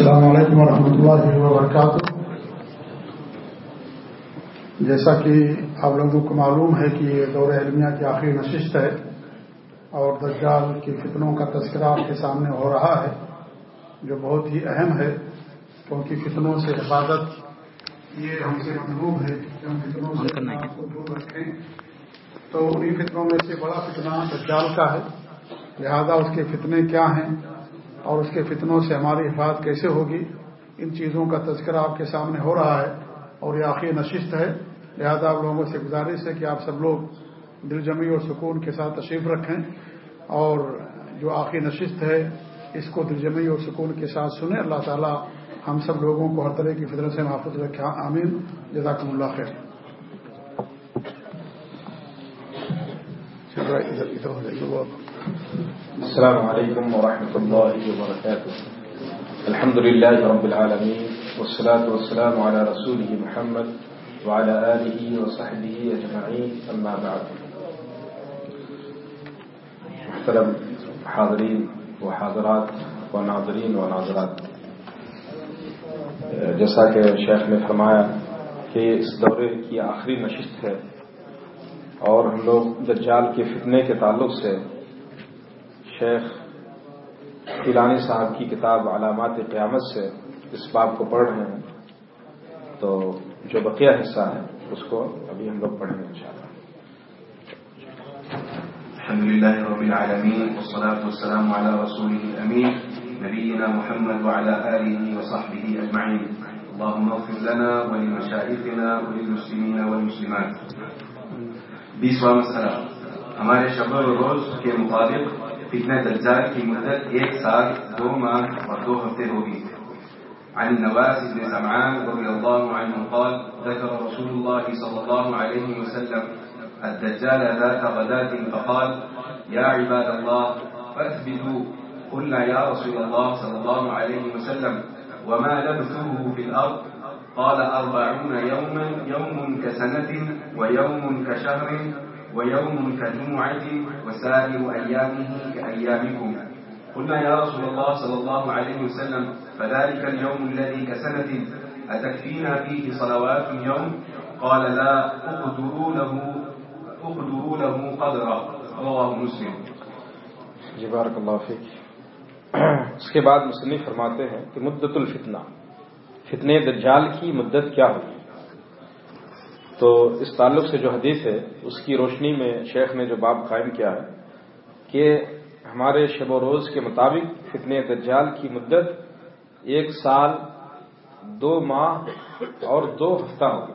السلام علیکم ورحمۃ اللہ وبرکاتہ۔ جیسا کہ آپ لوگوں کو معلوم ہے کہ یہ دور علمیہ کی آخری نشست ہے اور دجال کی فتنوں کا تذکرہ آپ کے سامنے ہو رہا ہے جو بہت ہی اہم ہے کیونکہ فتنوں سے حفاظت یہ ہم سے مطلوب ہے کہ ہم فتنوں سے آپ کو دور رکھیں تو انہیں فتنوں میں سے بڑا فتنہ دجال کا ہے۔ لہذا اس کے فتنے کیا ہیں؟ اور اس کے فتنوں سے ہماری حفاظت کیسے ہوگی؟ ان چیزوں کا تذکرہ آپ کے سامنے ہو رہا ہے اور یہ آخری نشست ہے۔ لہذا آپ لوگوں سے گزارش ہے کہ آپ سب لوگ دل جمی اور سکون کے ساتھ تشریف رکھیں اور جو آخری نشست ہے، اس کو دل جمی اور سکون کے ساتھ سنیں۔ اللہ تعالی ہم سب لوگوں کو ہر طرح کی فطرت سے محفوظ رکھے۔ آمین۔ جزاکم اللہ خیر۔ السلام علیکم ورحمۃ اللہ وبرکاتہ الحمد للہ رب العالمین والصلاة والسلام على رسوله محمد وعلى آله وصحبه أجمعين، أما بعد. محترم حاضرین و حاضرات و ناظرین و ناظرات. جیسا کہ شیخ نے فرمایا کہ اس دورے کی آخری نشست ہے اور ہم لوگ دجال کے فتنے کے تعلق سے شیخ فیلانی صاحب کی کتاب علامات قیامت سے اس باب کو پڑھ رہے ہیں، تو جو بقیہ حصہ ہے، اس کو ابھی ہم لوگ پڑھیں گے ان شاء اللہ الحمد لله رب العالمين والصلاة والسلام على رسوله الأمين نبينا محمد وعلى آله وصحبه أجمعين اللهم اغفر لنا ولمشائخنا وللمسلمين والمسلمات بیسواں مسئلہ، ہمارے شب و روز کے مطابق فتنہ دجال کی مدت ایک سال، دو ماہ اور دو ہفتے ہوگی۔ عن النواس بن سمعان رضي الله عنه قال ذكر رسول الله صلى الله عليه وسلم الدجال ذات غداة فقال يا عباد الله فاثبتوا قلنا يا رسول الله صلى الله عليه وسلم، وما لبثوه في الأرض؟ قال أربعون يوما، يوم كسنة ويوم كشهر ويوم كجمعة وسائر أيامه كأيامكم. قلنا يا رسول الله صلى الله عليه وسلم، فذلك اليوم الذي كسنة، أتكفينا فيه صلوات يوم قال لا أقدروا له أقدروا له قدرا. رواه مسلم. جی بارک اللہ فیک۔ اس کے بعد مصنف فرماتے ہیں کہ مدت الفتنہ، فتنے دجال کی مدت کیا ہوگی؟ تو اس تعلق سے جو حدیث ہے، اس کی روشنی میں شیخ نے جو باب قائم کیا ہے کہ ہمارے شب و روز کے مطابق فتنے دجال کی مدت ایک سال، دو ماہ اور دو ہفتہ ہوگی۔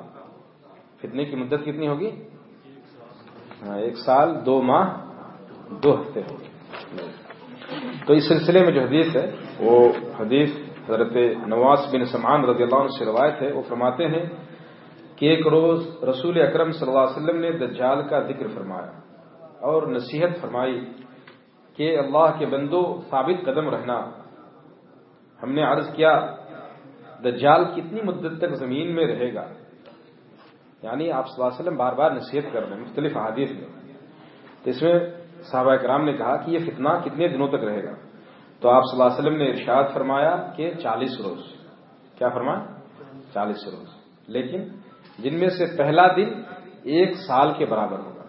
فتنے کی مدت کتنی ہوگی؟ ہاں، ایک سال، دو ماہ، دو ہفتے ہوگی۔ تو اس سلسلے میں جو حدیث ہے، وہ حدیث حضرت نواز بن سمان رضی اللہ عنہ سے روایت ہے۔ وہ فرماتے ہیں کہ ایک روز رسول اکرم صلی اللہ علیہ وسلم نے دجال کا ذکر فرمایا اور نصیحت فرمائی کہ اللہ کے بندو ثابت قدم رہنا۔ ہم نے عرض کیا، دجال کتنی مدت تک زمین میں رہے گا؟ یعنی آپ صلی اللہ علیہ وسلم بار بار نصیحت کر رہے ہیں، مختلف حادث میں۔ تو اس میں صحابہ کرام نے کہا کہ یہ فتنہ کتنے دنوں تک رہے گا؟ تو آپ صلی اللہ علیہ وسلم نے ارشاد فرمایا کہ چالیس روز۔ کیا فرمایا؟ چالیس روز۔ لیکن جن میں سے پہلا دن ایک سال کے برابر ہوگا۔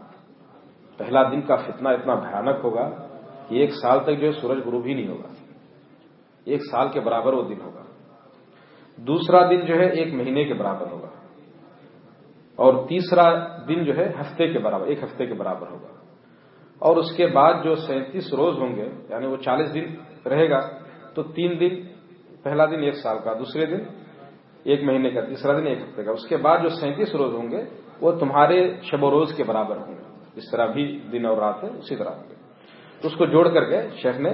پہلا دن کا فتنہ اتنا بھیانک ہوگا کہ ایک سال تک جو ہے سورج غروب ہی نہیں ہوگا۔ ایک سال کے برابر وہ دن ہوگا۔ دوسرا دن جو ہے ایک مہینے کے برابر ہوگا۔ اور تیسرا دن جو ہے ہفتے کے برابر، ایک ہفتے کے برابر ہوگا۔ اور اس کے بعد جو سینتیس روز ہوں گے یعنی وہ چالیس دن رہے گا، تو تین دن، پہلا دن ایک سال کا، دوسرے دن ایک مہینے کا، تیسرا دن ایک ہفتے کا۔ اس کے بعد جو سینتیس روز ہوں گے، وہ تمہارے شب و روز کے برابر ہوں گے۔ اس طرح بھی دن اور رات ہے، اسی طرح ہوں گے۔ تو اس کو جوڑ کر کے شیخ نے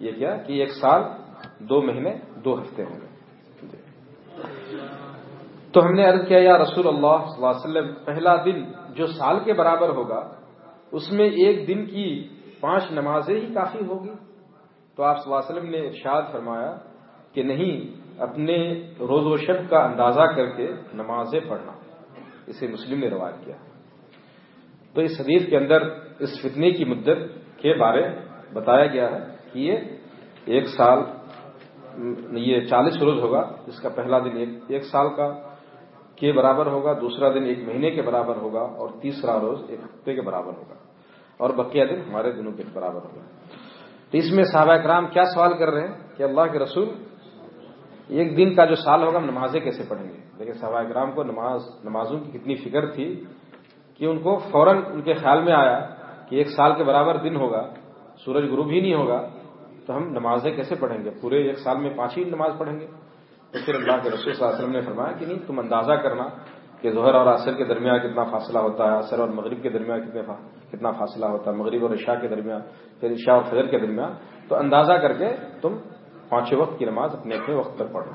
یہ کیا کہ ایک سال، دو مہینے، دو ہفتے ہوں گے۔ جی۔ تو ہم نے عرض کیا، یا رسول اللہ صلی اللہ علیہ وسلم، پہلا دن جو سال کے برابر ہوگا، اس میں ایک دن کی پانچ نمازیں ہی کافی ہوگی۔ تو آپ صلی اللہ علیہ وسلم نے ارشاد فرمایا کہ نہیں اپنے روز و شب کا اندازہ کر کے نمازیں پڑھنا۔ اسے مسلم نے روایت کیا۔ تو اس حدیث کے اندر اس فتنے کی مدت کے بارے بتایا گیا ہے کہ یہ ایک سال، یہ چالیس روز ہوگا جس کا پہلا دن ایک سال کا کے برابر ہوگا، دوسرا دن ایک مہینے کے برابر ہوگا، اور تیسرا روز ایک ہفتے کے برابر ہوگا۔ اور بقیہ دن ہمارے دنوں کے برابر ہوگا۔ تو اس میں صحابہ کرام کیا سوال کر رہے ہیں کہ اللہ کے رسول ایک دن کا جو سال ہوگا، ہم نمازیں کیسے پڑھیں گے؟ لیکن صحابہ کرام کو نماز، نمازوں کی کتنی فکر تھی کہ ان کو فوراً ان کے خیال میں آیا کہ ایک سال کے برابر دن ہوگا، سورج غروب ہی نہیں ہوگا، تو ہم نمازیں کیسے پڑھیں گے؟ پورے ایک سال میں پانچ ہی نماز پڑھیں گے؟ تو پھر اللہ کے رسول صلی اللہ علیہ وسلم نے فرمایا کہ نہیں، تم اندازہ کرنا کہ ظہر اور عصر کے درمیان کتنا فاصلہ ہوتا ہے، عصر اور مغرب کے درمیان کتنا فاصلہ ہوتا ہے، مغرب اور عشاء کے درمیان، پھر عشاء اور فجر کے درمیان، تو اندازہ کر کے تم پانچوں وقت کی نماز اپنے اپنے وقت پر پڑھنا۔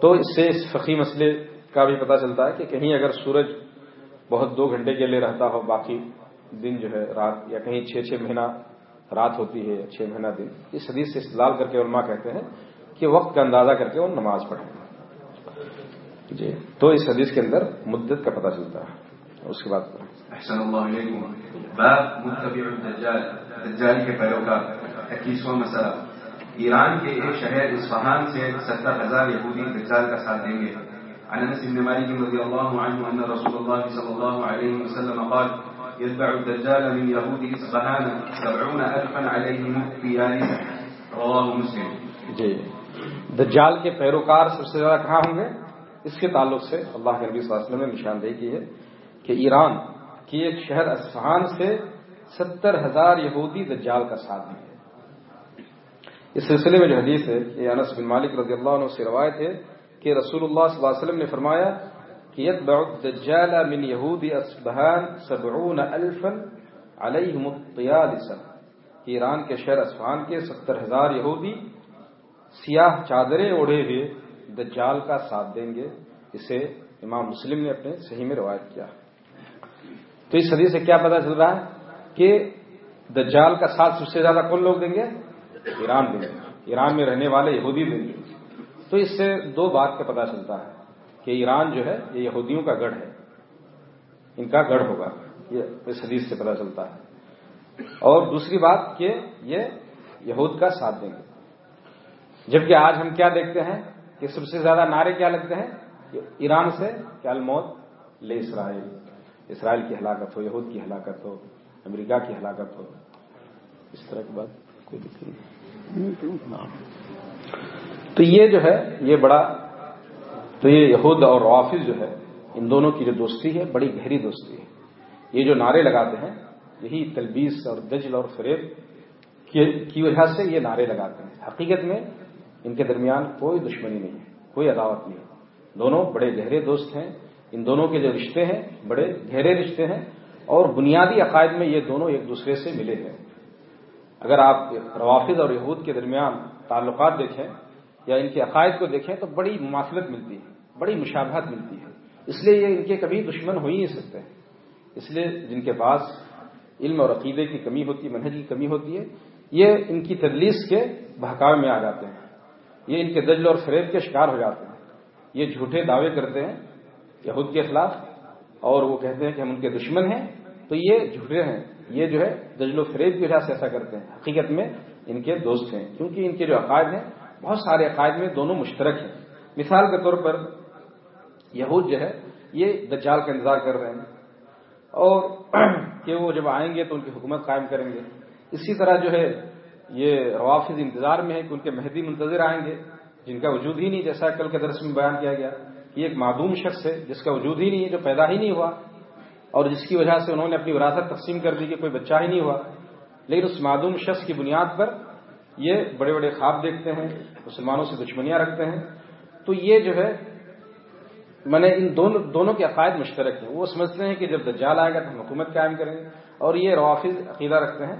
تو اس سے اس فقی مسئلے کا بھی پتہ چلتا ہے کہ کہیں اگر سورج بہت دو گھنٹے کے لیے رہتا ہو، باقی دن جو ہے رات یا کہیں چھ چھ مہینہ رات ہوتی ہے چھ مہینہ دن، اس حدیث سے استدلال کر کے علماء کہتے ہیں کہ وقت کا اندازہ کر کے وہ نماز پڑھیں۔ جی تو اس حدیث کے اندر مدت کا پتہ چلتا ہے۔ اس کے بعد۔ احسن اللہ علیکم۔ باب متبع الدجال، دجال کے پیروکار، اکیسواں مسئلہ۔ ایران کے ایک شہر اصفہان سے ستر ہزار یہودی دجال کا ساتھ دیں گے۔ انس بن مالك رضي الله عنه ان رسول الله صلى الله عليه وسلم قال يتبع الدجال من يهود اصفهان سبعون الفا عليهم ثياب رواه مسلم۔ جی۔ دجال کے پیروکار سب سے زیادہ کہاں ہوں گے اس کے تعلق سے اللہ کے نبی صلی اللہ علیہ وسلم نے نشاندہی کی ہے کہ ایران کی ایک شہر اصفہان سے ستر ہزار یہودی دجال کا ساتھ ہے اس سلسلے میں جو حدیث ہے کہ انس بن مالک رضی اللہ عنہ سے روایت ہے کہ رسول اللہ صلی اللہ علیہ وسلم نے فرمایا کہ یتبع الدجال من یہود اصبحان سبعون الفا علیہم الطیالسا ایران کے شہر اصفہان کے ستر ہزار یہودی سیاہ چادریں اوڑھے ہوئے دجال کا ساتھ دیں گے، اسے امام مسلم نے اپنے صحیح میں روایت کیا۔ تو اس حدیث سے کیا پتا چل رہا ہے کہ دجال کا ساتھ سب سے زیادہ کون لوگ دیں گے؟ ایران دیں گے ایران میں رہنے والے یہودی دیں گے تو اس سے دو بات کا پتا چلتا ہے کہ ایران جو ہے، یہ یہودیوں کا گڑھ ہے۔ ان کا گڑھ ہوگا، یہ اس حدیث سے پتا چلتا ہے۔ اور دوسری بات کہ یہ یہود کا ساتھ دیں گے۔ جبکہ آج ہم کیا دیکھتے ہیں کہ سب سے زیادہ نعرے کیا لگتے ہیں؟ ایران سے کیا الموت؟ لے اسرائیل۔ اسرائیل کی ہلاکت ہو، یہود کی ہلاکت ہو، امریکہ کی ہلاکت ہو۔ اس طرح کی بات۔ ہاں۔ تو یہ جو ہے، یہ بڑا، تو یہ یہود اور روافظ جو ہے، ان دونوں کی جو دوستی ہے، بڑی گہری دوستی ہے۔ یہ جو نعرے لگاتے ہیں، یہی تلبیس اور دجل اور فریب کی وجہ سے یہ نعرے لگاتے ہیں۔ حقیقت میں ان کے درمیان کوئی دشمنی نہیں ہے، کوئی عداوت نہیں ہے۔ دونوں بڑے گہرے دوست ہیں۔ ان دونوں کے جو رشتے ہیں، بڑے گہرے رشتے ہیں اور بنیادی عقائد میں یہ دونوں ایک دوسرے سے ملے ہیں۔ اگر آپ روافظ اور یہود کے درمیان تعلقات دیکھیں یا ان کے عقائد کو دیکھیں تو بڑی مماثلت ملتی ہے، بڑی مشابہت ملتی ہے۔ اس لیے یہ ان کے کبھی دشمن ہو ہی نہیں سکتے۔ اس لیے جن کے پاس علم اور عقیدے کی کمی ہوتی ہے، منہج کی کمی ہوتی ہے، یہ ان کی تدلیس کے بہکاوے میں آ جاتے ہیں۔ یہ ان کے دجل اور فریب کے شکار ہو جاتے ہیں۔ یہ جھوٹے دعوے کرتے ہیں یہود کے خلاف اور وہ کہتے ہیں کہ ہم ان کے دشمن ہیں، تو یہ جھوٹے ہیں۔ یہ جو ہے دجل و فریب کی وجہ سے ایسا کرتے ہیں، حقیقت میں ان کے دوست ہیں۔ کیونکہ ان کے جو عقائد ہیں، بہت سارے عقائد میں دونوں مشترک ہیں۔ مثال کے طور پر یہود جو ہے، یہ دجال کا انتظار کر رہے ہیں۔ اور کہ وہ جب آئیں گے تو ان کی حکومت قائم کریں گے۔ اسی طرح جو ہے، یہ روافظ انتظار میں ہے کہ ان کے مہدی منتظر آئیں گے، جن کا وجود ہی نہیں، جیسا کل کے درس میں بیان کیا گیا کہ ایک معدوم شخص ہے جس کا وجود ہی نہیں ہے، جو پیدا ہی نہیں ہوا۔ اور جس کی وجہ سے انہوں نے اپنی وراثت تقسیم کر دی کہ کوئی بچہ ہی نہیں ہوا۔ لیکن اس معدوم شخص کی بنیاد پر یہ بڑے بڑے خواب دیکھتے ہیں، مسلمانوں سے دشمنیاں رکھتے ہیں۔ تو یہ جو ہے، میں نے ان دونوں دونوں کے عقائد مشترک ہیں۔ وہ سمجھتے ہیں کہ جب دجال آئے گا تو ہم حکومت قائم کریں۔ گے اور یہ روافظ عقیدہ رکھتے ہیں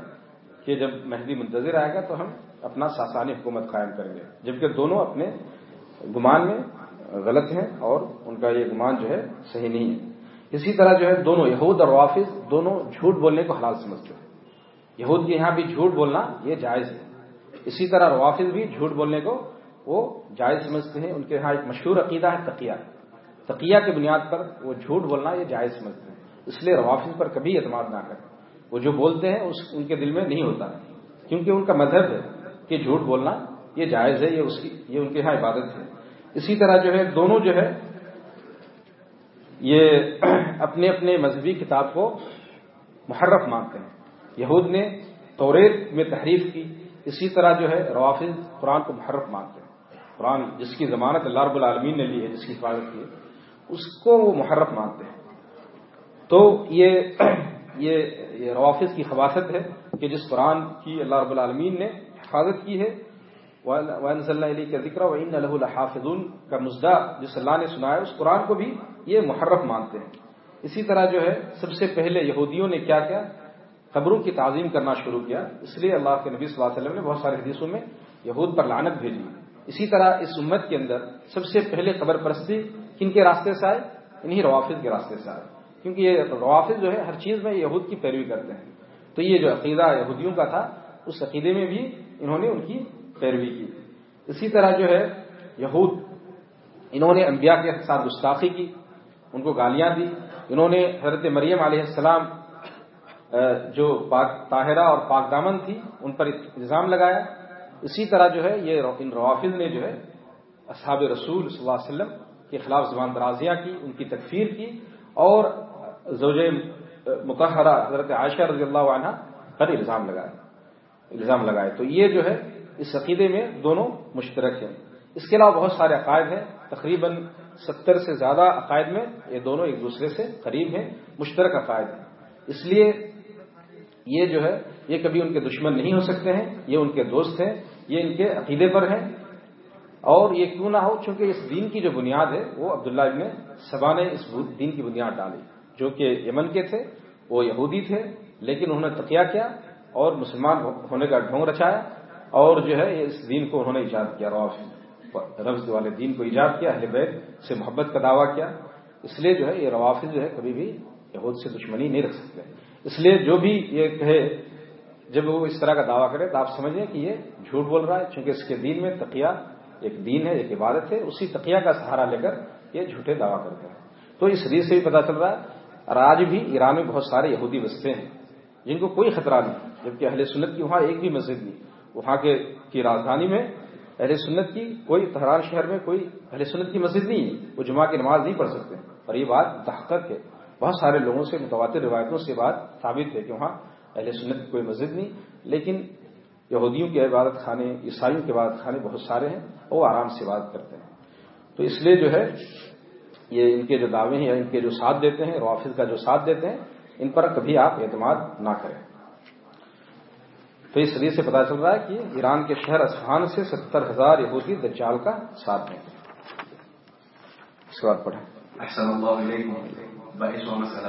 کہ جب مہدی منتظر آئے گا تو ہم اپنا ساسانی حکومت قائم کریں گے۔ جبکہ دونوں اپنے گمان میں غلط ہیں اور ان کا یہ گمان جو ہے صحیح نہیں ہے۔ اسی طرح جو ہے دونوں یہود اور روافظ دونوں جھوٹ بولنے کو حلال سمجھتے ہیں۔ یہود کے یہاں بھی جھوٹ بولنا یہ جائز ہے۔ اسی طرح روافظ بھی جھوٹ بولنے کو وہ جائز سمجھتے ہیں۔ ان کے یہاں ایک مشہور عقیدہ ہے تقیہ۔ تقیہ کی بنیاد پر وہ جھوٹ بولنا یہ جائز سمجھتے ہیں۔ اس لیے روافظ پر کبھی اعتماد نہ کریں۔ وہ جو بولتے ہیں اس ان کے دل میں نہیں ہوتا۔ کیونکہ ان کا مذہب ہے کہ جھوٹ بولنا یہ جائز ہے، یہ اس کی، یہ ان کے یہاں عبادت ہے۔ اسی طرح جو ہے دونوں جو ہے یہ اپنے اپنے مذہبی کتاب کو محرف مانتے ہیں۔ یہود نے توریت میں تحریف کی، اسی طرح جو ہے روافظ قرآن کو محرف مانتے ہیں۔ قرآن جس کی ضمانت اللہ رب العالمین نے لی ہے، جس کی حفاظت کی ہے، اس کو وہ محرف مانتے ہیں۔ تو یہ یہ روافظ کی خواصت ہے کہ جس قرآن کی اللہ رب العالمین نے حفاظت کی ہے وین صلی اللہ علیہ کا ذکر وین الح الحافظ کا مزدہ جس اللہ نے سنا ہے اس قرآن کو بھی یہ محرف مانتے ہیں۔ اسی طرح جو ہے، سب سے پہلے یہودیوں نے کیا کیا؟ قبروں کی تعظیم کرنا شروع کیا۔ اس لیے اللہ کے نبی صلی اللہ علیہ وسلم نے بہت سارے حدیثوں میں یہود پر لعنت بھیجی۔ اسی طرح اس امت کے اندر سب سے پہلے قبر پرستی کن کے راستے سے آئے؟ انہی روافظ کے راستے سے آئے۔ کیونکہ یہ روافظ جو ہے، ہر چیز میں یہود کی پیروی کرتے ہیں۔ تو یہ جو عقیدہ یہودیوں کا تھا، اس عقیدے میں بھی انہوں نے ان کی پیروی کی۔ اسی طرح جو ہے، یہود، انہوں نے انبیاء کے ساتھ گستاخی کی۔ ان کو گالیاں دی۔ انہوں نے حضرت مریم علیہ السلام جو پاک طاہرہ اور پاک دامن تھی، ان پر الزام لگایا۔ اسی طرح جو ہے، یہ ان روافظ نے جو ہے، اصحاب رسول صلی اللہ علیہ وسلم کے خلاف زبان درازیاں کی، ان کی تکفیر کی۔ اور زوج متحرہ حضرت عائشہ رضی اللہ عنہ پر الزام لگایا۔ الزام لگائے۔ تو یہ جو ہے، اس عقیدے میں دونوں مشترک ہیں۔ اس کے علاوہ بہت سارے عقائد ہیں۔ تقریباً ستر سے زیادہ عقائد میں یہ دونوں ایک دوسرے سے قریب ہیں مشترک عقائد ہیں۔ اس لیے یہ جو ہے، یہ کبھی ان کے دشمن نہیں ہو سکتے ہیں، یہ ان کے دوست ہیں، یہ ان کے عقیدے پر ہیں۔ اور یہ کیوں نہ ہو، چونکہ اس دین کی جو بنیاد ہے، وہ عبداللہ ابن سبا نے اس دین کی بنیاد ڈالی۔ جو کہ یمن کے تھے، وہ یہودی تھے، لیکن انہوں نے تقیہ کیا اور مسلمان ہونے کا ڈھونگ رچایا اور جو ہے اس دین کو انہوں نے ایجاد کیا۔ روافظ رفظ والے دین کو ایجاد کیا، اہل بیت سے محبت کا دعویٰ کیا۔ اس لیے جو ہے یہ روافظ جو ہے کبھی بھی یہود سے دشمنی نہیں رکھ سکتے۔ اس لیے جو بھی یہ کہے، جب وہ اس طرح کا دعویٰ کرے تو آپ سمجھیں کہ یہ جھوٹ بول رہا ہے، چونکہ اس کے دین میں تقیہ ایک دین ہے، ایک عبادت ہے، اسی تقیہ کا سہارا لے کر یہ جھوٹے دعویٰ کرتے ہیں۔ تو اس ریز سے بھی پتا چل رہا ہے، اور آج بھی ایران میں بہت سارے یہودی بستے ہیں، جن کو کوئی خطرہ نہیں، جبکہ اہل سنت کی وہاں ایک بھی مسجد نہیں، وہاں کے، کی راجدھانی میں اہل سنت کی کوئی تہران شہر میں کوئی اہل سنت کی مسجد نہیں ہے، وہ جمعہ کی نماز نہیں پڑھ سکتے۔ اور یہ بات تحقیق ہے۔ بہت سارے لوگوں سے، متواتر روایتوں سے بات ثابت ہے کہ وہاں اہل سنت کی کوئی مسجد نہیں۔ لیکن یہودیوں کے عبادت خانے، عیسائیوں کے عبادت خانے بہت سارے ہیں، وہ آرام سے عبادت کرتے ہیں۔ تو اس لیے جو ہے، یہ ان کے جو دعوے ہیں یا ان کے جو ساتھ دیتے ہیں، روافظ کا جو ساتھ دیتے ہیں، ان پر کبھی آپ اعتماد نہ کریں۔ تو اس لیے سے پتا چل رہا ہے کہ ایران کے شہر اسفان سے ستر ہزار یہودی دجال کا ساتھ دیں اس کے بعد پڑھیں۔ السلام علیکم۔ مسئلہ۔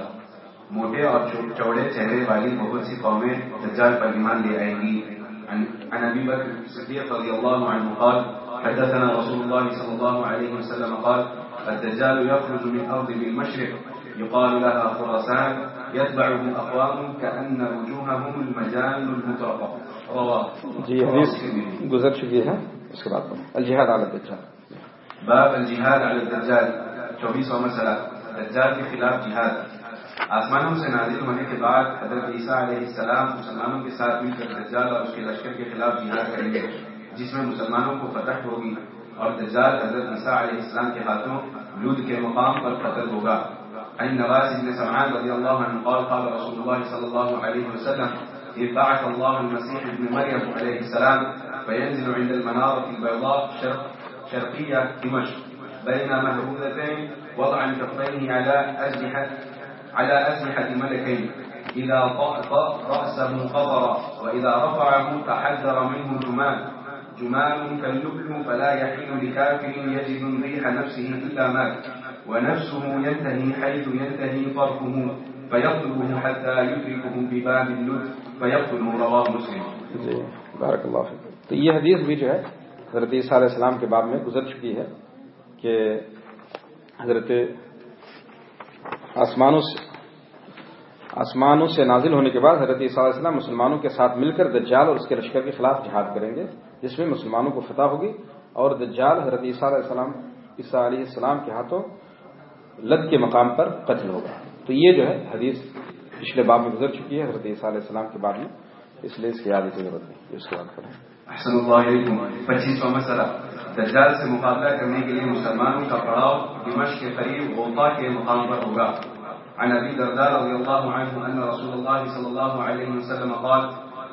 موٹے اور چوڑے چہرے والی بہت سی قومیں دجال پر ایمان لے آئیں گی۔ عن ابي بكر الصديق رضي الله عنه قال، حدثنا رسول الله صلى الله عليه وسلم قال، الدجال يخرج من ارض بالمشرق يقال لها خراسان يتبعه اقوام كان وجوههم المجان المطرقه رواه جی حدیث گزر چکی ہے۔ اس کے بعد الجہاد علی الدجال۔ باب الجہاد علی الدجال چوبیسواں مسئلہ۔ دجال کے خلاف جہاد۔ آسمانوں سے نازل ہونے کے بعد حضرت عیسیٰ علیہ السلام مسلمانوں کے ساتھ مل کر دجال اور اس کے لشکر کے خلاف جہاد کریں گے جس میں مسلمانوں کو فتح ہوگی اور دجال حضرت عیسیٰ علیہ السلام کے ہاتھوں لود کے مقام پر قتل ہوگا۔ عن نواس بن سمعان رضي الله عنه قال قال رسول الله صلى الله عليه وسلم، إذ بعث الله المسيح ابن مريم عليه السلام فينزل عند المنارة البيضاء شرق شرقية دمشق، بين مهروذتين وضعا كفيه على أجنحة على أجنحة ملكين، إذا طأطأ رأسه قطر وإذا رفعه تحذر منه جمال. جمال كاللؤلؤ، فلا يحل لكافر يجد ريح نفسه إلا مات ونفسه ينتهي حيث ينتهي طرفه فيطلبه حتى يدركه بباب اللطف فيقتله رواه مسلم. جی بارک اللہ فیک۔ تو یہ حدیث بھی جو ہے، حضرت عیسیٰ علیہ السلام کے باب میں گزر چکی ہے کہ حضرت آسمانوں سے آسمانوں سے نازل ہونے کے بعد حضرت عیسیٰ علیہ السلام مسلمانوں کے ساتھ مل کر دجال اور اس کے لشکر کے خلاف جہاد کریں گے، جس میں مسلمانوں کو فتح ہوگی اور دجال حضرت عیسیٰ علیہ السلام عیسیٰ علیہ السلام کے ہاتھوں لد کے مقام پر قتل ہوگا تو یہ جو ہے حدیث پچھلے باب میں گزر چکی ہے، حضرت عیسیٰ علیہ السلام کے بارے میں۔ اس لیے اس کی یاد کی ضرورت نہیں اس کے بعد پڑھیں احسن اللہ علیکم۔ پچیسواں مسئلہ۔ دجال سے مقابلہ کرنے کے لیے مسلمانوں کا پڑاؤ دمشق کے قریب غوطہ کے مقام پر ہوگا۔ عن ابي الدرداء رضي الله عنه ان رسول الله صلى الله عليه وسلم قال،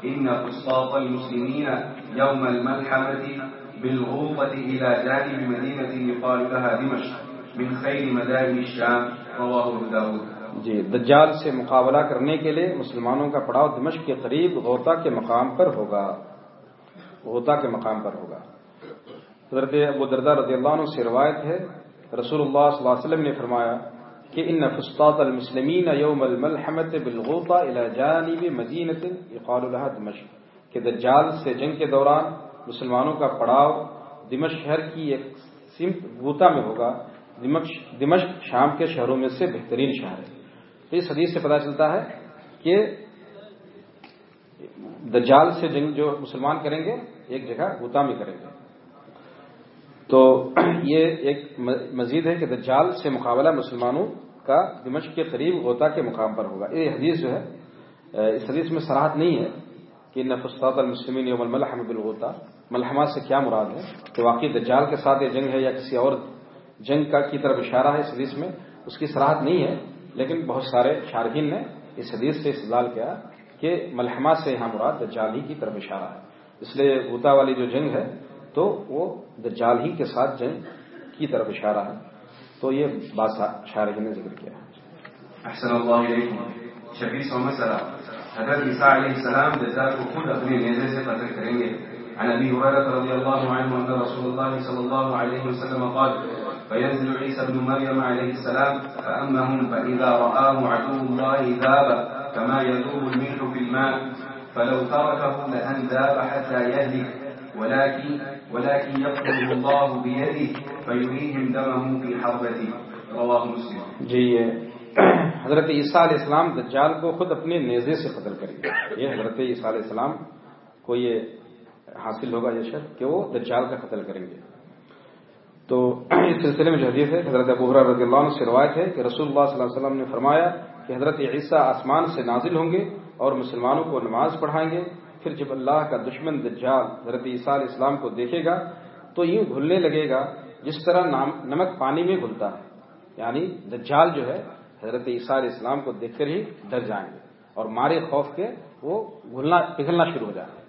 ان فسطاط المسلمين يوم الملحمه بالغوطه الى جانب مدينه يقال لها دمشق. من خير مدائن الشام، رواه ابو داود. جی دجال سے مقابلہ کرنے کے لیے مسلمانوں کا پڑاؤ دمشق کے قریب غوطہ کے مقام پر ہوگا۔ غوطہ کے مقام پر ہوگا۔ حضرت ابو دردہ رضی اللہ عنہ سے روایت ہے، رسول اللہ صلی اللہ علیہ وسلم نے فرمایا کہ ان فسطاط المسلمین یوم الملحمت بالغوطہ الى جانب مدینت یقال لها دمشق۔ کہ دجال سے جنگ کے دوران مسلمانوں کا پڑاؤ دمشق شہر کی ایک سمت غوطہ میں ہوگا۔ دمشق شام کے شہروں میں سے بہترین شہر ہے۔ تو اس حدیث سے پتہ چلتا ہے کہ دجال سے جنگ جو مسلمان کریں گے، ایک جگہ غوطہ کریں گے۔ تو یہ ایک مزید ہے کہ دجال سے مقابلہ مسلمانوں کا دمشق کے قریب غوطہ کے مقام پر ہوگا۔ یہ حدیث جو ہے، اس حدیث میں سراحت نہیں ہے کہ نفستاد المسلمین یوم الملحم بالغوطہ، ملحمہ سے کیا مراد ہے؟ کہ واقعی دجال کے ساتھ یہ جنگ ہے یا کسی اور جنگ کا کی طرف اشارہ ہے اس حدیث میں، اس کی سراحت نہیں ہے، لیکن بہت سارے شارحین نے اس حدیث سے استدلال کیا کہ ملحمہ سے یہاں مراد دجال ہی کی طرف اشارہ ہے۔ اس لیے غوطہ والی جو جنگ ہے، تو وہ دجال ہی کے ساتھ جنگ کی طرف اشارہ ہے۔ تو یہ بات شارحین نے ذکر کیا۔ احسن اللہ علیکم شبیس حضرت عیسیٰ علیہ السلام دجال کو خود اپنے نیزے سے قتل کریں گے۔ عن ابي هريره رضي الله عنه ان رسول الله صلى الله عليه وسلم قال، فينزل عيسى ابن مريم عليه السلام فامهم فاذا راه عدو الله ذاب كما يذوب الملح في الماء، فلو تركه لان ذاب حتى يهلك، ولكن ولكن يقتله الله بيده فيريهم دمه في حربته. رواه مسلم. جی حضرت عیسیٰ علیہ السلام دجال کو خود اپنے نیزے سے قتل کریں گے۔ یہ حضرت عیسیٰ علیہ السلام کو یہ حاصل ہوگا یہ شرط کہ وہ دجال کا قتل کریں گے۔ تو اس سلسلے میں جو حدیث ہے، حضرت ابوہرا رضی اللہ عنہ سے روایت ہے کہ رسول اللہ صلی اللہ علیہ وسلم نے فرمایا کہ حضرت عیسیٰ آسمان سے نازل ہوں گے اور مسلمانوں کو نماز پڑھائیں گے۔ پھر جب اللہ کا دشمن دجال حضرت عیسیٰ علیہ السلام کو دیکھے گا تو یوں گھلنے لگے گا جس طرح نمک پانی میں گھلتا ہے۔ یعنی دجال جو ہے، حضرت عیسیٰ علیہ السلام کو دیکھ کر ہی ڈر جائیں گے اور مارے خوف کے وہ گھلنا، پگھلنا شروع ہو جائے گا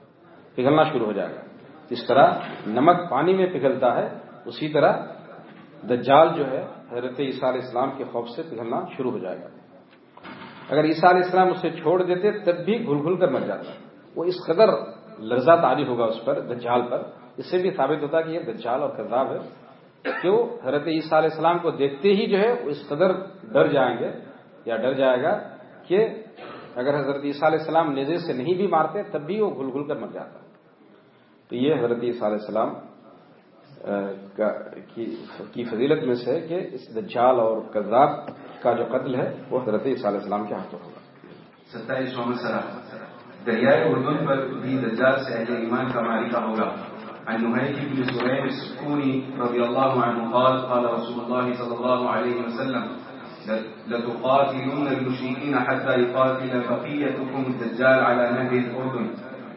پگھلنا شروع ہو جائے گا۔ جس طرح نمک پانی میں پگھلتا ہے، اسی طرح دجال جو ہے، حضرت عیسیٰ علیہ السلام کے خوف سے پگھلنا شروع ہو جائے گا۔ اگر عیسیٰ علیہ السلام اسے چھوڑ دیتے، تب بھی گھل گھل کر مر جاتا۔ وہ اس قدر لرزہ تاری ہوگا اس پر، دجال پر۔ اس سے بھی ثابت ہوتا کہ یہ دجال اور کذاب ہے۔ کہ وہ حضرت عیسیٰ علیہ السلام کو دیکھتے ہی جو ہے، وہ اس قدر ڈر جائیں گے یا ڈر جائے گا کہ اگر حضرت عیسیٰ علیہ السلام نیزے سے نہیں بھی مارتے، تب بھی وہ گھل گھل کر مر جاتا۔ تو یہ حضرت عیسیٰ علیہ السلام کی فضیلت میں سے کہ اس دجال اور کذاب کا جو قتل ہے، وہ حضرت عیسیٰ علیہ السلام کے ہاتھوں ہوگا۔ ستائیس دریائے اردن پر بھی دجال سے اہل ایمان کا مالکہ ہوگا۔ عن نهيك بن سليم السكوني رضي الله عنه قال قال رسول الله صلى الله عليه وسلم لتقاتلون المشركين حتى يقاتل بقيتكم الدجال على نهر الأردن.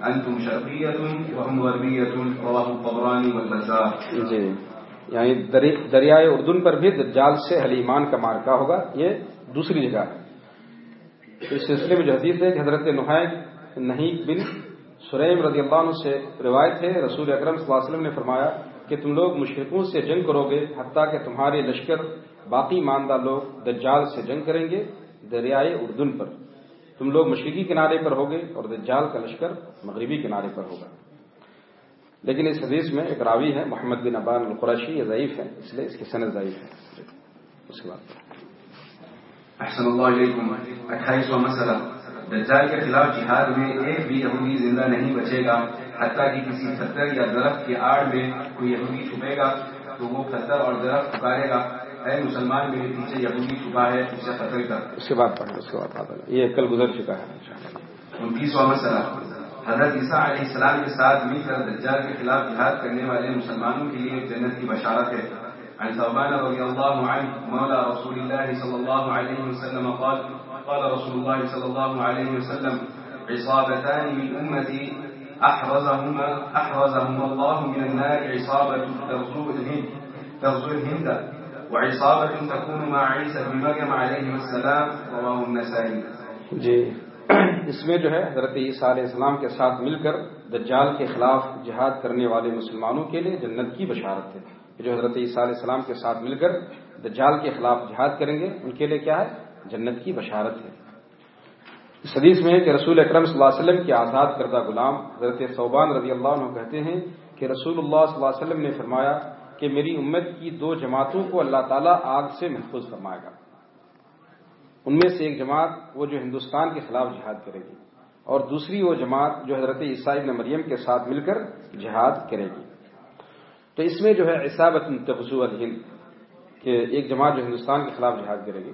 أنتم شرقية وهم غربية. رواه الطبراني والبزار. جی. یعنی دریائے اردن پر بھی دجال سے اہل ایمان کا مارکا ہوگا. یہ دوسری جگہ ہے. اس سلسلے میں جو حدیث ہے کہ حضرت نحیق نہیں بن سریم رضی اللہ عنہ سے روایت ہے. رسول اکرم صلی اللہ علیہ وسلم نے فرمایا کہ تم لوگ مشرقوں سے جنگ کرو گے حتیٰ کہ تمہارے لشکر باقی ماندہ لوگ دجال سے جنگ کریں گے دریائے اردن پر۔ تم لوگ مشرقی کنارے پر ہوگے اور دجال کا لشکر مغربی کنارے پر ہوگا۔ لیکن اس حدیث میں ایک راوی ہے، محمد بن ابان القرشی یہ ضعیف ہے، اس لیے اس کی صنعت ضعیف ہے۔ اس کے بعد۔ احسن اللہ علیکم۔ اٹھائیسواں مسئلہ۔ دجال کے خلاف جہاد میں ایک بھی یہودی زندہ نہیں بچے گا، حتیٰ کہ کسی پتھر یا درخت کے آڑ میں کوئی یہودی چھپے گا تو وہ پتھر اور درخت پکارے گا۔ اے مسلمان میرے پیچھے یہودی چھپا ہے اسے قتل کر۔ اس کے بعد پڑھیں اس کے بعد یہ کل گزر چکا ہے انتیسواں مسئلہ۔ حضرت عیسیٰ علیہ السلام کے ساتھ مل کر دجال کے خلاف جہاد کرنے والے مسلمانوں کے لیے جنت کی بشارت ہے۔ عن ثوبان رضي الله عنه مولى رسول الله صلى الله عليه وسلم قال قال رسول الله صلى الله عليه وسلم عصابتان من أمتي أحرزهم, أحرزهم الله من النار عصابة تغزو الهند تغزو الهند. وعصابة تكون مع عيسى بن مريم عليه السلام رواه النسائي. جی۔ اس میں جو ہے حضرت عیسیٰ علیہ السلام کے ساتھ مل کر دجال کے خلاف جہاد کرنے والے مسلمانوں کے لیے جنت کی بشارت ہے۔ جو حضرت عیسیٰ علیہ السلام کے ساتھ مل کر دجال کے خلاف جہاد کریں گے، ان کے لیے کیا ہے؟ جنت کی بشارت ہے۔ اس حدیث میں کہ رسول اکرم صلی اللہ علیہ وسلم کے آزاد کردہ غلام حضرت صوبان رضی اللہ عنہ کہتے ہیں کہ رسول اللہ صلی اللہ علیہ وسلم نے فرمایا کہ میری امت کی دو جماعتوں کو اللہ تعالیٰ آگ سے محفوظ فرمائے گا۔ ان میں سے ایک جماعت وہ جو ہندوستان کے خلاف جہاد کرے گی اور دوسری وہ جماعت جو حضرت عیسائی نے مریم کے ساتھ مل کر جہاد کرے گی۔ تو اس میں جو ہے عصابت تغزو الہند کہ ایک جماعت جو ہندوستان کے خلاف جہاد کرے گی۔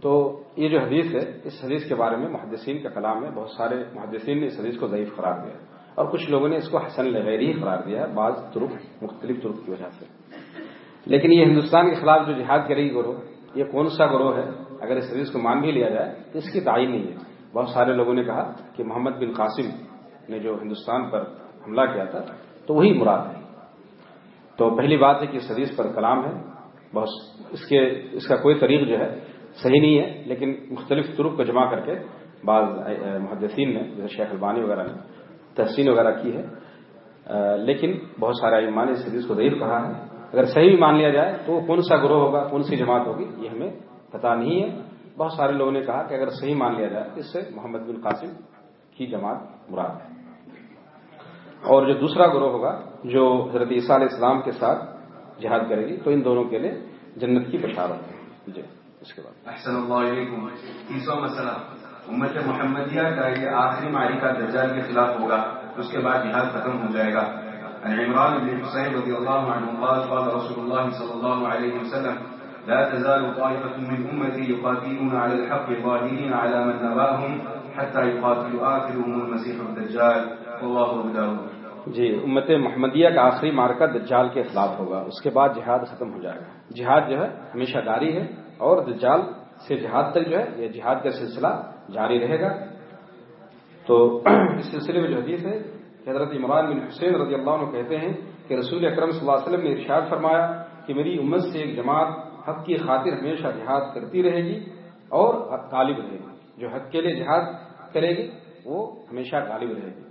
تو یہ جو حدیث ہے، اس حدیث کے بارے میں محدثین کا کلام ہے، بہت سارے محدثین نے اس حدیث کو ضعیف قرار دیا اور کچھ لوگوں نے اس کو حسن لغیری قرار دیا ہے، بعض ترک، مختلف ترک کی وجہ سے۔ لیکن یہ ہندوستان کے خلاف جو جہاد کرے گی گروہ، یہ کون سا گروہ ہے؟ اگر اس حدیث کو مان بھی لیا جائے، تو اس کی تعین نہیں ہے۔ بہت سارے لوگوں نے کہا کہ محمد بن قاسم نے جو ہندوستان پر حملہ کیا تھا، تو وہی مراد ہے۔ تو پہلی بات ہے کہ اس حدیث پر کلام ہے۔ بہت اس کے، اس کا کوئی طریق جو ہے، صحیح نہیں ہے، لیکن مختلف ترک کو جمع کر کے بعض محدثین نے، جیسے شیخ البانی وغیرہ نے تحسین وغیرہ کی ہے۔ لیکن بہت سارے ایمان اس حدیث کو ضعیف کہا ہے۔ اگر صحیح بھی مان لیا جائے تو کون سا گروہ ہوگا، کون سی جماعت ہوگی، یہ ہمیں پتا نہیں ہے۔ بہت سارے لوگوں نے کہا کہ اگر صحیح مان لیا جائے اس سے محمد بن قاسم کی جماعت مراد ہے۔ اور جو دوسرا گروہ ہوگا، جو حضرت عیسیٰ علیہ السلام کے ساتھ جہاد کرے گی، تو ان دونوں کے لیے جنت کی بشارت ہے۔ جی اس کے بعد۔ امت محمدیہ کا یہ آخری ماری کا دجال کے خلاف ہوگا، اس کے بعد جہاد ختم ہو جائے گا۔ عمران بن حسین رضی اللہ عنہ قال قال رسول اللہ صلی اللہ علیہ وسلم، لا تزال طائفة من أمتي يقاتلون على الحق ظاهرين على من نباهم حتى يقاتل آخرهم المسيح الدجال. والله أبو جی امت محمدیہ کا آخری مارکا دجال کے خلاف ہوگا، اس کے بعد جہاد ختم ہو جائے گا۔ جہاد جو ہے، ہمیشہ جاری ہے اور دجال سے جہاد تک جو ہے، یہ جہاد کا سلسلہ جاری رہے گا۔ تو اس سلسلے میں جو حدیث ہے کہ حضرت عمران بن حسین رضی اللہ عنہ کہتے ہیں کہ رسول اکرم صلی اللہ علیہ وسلم نے ارشاد فرمایا کہ میری امت سے ایک جماعت حق کی خاطر ہمیشہ جہاد کرتی رہے گی اور غالب رہے گی۔ جو حق کے لیے جہاد کرے گی، وہ ہمیشہ غالب رہے گی۔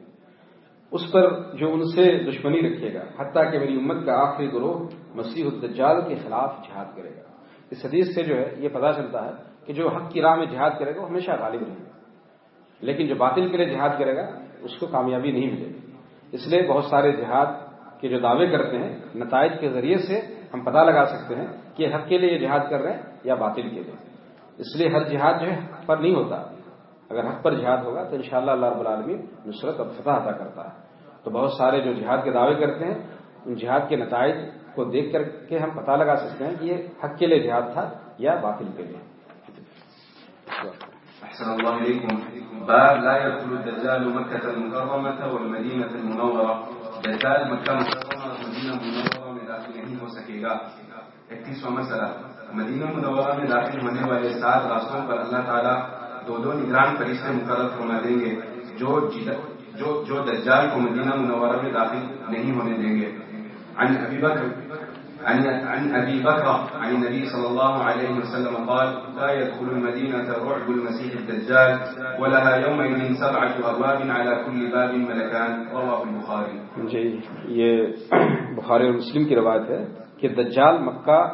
اس پر جو ان سے دشمنی رکھے گا، حتیٰ کہ میری امت کا آخری گروہ مسیح الدجال کے خلاف جہاد کرے گا۔ اس حدیث سے جو ہے، یہ پتا چلتا ہے کہ جو حق کی راہ میں جہاد کرے گا وہ ہمیشہ غالب رہے گا۔ لیکن جو باطل کے لیے جہاد کرے گا، اس کو کامیابی نہیں ملے گی۔ اس لیے بہت سارے جہاد کے جو دعوے کرتے ہیں، نتائج کے ذریعے سے ہم پتہ لگا سکتے ہیں کہ حق کے لیے یہ جہاد کر رہے ہیں یا باطل کے لیے۔ اس لیے ہر جہاد جو ہے، حق پر نہیں ہوتا۔ اگر حق پر جہاد ہوگا تو انشاءاللہ اللہ رب العالمین نصرت اور فتح عطا کرتا ہے۔ تو بہت سارے جو جہاد کے دعوے کرتے ہیں، ان جہاد کے نتائج کو دیکھ کر کے ہم پتہ لگا سکتے ہیں کہ یہ حق کے لیے جہاد تھا یا باطل کے لیے۔ أحسن الله إليكم. باب لا يدخل الدجال مكة المكرمة والمدينة المنورة. دجال مكة مكرمة والمدينة المنورة میں داخل نہیں ہو سکے گا اکتیسواں مسئلہ مدینہ منورہ میں داخل ہونے والے سات راستوں پر اللہ تعالیٰ دو دو نگران فرشتے مقرر فرما دیں گے. جو جو جو دجال کو مدینہ منورہ میں داخل نہیں ہونے دیں گے. عن ابی بکر عن عن ابي بكر عن النبي صلى الله عليه وسلم قال، لا يدخل المدينه رعب المسيح الدجال، ولها يومئذ سبعه ابواب على كل باب ملكان. رواه البخاري. جی یہ بخاری اور مسلم کی روایت ہے کہ دجال مکہ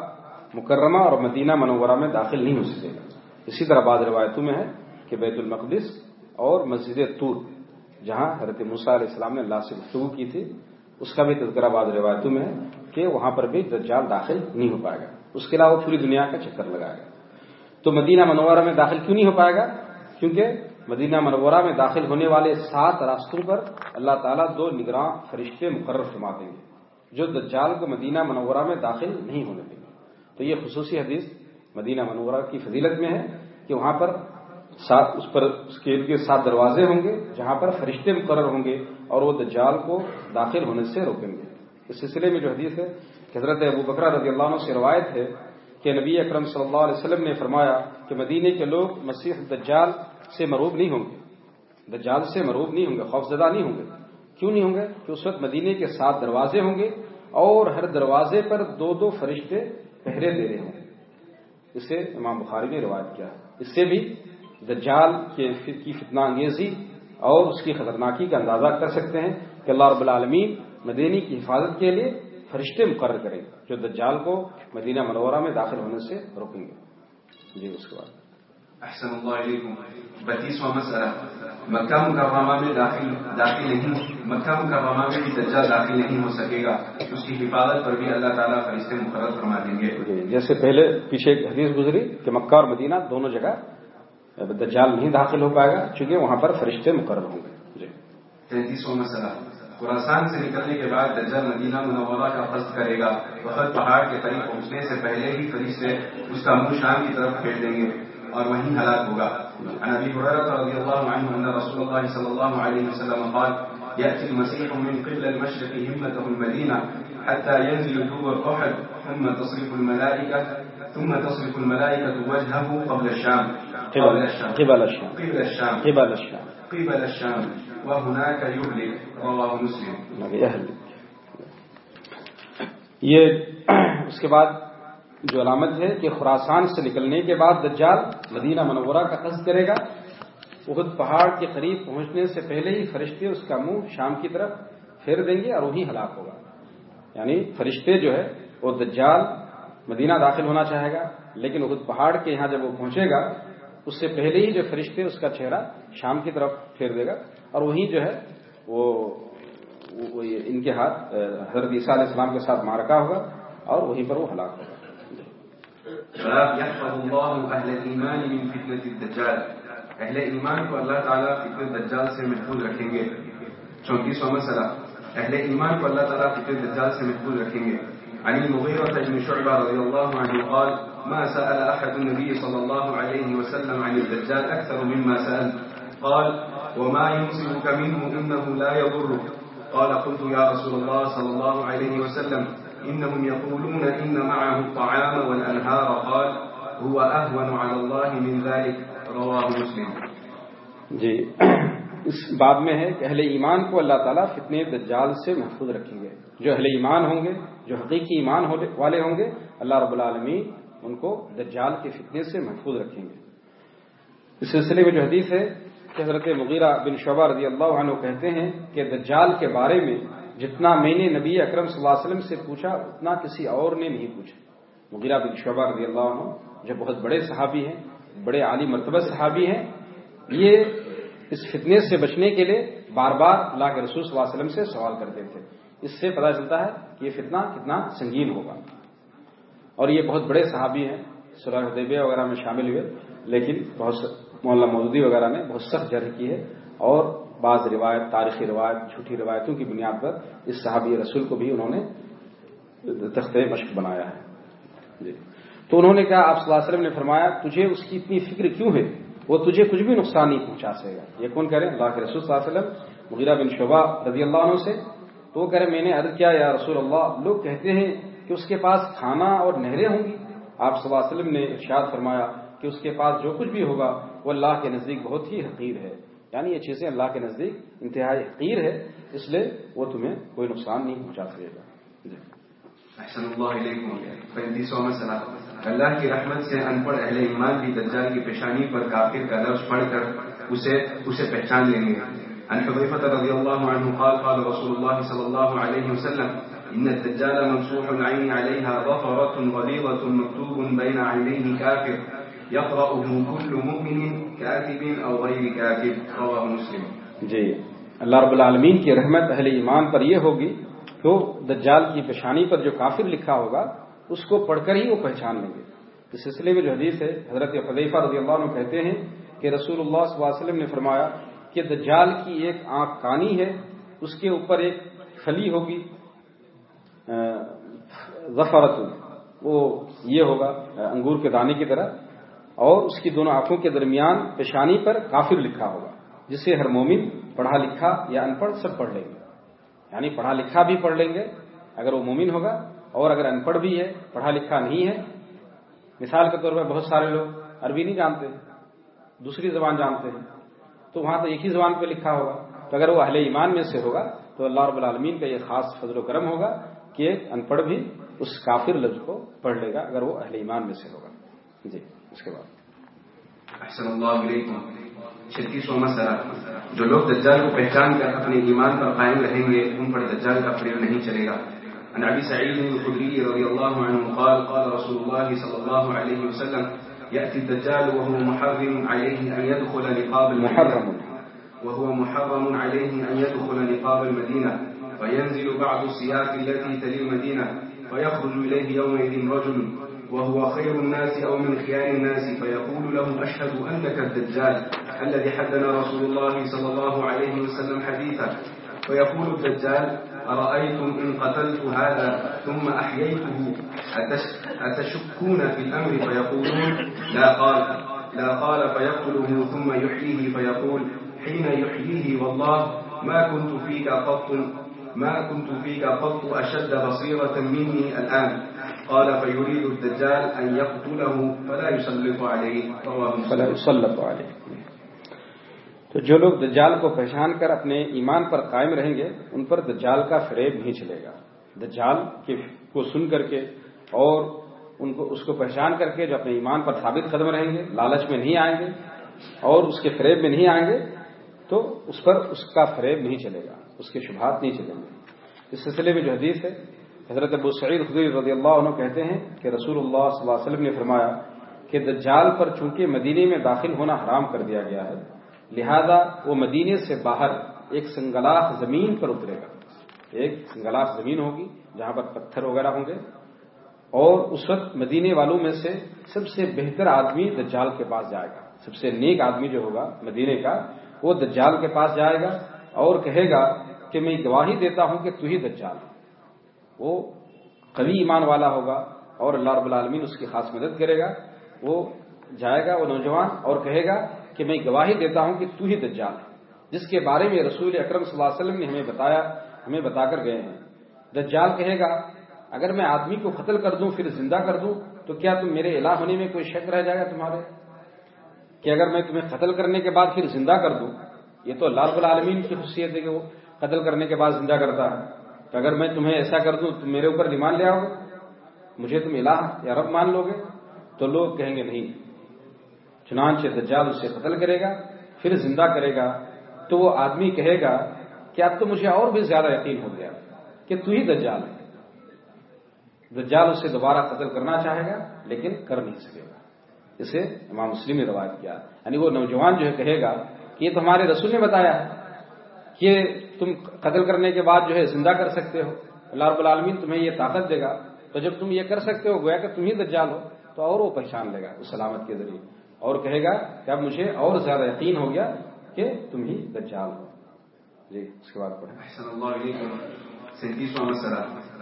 مکرمہ اور مدینہ منورہ میں داخل نہیں ہو سکے۔ گا اسی طرح بعض روایتوں میں ہے کہ بیت المقدس اور مسجد طور، جہاں حضرت موسیٰ علیہ السلام نے اللہ سے گفتگو کی تھی، اس کا بھی تذکرہ بعض روایتوں میں ہے۔ کہ وہاں پر بھی دجال داخل نہیں ہو پائے گا۔ اس کے علاوہ پوری دنیا کا چکر لگائے گا تو مدینہ منورہ میں داخل کیوں نہیں ہو پائے گا؟ کیونکہ مدینہ منورہ میں داخل ہونے والے سات راستوں پر اللہ تعالیٰ دو نگراں فرشتے مقرر فرما دیں گے جو دجال کو مدینہ منورہ میں داخل نہیں ہونے دیں گے۔ تو یہ خصوصی حدیث مدینہ منورہ کی فضیلت میں ہے کہ وہاں پر سات، اس پر اس کے سات دروازے ہوں گے جہاں پر فرشتے مقرر ہوں گے اور وہ دجال کو داخل ہونے سے روکیں گے۔ اس سلسلے میں جو حدیث ہے حضرت ابو بکرا رضی اللہ عنہ سے روایت ہے کہ نبی اکرم صلی اللہ علیہ وسلم نے فرمایا کہ مدینے کے لوگ مسیح دجال سے مروب نہیں ہوں گے۔ دجال سے مروب نہیں ہوں گے، خوفزدہ نہیں ہوں گے۔ کیوں نہیں ہوں گے؟ کہ اس وقت مدینے کے سات دروازے ہوں گے اور ہر دروازے پر دو دو فرشتے پہرے دے رہے ہوں گے۔ اسے امام بخاری نے روایت کیا۔ اس سے بھی دجال کی فتنہ انگیزی اور اس کی خطرناکی کا اندازہ کر سکتے ہیں کہ اللہ رب العالمین مدینی کی حفاظت کے لیے فرشتے مقرر کریں جو دجال کو مدینہ منورہ میں داخل ہونے سے روکیں گے۔ جی اس کے بعد۔ احسن اللہ علیکم۔ بتیسواں مسئلہ مکہ مکرمہ میں داخل داخل نہیں مکہ مکرمہ میں بھی دجال داخل نہیں ہو سکے گا۔ اس کی حفاظت پر بھی اللہ تعالیٰ فرشتے مقرر فرما دیں گے۔ جی، جیسے پہلے پیچھے ایک حدیث گزری کہ مکہ اور مدینہ دونوں جگہ دجال نہیں داخل ہو پائے گا چونکہ وہاں پر فرشتے مقرر ہوں گے۔ جی۔ تینتیسواں مسئلہ خوراسان سے نکلنے کے بعد دجال مدینہ منورہ کا قصد کرے گا۔ وقت پہاڑ کے قریب پہنچنے سے پہلے ہی فرشتے اس کا منہ شام کی طرف پھیر دیں گے اور وہیں ہلاک ہوگا۔ عن ابي هريره رضي الله عنه ان رسول الله صلى الله عليه وسلم قال ياتي المسيح من قبل المشرق همته المدينه حتى ينزل دور احد ثم تصرف الملائكه ثم تصرف الملائكه وجهه قبل الشام۔ قبل الشام۔ قبل الشام۔ قبل الشام۔ قبل الشام۔ قبل الشام، وهناك يهلك رواه مسلم. يهلك. یہ اس کے بعد جو علامت ہے کہ خوراسان سے نکلنے کے بعد دجال مدینہ منورہ کا قصد کرے گا۔ احد پہاڑ کے قریب پہنچنے سے پہلے ہی فرشتے اس کا منہ شام کی طرف پھیر دیں گے اور وہی ہلاک ہوگا۔ یعنی فرشتے جو ہے وہ دجال مدینہ داخل ہونا چاہے گا، لیکن احد پہاڑ کے یہاں جب وہ پہنچے گا اس سے پہلے ہی جو فرشتے اس کا چہرہ شام کی طرف پھیر دے گا اور وہیں جو ہے وہ ان کے ہاتھ حضرت عیسیٰ علیہ السلام کے ساتھ مارکا ہوگا اور وہیں پر وہ ہلاک ہوگا۔ اہل ایمان کو اللہ تعالیٰ فتنة الدجال سے محفوظ رکھیں گے۔ چونتیسواں مسئلہ۔ اہل ایمان کو اللہ تعالیٰ فتنة الدجال سے محفوظ رکھیں گے۔ عن المغيرة بن شعبة رضي الله عنه قال ما سأل أحد النبي صلى الله عليه وسلم عن الدجال أكثر مما سأل. قال، وما ينصبك منه إنه لا يضرك. قال، قلت يا رسول الله صلى الله عليه وسلم، إنهم يقولون إن معه الطعام والأنهار. قال، هو أهون على الله من ذلك. رواه مسلم. جی اس باب میں ہے کہ اہل ایمان کو اللہ تعالیٰ فتنے دجال سے محفوظ رکھیں گے۔ جو اہل ایمان ہوں گے، جو حقیقی ایمان والے ہوں گے، اللہ رب العالمین ان کو دجال کے فتنے سے محفوظ رکھیں گے۔ اس سلسلے میں جو حدیث ہے کہ حضرت مغیرہ بن شعبہ رضی اللہ عنہ کہتے ہیں کہ دجال کے بارے میں جتنا میں نے نبی اکرم صلی اللہ علیہ وسلم سے پوچھا، اتنا کسی اور نے نہیں پوچھا۔ مغیرہ بن شعبہ رضی اللہ عنہ جو بہت بڑے صحابی ہیں، بڑے عالی مرتبہ صحابی ہیں، یہ اس فتنے سے بچنے کے لیے بار بار اللہ کے رسول صلی اللہ علیہ وسلم سے سوال کرتے تھے۔ اس سے پتہ چلتا ہے کہ یہ فتنہ کتنا سنگین ہوگا۔ اور یہ بہت بڑے صحابی ہیں، صلاح حدیبیہ وغیرہ میں شامل ہوئے، لیکن بہت مولانا مودودی وغیرہ نے بہت سخت جرح کی ہے اور بعض روایت، تاریخی روایت، جھوٹی روایتوں کی بنیاد پر اس صحابی رسول کو بھی انہوں نے تخت مشق بنایا ہے۔ جی۔ تو انہوں نے کہا، آپ صلی اللہ علیہ وسلم نے فرمایا، تجھے اس کی اتنی فکر کیوں ہے؟ وہ تجھے کچھ بھی نقصان نہیں پہنچا سکے گا۔ یہ کون کہہ رہے ہیں؟ اللہ کے رسول صلی اللہ علیہ وسلم، مغیرہ بن شعبہ رضی اللہ عنہ سے۔ تو وہ کہہ رہے میں نے عرض کیا، یا رسول اللہ، لوگ کہتے ہیں کہ اس کے پاس کھانا اور نہریں ہوں گی۔ آپ صلی اللہ علیہ وسلم نے ارشاد فرمایا کہ اس کے پاس جو کچھ بھی ہوگا وہ اللہ کے نزدیک بہت ہی حقیر ہے۔ یعنی یہ چیزیں اللہ کے نزدیک انتہائی حقیر ہے، اس لیے وہ تمہیں کوئی نقصان نہیں پہنچا سکے گا۔ جی۔ اللہ کی رحمت سے ان پڑھ اہل ایمان کی دجال کی پیشانی پر کافر کا لفظ پڑھ کر اسے اسے پہچان لیں گے۔ عن حذيفة رضي الله عنه قال قال رسول الله صلى الله عليه وسلم إن الدجال ممسوح العين عليها ظفرة غليظة مكتوب بين عينيه كافر، يقرأه كل مؤمن كاتب أو غير كاتب، رواه مسلم. جی اللہ رب العالمین کی رحمت اہل ایمان پر یہ ہوگی کہ دجال کی پیشانی پر جو کافر لکھا ہوگا، اس کو پڑھ کر ہی وہ پہچان لیں گے۔ اس سلسلے میں جو حدیث ہے، حضرت فضیفہ رضی اللہ عنہ کہتے ہیں کہ رسول اللہ صلی اللہ علیہ وسلم نے فرمایا کہ دجال کی ایک آنکھ کانی ہے، اس کے اوپر ایک خلی ہوگی ظفرت وہ یہ ہوگا، انگور کے دانے کی طرح، اور اس کی دونوں آنکھوں کے درمیان پیشانی پر کافر لکھا ہوگا، جسے ہر مومن پڑھا لکھا یا ان پڑھ سب پڑھ لیں گے۔ یعنی پڑھا لکھا بھی پڑھ لیں گے، اگر وہ مومن ہوگا، اور اگر ان پڑھ بھی ہے، پڑھا لکھا نہیں ہے۔ مثال کے طور پر بہت سارے لوگ عربی نہیں جانتے، دوسری زبان جانتے ہیں، تو وہاں تو ایک ہی زبان پہ لکھا ہوگا۔ تو اگر وہ اہل ایمان میں سے ہوگا، تو اللہ رب العالمین کا یہ خاص فضل و کرم ہوگا کہ ان پڑھ بھی اس کافر لفظ کو پڑھ لے گا اگر وہ اہل ایمان میں سے ہوگا۔ جی اس کے بعد۔ احسن اللہ علیکم چھتیسواں مسئلہ جو لوگ دجال کو پہچان کر اپنے ایمان پر قائم رہیں گے ان پر دجال کا فریب نہیں چلے گا۔ عن ابي سعيد الخدري رضي الله عنه قال قال رسول الله صلى الله عليه وسلم ياتي الدجال وهو محرم عليه ان يدخل نقاب المدينه محرم. وهو محرم عليه ان يدخل نقاب المدينه فينزل بعض السياف التي تلي المدينه فيخرج اليه يومئذ رجل وهو خير الناس او من خيار الناس، فيقول له اشهد انك الدجال الذي حدنا رسول الله صلى الله عليه وسلم حديثا. فيقول الدجال، أرأيتم إن قتلت هذا ثم أحييته؟ أتشكون في الأمر؟ فيقولون، لا قال لا قال، فيقتله ثم يحييه، فيقول، حين يحييه والله ما كنت فيك قط ما كنت فيك قط أشد بصيرة مني الآن. قال فيريد الدجال أن يقتله فلا يسلط عليه. فلا يسلط علیہ تو جو لوگ دجال کو پہچان کر اپنے ایمان پر قائم رہیں گے، ان پر دجال کا فریب نہیں چلے گا۔ دجال کے کو سن کر کے اور ان کو اس کو پہچان کر کے جو اپنے ایمان پر ثابت قدم رہیں گے، لالچ میں نہیں آئیں گے اور اس کے فریب میں نہیں آئیں گے، تو اس پر اس کا فریب نہیں چلے گا۔ اس کے شبہات نہیں چلیں گے۔ اس سلسلے میں جو حدیث ہے، حضرت ابو سعید خدی رضی اللہ عنہ کہتے ہیں کہ رسول اللہ صلی اللہ علیہ وسلم نے فرمایا کہ دجال پر چونکہ مدینے میں داخل ہونا حرام کر دیا گیا ہے، لہذا وہ مدینے سے باہر ایک سنگلاخ زمین پر اترے گا۔ ایک سنگلاخ زمین ہوگی جہاں پر پتھر وغیرہ ہوں گے۔ اور اس وقت مدینے والوں میں سے سب سے بہتر آدمی دجال کے پاس جائے گا۔ سب سے نیک آدمی جو ہوگا مدینے کا، وہ دجال کے پاس جائے گا اور کہے گا کہ میں گواہی دیتا ہوں کہ تو ہی دجال ہے۔ وہ قوی ایمان والا ہوگا اور اللہ رب العالمین اس کی خاص مدد کرے گا۔ وہ جائے گا، وہ نوجوان اور کہے گا کہ میں گواہی دیتا ہوں کہ تو ہی دجال ہے۔ جس کے بارے میں رسول اکرم صلی اللہ علیہ وسلم نے ہمیں بتایا، ہمیں بتا کر گئے ہیں۔ دجال کہے گا، اگر میں آدمی کو قتل کر دوں، پھر زندہ کر دوں، تو کیا تم میرے الہ ہونے میں کوئی شک رہ جائے گا تمہارے؟ کہ اگر میں تمہیں قتل کرنے کے بعد پھر زندہ کر دوں، یہ تو اللہ رب العالمین کی خصوصیت ہے کہ وہ قتل کرنے کے بعد زندہ کرتا ہے۔ تو اگر میں تمہیں ایسا کر دوں تم میرے اوپر ایمان لے آؤ۔ مجھے تم الہ یا رب مان لو گے۔ تو لوگ کہیں گے نہیں۔ چنانچہ دجال اسے قتل کرے گا، پھر زندہ کرے گا۔ تو وہ آدمی کہے گا کہ اب تو مجھے اور بھی زیادہ یقین ہو گیا کہ تو ہی دجال ہے؟ دجال اسے دوبارہ قتل کرنا چاہے گا، لیکن کر نہیں سکے گا۔ اسے امام مسلم نے روایت کیا۔ یعنی وہ نوجوان جو ہے کہے گا کہ یہ تمہارے رسول نے بتایا ہے کہ تم قتل کرنے کے بعد جو ہے زندہ کر سکتے ہو، اللہ رب العالمین تمہیں یہ طاقت دے گا۔ تو جب تم یہ کر سکتے ہو، گویا کہ تم ہی دجال ہو، تو اور وہ پہچان لے گا اس سلامت کے ذریعے۔ اور کہے گا کہ اب مجھے اور زیادہ یقین ہو گیا کہ تم ہی دجال ہو۔ جی اس کے بعد پڑھیں۔ سینتیسواں مسئلہ۔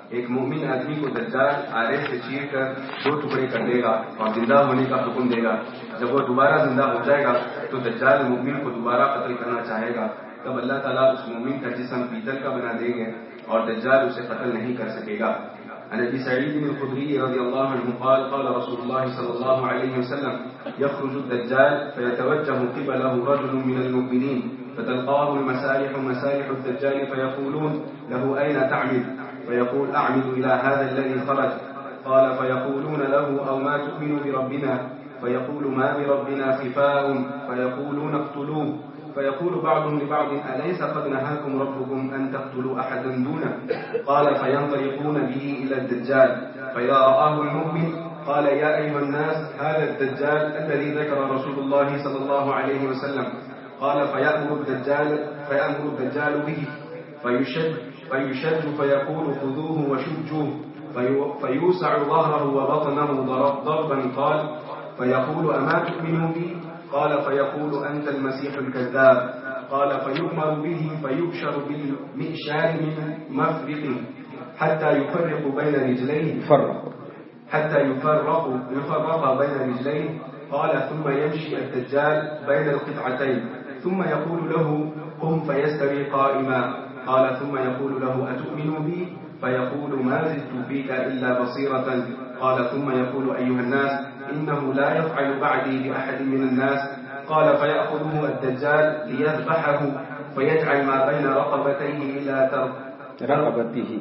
ایک مومن آدمی کو دجال آرے سے چیر کر دو ٹکڑے کر دے گا اور زندہ ہونے کا حکم دے گا۔ جب وہ دوبارہ زندہ ہو جائے گا تو دجال مومن کو دوبارہ قتل کرنا چاہے گا۔ تب اللہ تعالیٰ اس مومن کا جسم پیتل کا بنا دیں گے اور دجال اسے قتل نہیں کر سکے گا۔ عن ابي سعيد الخدري رضي الله عنه قال قال رسول الله صلى الله عليه وسلم يخرج الدجال فيتوجه قبله رجل من المؤمنين فتلقاه المسالح مسالح الدجال فيقولون له اين تعمد فيقول اعمد الى هذا الذي خرج. قال فيقولون له او ما تؤمن بربنا؟ فيقول ما بربنا خفاء؟ فيقولون اقتلوه. فيقول بعضهم لبعض، أليس قد نهاكم ربكم أن تقتلوا أحدا دونه؟ قال، فينطلقون به إلى الدجال. فإذا رآه المؤمن، قال، يا أيها الناس، هذا الدجال الذي ذكر رسول الله صلى الله عليه وسلم. قال، فيأمر الدجال فيأمر الدجال به. فيشد فيشد، فيقول، خذوه وشجوه. فيوسع ظهره وبطنه ضربا، قال، فيقول، أما تؤمنوا بي؟ قال فيقول أنت المسيح الكذاب. قال فيؤمر به فيبشر بالمئشار من مفرق حتى يفرق بين رجليه. فرق حتى يفرق يفرق بين رجليه. قال ثم يمشي الدجال بين القطعتين. ثم يقول له قم فيستوي قائما. قال ثم يقول له أتؤمن بي؟ فيقول ما زدت فيك إلا بصيرة. قال ثم يقول أيها الناس إنه لا يفعل بعدي بأحد من الناس. قال فيأخذه الدجال ليذبحه فيجعل ما بين رقبتيه إلى تر- رقبته.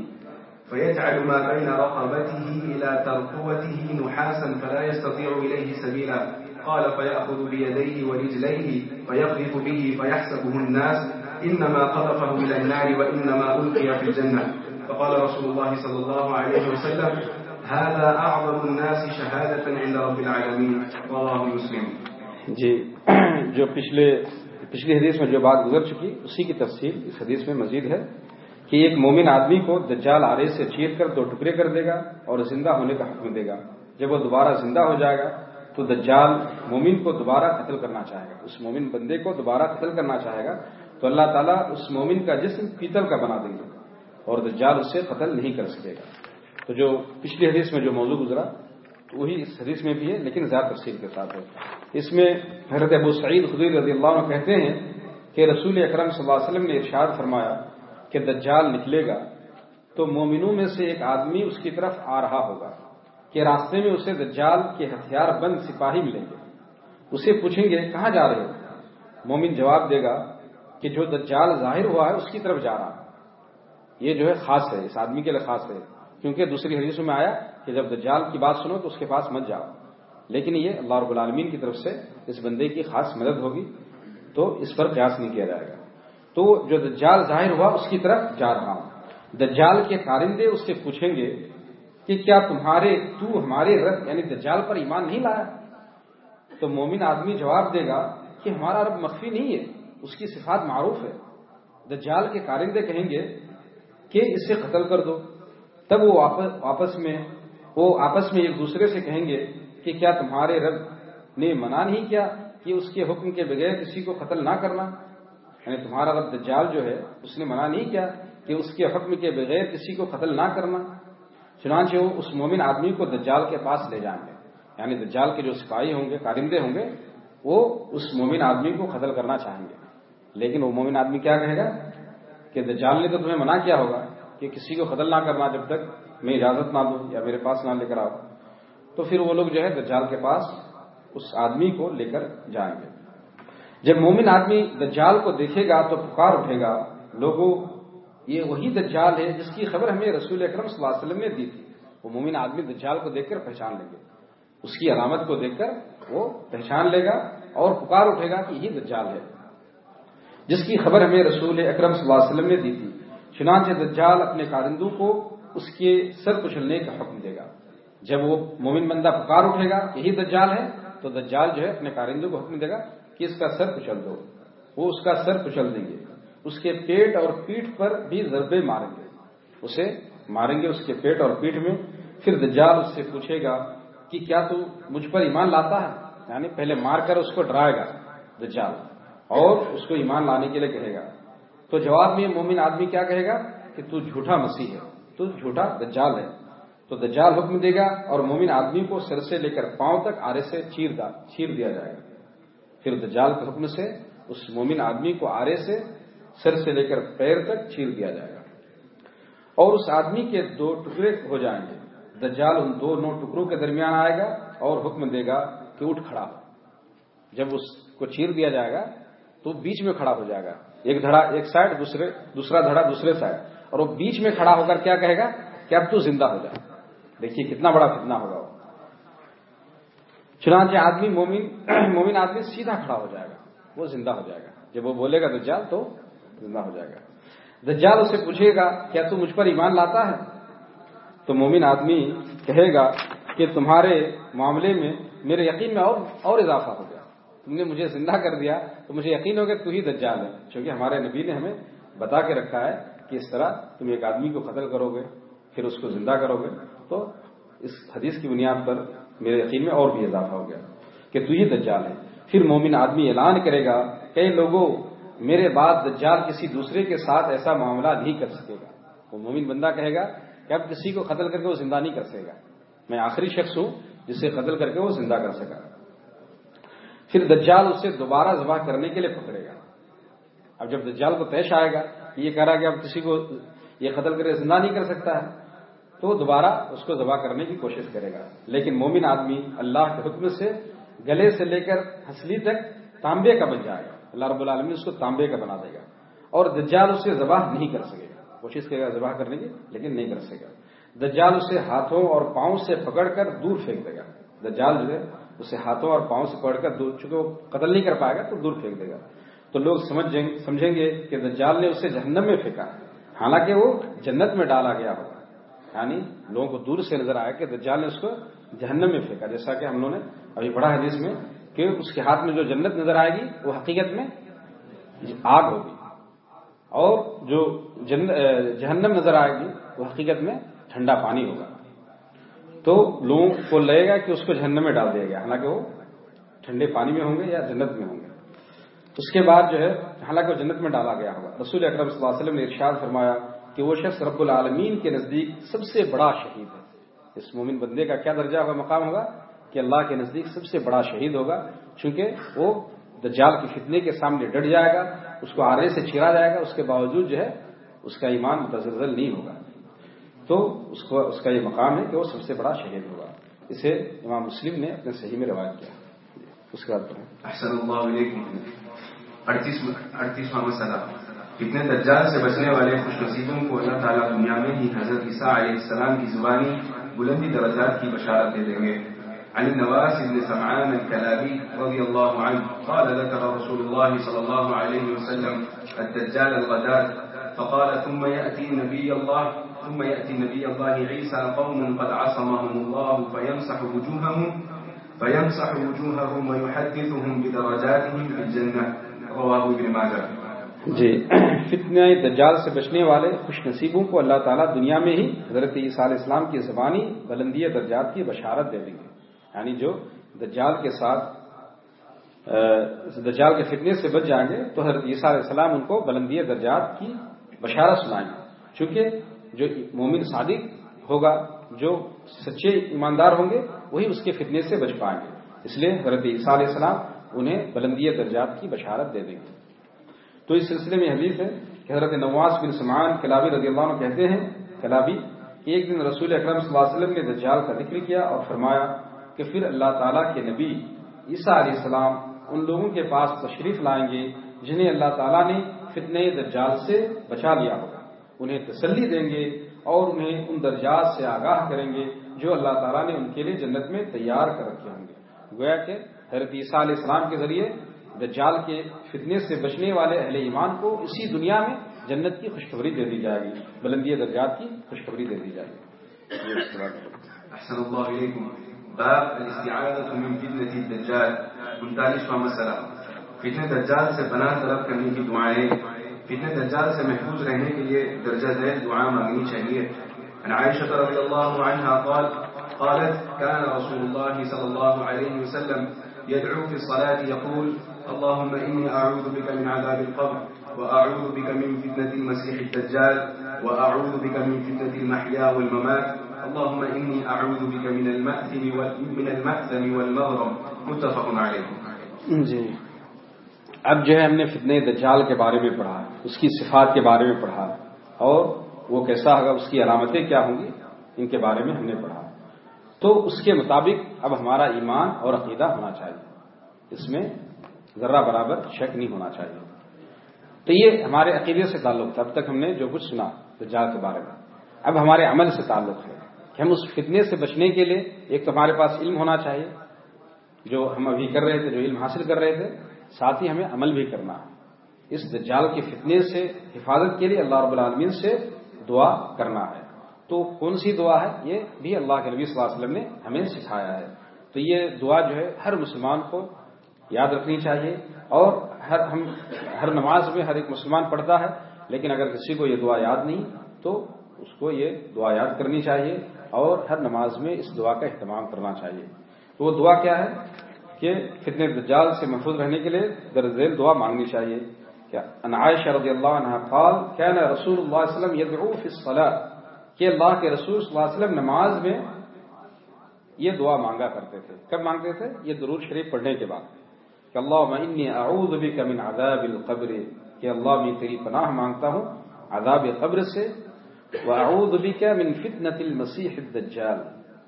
فيجعل ما بين رقبته إلى ترقوته نحاسا فلا يستطيع إليه سبيلا. قال فيأخذ بيديه ورجليه فيقذف به فيحسبه الناس إنما قذفه إلى النار وإنما ألقي في الجنة. فقال رسول الله صلى الله عليه وسلم هذا أعظم الناس شهادة عند رب العالمين رواه مسلم. جی جو پچھلے، پچھلی حدیث میں جو بات گزر چکی، اسی کی تفصیل اس حدیث میں مزید ہے کہ ایک مومن آدمی کو دجال آرے سے چیر کر دو ٹکڑے کر دے گا اور زندہ ہونے کا حکم دے گا۔ جب وہ دوبارہ زندہ ہو جائے گا، تو دجال مومن کو دوبارہ قتل کرنا چاہے گا۔ اس مومن بندے کو دوبارہ قتل کرنا چاہے گا، تو اللہ تعالیٰ اس مومن کا جسم پیتل کا بنا دیں گے اور دجال اس سے قتل نہیں کر سکے گا۔ تو جو پچھلی حدیث میں جو موضوع گزرا وہی اس حدیث میں بھی ہے، لیکن زیادہ تفصیل کے ساتھ ہے۔ اس میں حضرت ابو سعید خدی رضی اللہ عنہ کہتے ہیں کہ رسول اکرم صلی اللہ علیہ وسلم نے ارشاد فرمایا کہ دجال نکلے گا تو مومنوں میں سے ایک آدمی اس کی طرف آ رہا ہوگا کہ راستے میں اسے دجال کے ہتھیار بند سپاہی ملیں گے۔ اسے پوچھیں گے، کہاں جا رہے ہو؟ مومن جواب دے گا کہ جو دجال ظاہر ہوا ہے، اس کی طرف جا رہا۔ یہ جو ہے خاص ہے، اس آدمی کے لیے خاص ہے۔ کیونکہ دوسری حدیثوں میں آیا کہ جب دجال کی بات سنو تو اس کے پاس مت جاؤ۔ لیکن یہ اللہ رب العالمین کی طرف سے اس بندے کی خاص مدد ہوگی، تو اس پر قیاس نہیں کیا جائے گا۔ تو جو دجال ظاہر ہوا، اس کی طرف جا رہا ہوں۔ دجال کے کارندے اس سے پوچھیں گے کہ کیا تمہارے تو ہمارے رب یعنی دجال پر ایمان نہیں لایا؟ تو مومن آدمی جواب دے گا کہ ہمارا رب مخفی نہیں ہے، اس کی صفات معروف ہے۔ دجال کے کارندے کہیں گے کہ اسے قتل کر دو۔ تب وہ آپس میں وہ آپس میں ایک دوسرے سے کہیں گے کہ کیا تمہارے رب نے منع نہیں کیا کہ اس کے حکم کے بغیر کسی کو قتل نہ کرنا؟ یعنی تمہارا رب دجال جو ہے، اس نے منع نہیں کیا کہ اس کے حکم کے بغیر کسی کو قتل نہ کرنا؟ چنانچہ وہ اس مومن آدمی کو دجال کے پاس لے جائیں گے۔ یعنی دجال کے جو سپاہی ہوں گے، کارندے ہوں گے، وہ اس مومن آدمی کو قتل کرنا چاہیں گے۔ لیکن وہ مومن آدمی کیا کہے گا کہ دجال نے تو تمہیں منع کیا ہوگا؟ کہ کسی کو قتل نہ کرنا جب تک میں اجازت نہ دوں یا میرے پاس نہ لے کر آؤ، تو پھر وہ لوگ جو ہے دجال کے پاس اس آدمی کو لے کر جائیں گے۔ جب مومن آدمی دجال کو دیکھے گا تو پکار اٹھے گا، لوگوں، یہ وہی دجال ہے جس کی خبر ہمیں رسول اکرم صلی اللہ علیہ وسلم نے دی تھی۔ وہ مومن آدمی دجال کو دیکھ کر پہچان لیں گے اس کی علامت کو دیکھ کر وہ پہچان لے گا اور پکار اٹھے گا کہ یہ دجال ہے۔ جس کی خبر ہمیں رسول اکرم صلی اللہ علیہ وسلم نے دی تھی۔ چنانچہ دجال اپنے کارندوں کو اس کے سر کچلنے کا حکم دے گا۔ جب وہ مومن بندہ پکار اٹھے گا، یہی دجال ہے، تو دجال جو ہے اپنے کارندوں کو حکم دے گا کہ اس کا سر کچل دو۔ وہ اس کا سر کچل دیں گے۔ اس کے پیٹ اور پیٹھ پر بھی ضربے ماریں گے۔ اسے ماریں گے اس کے پیٹ اور پیٹھ میں۔ پھر دجال اس سے پوچھے گا کہ کیا تو مجھ پر ایمان لاتا ہے؟ یعنی پہلے مار کر اس کو ڈرائے گا دجال، اور اس کو ایمان لانے کے لیے کہے گا۔ تو جواب میں مومن آدمی کیا کہے گا کہ تو جھوٹا مسیح ہے، تو جھوٹا دجال ہے۔ تو دجال حکم دے گا اور مومن آدمی کو سر سے لے کر پاؤں تک آرے سے چیر دا، چیر دیا جائے گا۔ پھر دجال کے حکم سے اس مومن آدمی کو آرے سے سر سے لے کر پیر تک چیر دیا جائے گا۔ اور اس آدمی کے دو ٹکڑے ہو جائیں گے۔ دجال ان دو نو ٹکڑوں کے درمیان آئے گا اور حکم دے گا کہ اٹھ کھڑا جب اس کو چیر دیا جائے گا تو بیچ میں کھڑا ہو جائے گا۔ ایک دھڑا ایک سائڈ، دوسرے، دوسرا دھڑا دوسرے سائڈ۔ اور وہ بیچ میں کھڑا ہو کر کیا کہے گا کہ اب تو زندہ ہو جائے دیکھیے کتنا بڑا کتنا ہوگا۔ وہ چنانچہ آدمی مومن مومن آدمی سیدھا کھڑا ہو جائے گا۔ وہ زندہ ہو جائے گا۔ جب وہ بولے گا دجال تو زندہ ہو جائے گا۔ دجال اسے پوچھے گا، کیا تو مجھ پر ایمان لاتا ہے؟ تو مومن آدمی کہے گا کہ تمہارے معاملے میں میرے یقین میں اور اور اضافہ ہو گیا تم نے مجھے زندہ کر دیا، تو مجھے یقین ہو گیا تو ہی دجال ہے۔ چونکہ ہمارے نبی نے ہمیں بتا کے رکھا ہے کہ اس طرح تم ایک آدمی کو قتل کرو گے، پھر اس کو زندہ کرو گے۔ تو اس حدیث کی بنیاد پر میرے یقین میں اور بھی اضافہ ہو گیا کہ تو ہی دجال ہے۔ پھر مومن آدمی اعلان کرے گا کئی لوگوں میرے بعد دجال کسی دوسرے کے ساتھ ایسا معاملہ نہیں کر سکے گا۔ وہ مومن بندہ کہے گا کہ اب کسی کو قتل کر کے وہ زندہ نہیں کر سکے گا۔ میں آخری شخص ہوں جسے قتل کر کے وہ زندہ کر سکا۔ پھر دجال اسے دوبارہ ذبح کرنے کے لیے پکڑے گا۔ اب جب دجال کو پیش آئے گا یہ کہہ رہا کہ اب کسی کو یہ قتل کر کے زندہ نہیں کر سکتا ہے، تو وہ دوبارہ اس کو ذبح کرنے کی کوشش کرے گا۔ لیکن مومن آدمی اللہ کے حکم سے گلے سے لے کر ہنسلی تک تانبے کا بن جائے گا۔ اللہ رب العالمین اس کو تانبے کا بنا دے گا۔ اور دجال اسے ذبح نہیں کر سکے گا۔ کوشش کرے گا ذبح کرنے کی، لیکن نہیں کر سکے گا۔ دجال اسے ہاتھوں اور پاؤں سے پکڑ کر دور پھینک دے گا۔ دجال جو ہے اسے ہاتھوں اور پاؤں سے پکڑ کر دور چونکہ وہ قتل نہیں کر پائے گا تو دور پھینک دے گا۔ تو لوگ سمجھیں گے کہ دجال نے اسے جہنم میں پھینکا۔ حالانکہ وہ جنت میں ڈالا گیا ہوگا۔ یعنی لوگوں کو دور سے نظر آیا کہ دجال نے اس کو جہنم میں پھینکا۔ جیسا کہ ہم لوگوں نے ابھی پڑھا ہے جس میں کہ اس کے ہاتھ میں جو جنت نظر آئے گی، وہ حقیقت میں آگ ہوگی۔ اور جو جہنم نظر آئے گی، وہ حقیقت میں ٹھنڈا پانی ہوگا۔ تو لوگوں کو لگے گا کہ اس کو جہنم میں ڈال دیا گیا، حالانکہ وہ ٹھنڈے پانی میں ہوں گے یا جنت میں ہوں گے۔ اس کے بعد جو ہے، حالانکہ وہ جنت میں ڈالا گیا ہوگا۔ رسول اکرم صلی اللہ علیہ وسلم نے ارشاد فرمایا کہ وہ شخص رب العالمین کے نزدیک سب سے بڑا شہید ہے۔ اس مومن بندے کا کیا درجہ ہوگا، مقام ہوگا؟ کہ اللہ کے نزدیک سب سے بڑا شہید ہوگا، چونکہ وہ دجال کی فتنے کے سامنے ڈٹ جائے گا، اس کو آرے سے چھیرا جائے گا، اس کے باوجود جو ہے، اس کا ایمان متزلزل نہیں ہوگا۔ تو اس کو اس کا یہ مقام ہے کہ وہ سب سے بڑا شہید ہوگا۔ اسے امام مسلم نے اپنے صحیح میں روایت کیا۔ اس کے بعد اڑتیسواں مسئلہ فتنے دجال سے بچنے والے خوش نصیبوں کو اللہ تعالیٰ دنیا میں ہی حضرت عیسیٰ علیہ السلام کی زبانی بلندی درجات کی بشارت دے دیں گے۔ عن النواس بن سمعان الكلابي رضي الله عنه قال ذكر رسول الله صلى الله عليه وسلم الدجال الغدار فقال، ثم يأتي نبي الله، ثم يأتي نبي الله عيسى قوم قد عصمهم الله فيمسح وجوههم فيمسح وجوههم ويحدثهم بدرجاتهم في الجنة. رواه ابن ماجه. جی فتنہ دجال سے بچنے والے خوش نصیبوں کو اللہ تعالیٰ دنیا میں ہی حضرت عیسیٰ علیہ السلام کی زبانی بلندی درجات کی بشارت دے دیں گے۔ یعنی جو دجال کے ساتھ دجال کے فتنے سے بچ جائیں گے، تو حضرت عیسیٰ علیہ السلام ان کو بلندی درجات کی بشارت سنائیں گے چونکہ جو مومن صادق ہوگا، جو سچے ایماندار ہوں گے، وہی اس کے فتنے سے بچ پائیں گے۔ اس لیے حضرت عیسیٰ علیہ السلام انہیں بلندی درجات کی بشارت دے دیں گے۔ تو اس سلسلے میں حدیث ہے کہ حضرت نواز بن سمان کلابی رضی اللہ عنہ کہتے ہیں، کلابی ایک دن رسول اکرم صلی اللہ علیہ وسلم نے دجال کا ذکر کیا اور فرمایا کہ پھر اللہ تعالیٰ کے نبی عیسیٰ علیہ السلام ان لوگوں کے پاس تشریف لائیں گے جنہیں اللہ تعالیٰ نے فتنے دجال سے بچا لیا ہوگا۔ انہیں تسلی دیں گے اور انہیں ان درجات سے آگاہ کریں گے جو اللہ تعالیٰ نے ان کے لیے جنت میں تیار کر رکھے ہوں گے۔ گویا کہ حضرت عیسیٰ علیہ السلام کے ذریعے دجال کے فتنے سے بچنے والے اہل ایمان کو اسی دنیا میں جنت کی خوشخبری دے دی جائے گی۔ بلندی درجات کی خوشخبری دے دی جائے گی۔ احسن اللہ علیکم۔ باب الاستعاذة من فتنة الدجال۔ انتالیسواں مسئلہ۔ فتنہ دجال سے پناہ طلب کرنے کی دعائیں، فتنہ دجال سے محفوظ رہنے کے لیے درجہ ذیل دعا مانگنی چاہیے۔ عن عائشة رضي الله عنها قال، قالت كان رسول الله صلى الله عليه وسلم يدعو في الصلاة يقول اللهم إني أعوذ بك من عذاب القبر وأعوذ بك من فتنة المسيح الدجال وأعوذ بك من فتنة المحيا والممات اللهم إني أعوذ بك من المأثم من المأثم والمغرم۔ متفق عليه جی۔ اب جو ہے ہم نے فتنے دجال کے بارے میں پڑھا، اس کی صفات کے بارے میں پڑھا، اور وہ کیسا ہوگا، اس کی علامتیں کیا ہوں گی، ان کے بارے میں ہم نے پڑھا۔ تو اس کے مطابق اب ہمارا ایمان اور عقیدہ ہونا چاہیے۔ اس میں ذرہ برابر شک نہیں ہونا چاہیے۔ تو یہ ہمارے عقیدے سے تعلق تھا، اب تک ہم نے جو کچھ سنا دجال کے بارے میں۔ اب ہمارے عمل سے تعلق ہے کہ ہم اس فتنے سے بچنے کے لیے ایک تو ہمارے پاس علم ہونا چاہیے، جو ہم ابھی کر رہے تھے، جو علم حاصل کر رہے تھے ساتھ ہی ہمیں عمل بھی کرنا ہے۔ اس دجال کے فتنے سے، حفاظت کے لیے اللہ رب العالمین سے دعا کرنا ہے۔ تو کون سی دعا ہے؟ یہ بھی اللہ کے نبی صلی اللہ علیہ وسلم نے ہمیں سکھایا ہے۔ تو یہ دعا جو ہے، ہر مسلمان کو یاد رکھنی چاہیے۔ اور ہر، ہم ہر نماز میں ہر ایک مسلمان پڑھتا ہے، لیکن اگر کسی کو یہ دعا یاد نہیں، تو اس کو یہ دعا یاد کرنی چاہیے اور ہر نماز میں اس دعا کا اہتمام کرنا چاہیے۔ تو وہ دعا کیا ہے؟ کہ فتنے دجال سے محفوظ رہنے کے لیے درزیل دعا مانگنی چاہیے۔ کیا؟ انعائش رضی اللہ عنہ قال کیا رسول اللہ علیہ وسلم یدعو فی الصلاة. کہ اللہ کے رسول صلی اللہ علیہ وسلم نماز میں یہ دعا مانگا کرتے تھے۔ کب مانگتے تھے؟ یہ درود شریف پڑھنے کے بعد۔ کہ اللہ انی اعوذ بک من عذاب القبر۔ کہ اللہ میں تیری پناہ مانگتا ہوں عذاب قبر سے۔ واعوذ بک من فتنة المسیح الدجال۔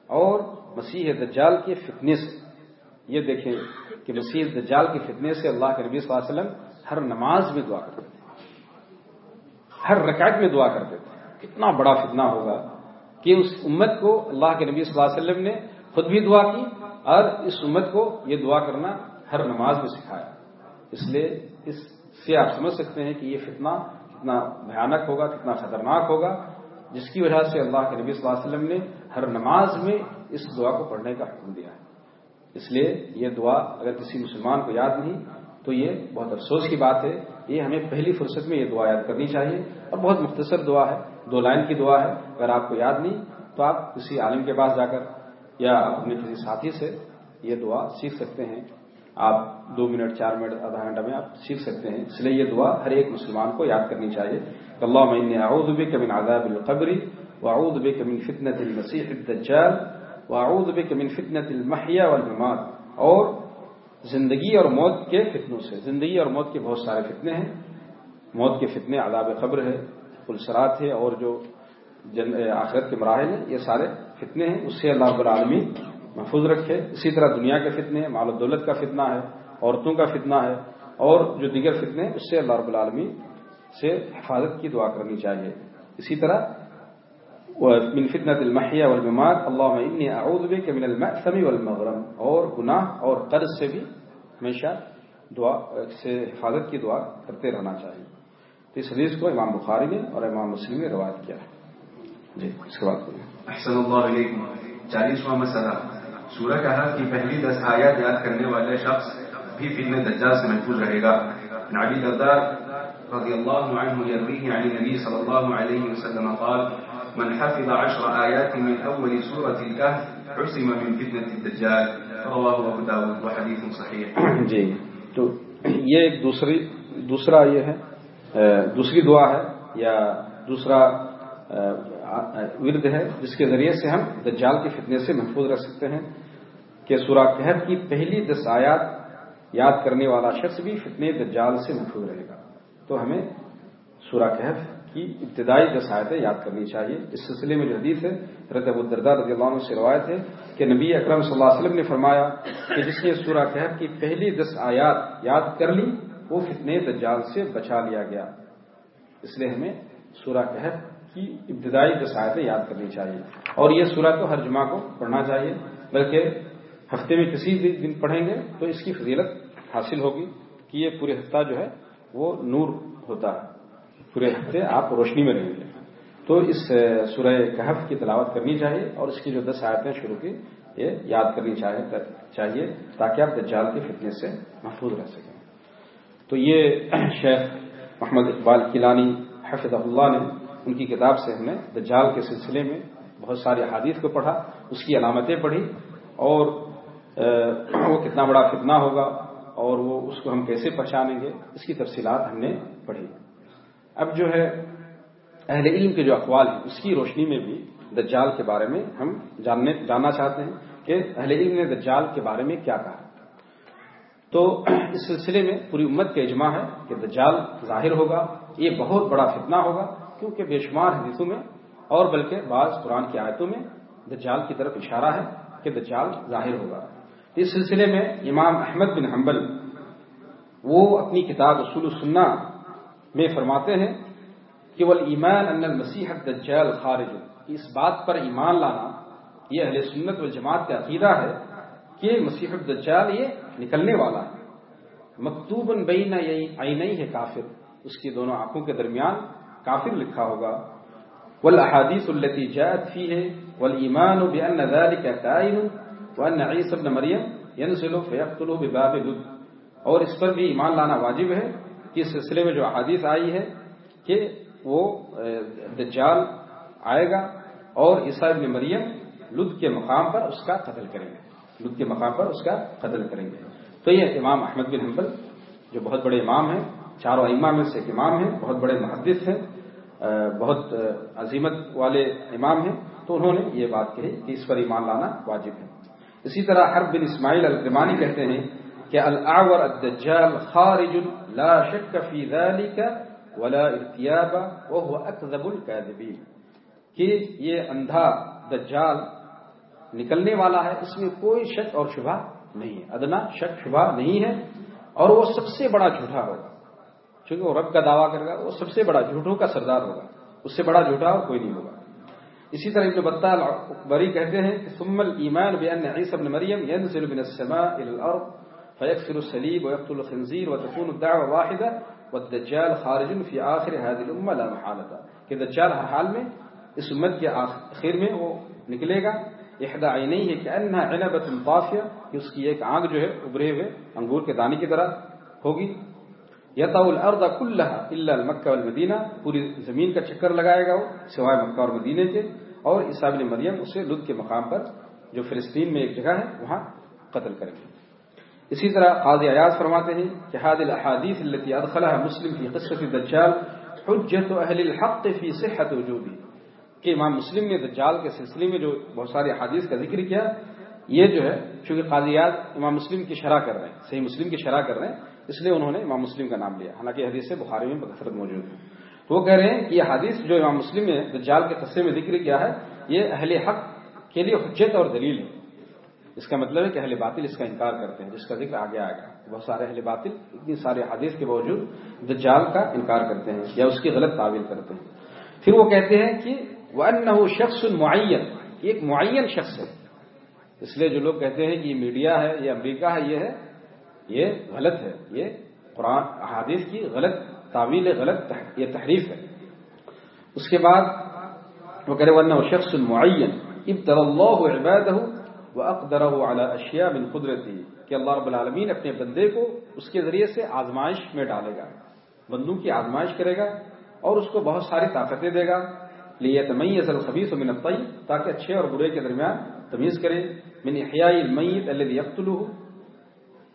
اور مسیح دجال کے فتنے سے۔ یہ دیکھیں کہ مسیح دجال کے فتنے سے اللہ کے نبی صلی اللہ علیہ وسلم ہر نماز میں دعا کرتے تھے۔ ہر رکعت میں دعا کرتے تھے۔ کتنا بڑا فتنہ ہوگا کہ اس امت کو اللہ کے نبی صلی اللہ علیہ وسلم نے خود بھی دعا کی اور اس امت کو یہ دعا کرنا ہر نماز میں سکھایا۔ اس لیے اس سے آپ سمجھ سکتے ہیں کہ یہ فتنہ کتنا بھیانک ہوگا، کتنا خطرناک ہوگا، جس کی وجہ سے اللہ کے نبی صلی اللہ علیہ وسلم نے ہر نماز میں اس دعا کو پڑھنے کا حکم دیا ہے۔ اس لیے یہ دعا اگر کسی مسلمان کو یاد نہیں، تو یہ بہت افسوس کی بات ہے۔ یہ ہمیں پہلی فرصت میں یہ دعا یاد کرنی چاہیے۔ اور بہت مختصر دعا ہے، دو لائن کی دعا ہے۔ اگر آپ کو یاد نہیں، تو آپ کسی عالم کے پاس جا کر یا اپنے کسی ساتھی سے یہ دعا سیکھ سکتے ہیں۔ آپ دو منٹ، چار منٹ، آدھا گھنٹہ میں آپ سیکھ سکتے ہیں۔ اس لیے یہ دعا ہر ایک مسلمان کو یاد کرنی چاہیے۔ اللہ میں اعوذ بک من عذاب القبر واعوذ بک من فتنة المسیح الدجال واعوذ بک من فتنة المحیا والممات۔ اور زندگی اور موت کے فتنوں سے، زندگی اور موت کے بہت سارے فتنے ہیں۔ موت کے فتنے عذاب قبر ہے پلسرات ہے، اور جو آخرت کے مراحل ہیں، یہ سارے فتنے ہیں۔ اس سے اللہ رب محفوظ رکھے۔ اسی طرح دنیا کے فتنے ہیں، مال و دولت کا فتنہ ہے، عورتوں کا فتنہ ہے، اور جو دیگر فتنے ہیں، اس سے اللہ رب العالمین سے حفاظت کی دعا کرنی چاہیے۔ اسی طرح من فتنة المحیا والممات اللہ انی اعوذ بک من المأثم والمغرم. اور گناہ اور قرض سے بھی ہمیشہ دعا، سے حفاظت کی دعا کرتے رہنا چاہیے۔ تو اس حدیث کو امام بخاری نے اور امام مسلم نے روایت کیا ہے۔ جی اس کے بعد۔ احسن اللہ علیکم۔ چالیسواں مسئلہ۔ سورہ کہا کہ پہلی دس آیات یاد کرنے والے شخص بھی فتن دجال سے محفوظ رہے گا۔ نبی دردار رضی اللہ عنہ یرویہ عن نبی صلی اللہ علیہ وسلم قال من حفظ عشر آيات من أول سورة الكهف عصم من فتنة الدجال. رواه أبو داود وحديث صحيح. جی. تو یہ ایک دوسری، دوسرا یہ ہے دوسری دعا ہے یا دوسرا ورد ہے جس کے ذریعے سے ہم دجال کے فتنے سے محفوظ رکھ سکتے ہیں کہ سورہ کہف کی پہلی دس آیات یاد کرنے والا شخص بھی فتنے دجال سے محفوظ رہے گا۔ تو ہمیں سورہ کہف کی ابتدائی دس آیتیں یاد کرنی چاہیے۔ اس سلسلے میں جو حدیث ہے، حضرت ابو رضی اللہ عنہ سے روایت ہے کہ نبی اکرم صلی اللہ علیہ وسلم نے فرمایا کہ جس نے سورہ کہف کی پہلی دس آیات یاد کر لی، وہ فتنے دجال سے بچا لیا گیا۔ اس لیے ہمیں سورہ کہف کی ابتدائی دس آیتیں یاد کرنی چاہیے۔ اور یہ سورہ تو ہر جمعہ کو پڑھنا چاہیے، بلکہ ہفتے میں کسی بھی دن پڑھیں گے تو اس کی فضیلت حاصل ہوگی کہ یہ پورے ہفتہ جو ہے وہ نور ہوتا ہے۔ پورے ہفتے آپ روشنی میں رہیں گے تو اس سورہ کہف کی تلاوت کرنی چاہیے اور اس کی جو دس آیتیں شروع کی، یہ یاد کرنی چاہیے تاکہ آپ دجال کے فتنے سے محفوظ رہ سکیں۔ تو یہ شیخ محمد اقبال کلانی حفظ اللہ نے ان کی کتاب سے ہم نے دجال کے سلسلے میں بہت ساری حادیث کو پڑھا، اس کی علامتیں پڑھی اور وہ کتنا بڑا فتنہ ہوگا اور وہ اس کو ہم کیسے پہچانیں گے، اس کی تفصیلات ہم نے پڑھی۔ اب جو ہے اہل علم کے جو اقوال ہیں، اس کی روشنی میں بھی دجال کے بارے میں ہم جاننے، جاننا چاہتے ہیں کہ اہل علم نے دجال کے بارے میں کیا کہا۔ تو اس سلسلے میں پوری امت کا اجماع ہے کہ دجال ظاہر ہوگا، یہ بہت بڑا فتنہ ہوگا، کیونکہ بے شمار حدیثوں میں اور بلکہ بعض قرآن کی آیتوں میں دجال کی طرف اشارہ ہے کہ دجال ظاہر ہوگا۔ اس سلسلے میں امام احمد بن حنبل، وہ اپنی کتاب اصول السنہ میں فرماتے ہیں کہ وہ ایمان ان المسیح دجال خارج اس بات پر ایمان لانا یہ اہل سنت والجماعت کا عقیدہ ہے کہ مسیح الدجال یہ نکلنے والا ہے۔ مکتوب بین آئی ہے کافر، اس کی دونوں آنکھوں کے درمیان کافر لکھا ہوگا۔ والاحادیث التي جاءت فيه والايمان بان ذلك كائن وان عيسى ابن مريم ينزل فيقتله بباب لد اور اس پر بھی ایمان لانا واجب ہے۔ کہ اس سلسلے میں جو احادیث آئی ہے کہ وہ دجال آئے گا اور عیسیٰ ابن مریم لد کے مقام پر اس کا قتل کریں گے۔ لد کے مقام پر اس کا قتل کریں گے۔ تو یہ امام احمد بن حنبل، جو بہت بڑے امام ہیں، چاروں امام میں سے ایک امام ہیں، بہت بڑے محدث ہیں بہت عظیمت والے امام ہیں، تو انہوں نے یہ بات کہی کہ اس پر ایمان لانا واجب ہے۔ اسی طرح حرب بن اسماعیل الکرمانی کہتے ہیں کہ العور الدجال خارج لا شک فی ذلك ولا ارتیاب وهو اکذب الكاذبین کہ یہ اندھا دجال نکلنے والا ہے، اس میں کوئی شک اور شبہ نہیں ہے، ادنا شک شبہ نہیں ہے، اور وہ سب سے بڑا جھوٹا ہوگا۔ چونکہ وہ رب کا دعویٰ کرے گا، وہ سب سے بڑا جھوٹوں کا سردار ہوگا۔ اس سے بڑا جھوٹا اور کوئی نہیں ہوگا۔ اسی طرح ابن بطال بری کہتے ہیں کہ ثم الایمان بان عیسی ابن مریم ينزل من السماء الى الارض فيكسر الصليب ويقتل الخنزير وتكون الدعوه واحده والدجال خارج في اخر هذه الامه لا محاله کہ دجال ہر حال میں اس امت کے اخر میں وہ نکلے گا. احدى عینیہ کہ انها عنبه طافيه کہ اس کی ایک آنکھ جو ہے ابھرے ہوئے، انگور کے دانے کی طرح ہوگی. یتا الارض کلها الا المکہ والمدینہ، پوری زمین کا چکر لگائے گا وہ، سوائے مکہ اور مدینے کے. اور عیسیٰ بن مریم اسے لد کے مقام پر جو فلسطین میں ایک جگہ ہے، وہاں قتل کریں گے. اسی طرح قاضی ایاز فرماتے ہیں کہ حاد الحادیث التي ادخلها مسلم في قصه الدجال حجت اهل الحق في صحه وجوده. کہ امام مسلم نے دجال کے سلسلے میں جو بہت ساری حادیث کا ذکر کیا، یہ جو ہے، چونکہ قاضیات امام مسلم کی شرح کر رہے ہیں، صحیح مسلم کی شرح کر رہے ہیں، اس لیے انہوں نے امام مسلم کا نام لیا۔ حالانکہ حدیث بخاری میں بکثرت موجود ہے۔ تو وہ کہہ رہے ہیں کہ یہ حدیث جو امام مسلم نے دجال کے قصے میں ذکر کیا ہے، یہ اہل حق کے لیے حجت اور دلیل ہے۔ اس کا مطلب ہے کہ اہل باطل اس کا انکار کرتے ہیں، جس کا ذکر آگے آئے گا۔ بہت سارے اہل باطل، اتنی سارے حدیث کے باوجود دجال کا انکار کرتے ہیں یا اس کی غلط تعویل کرتے ہیں۔ پھر وہ کہتے ہیں کہ وہ شخص معین ایک معین شخص ہے۔ اس لیے جو لوگ کہتے ہیں کہ یہ میڈیا ہے، یہ امریکہ ہے، یہ ہے، یہ غلط ہے۔ یہ قرآن حادث کی غلط تعویل، غلط یہ تحریف ہے۔ اس کے بعد وہ کرے ورنہ شخص معین ابتر اللہ عبادہ واقدرہ على اشیاء من قدرتی کہ اللہ رب العالمین اپنے بندے کو اس کے ذریعے سے آزمائش میں ڈالے گا، بندوں کی آزمائش کرے گا اور اس کو بہت ساری طاقتیں دے گا۔ لیے تمیز الخبیث من الطیب تاکہ اچھے اور برے کے درمیان تمیز کرے۔ من احیاء المیت الذي يقتله،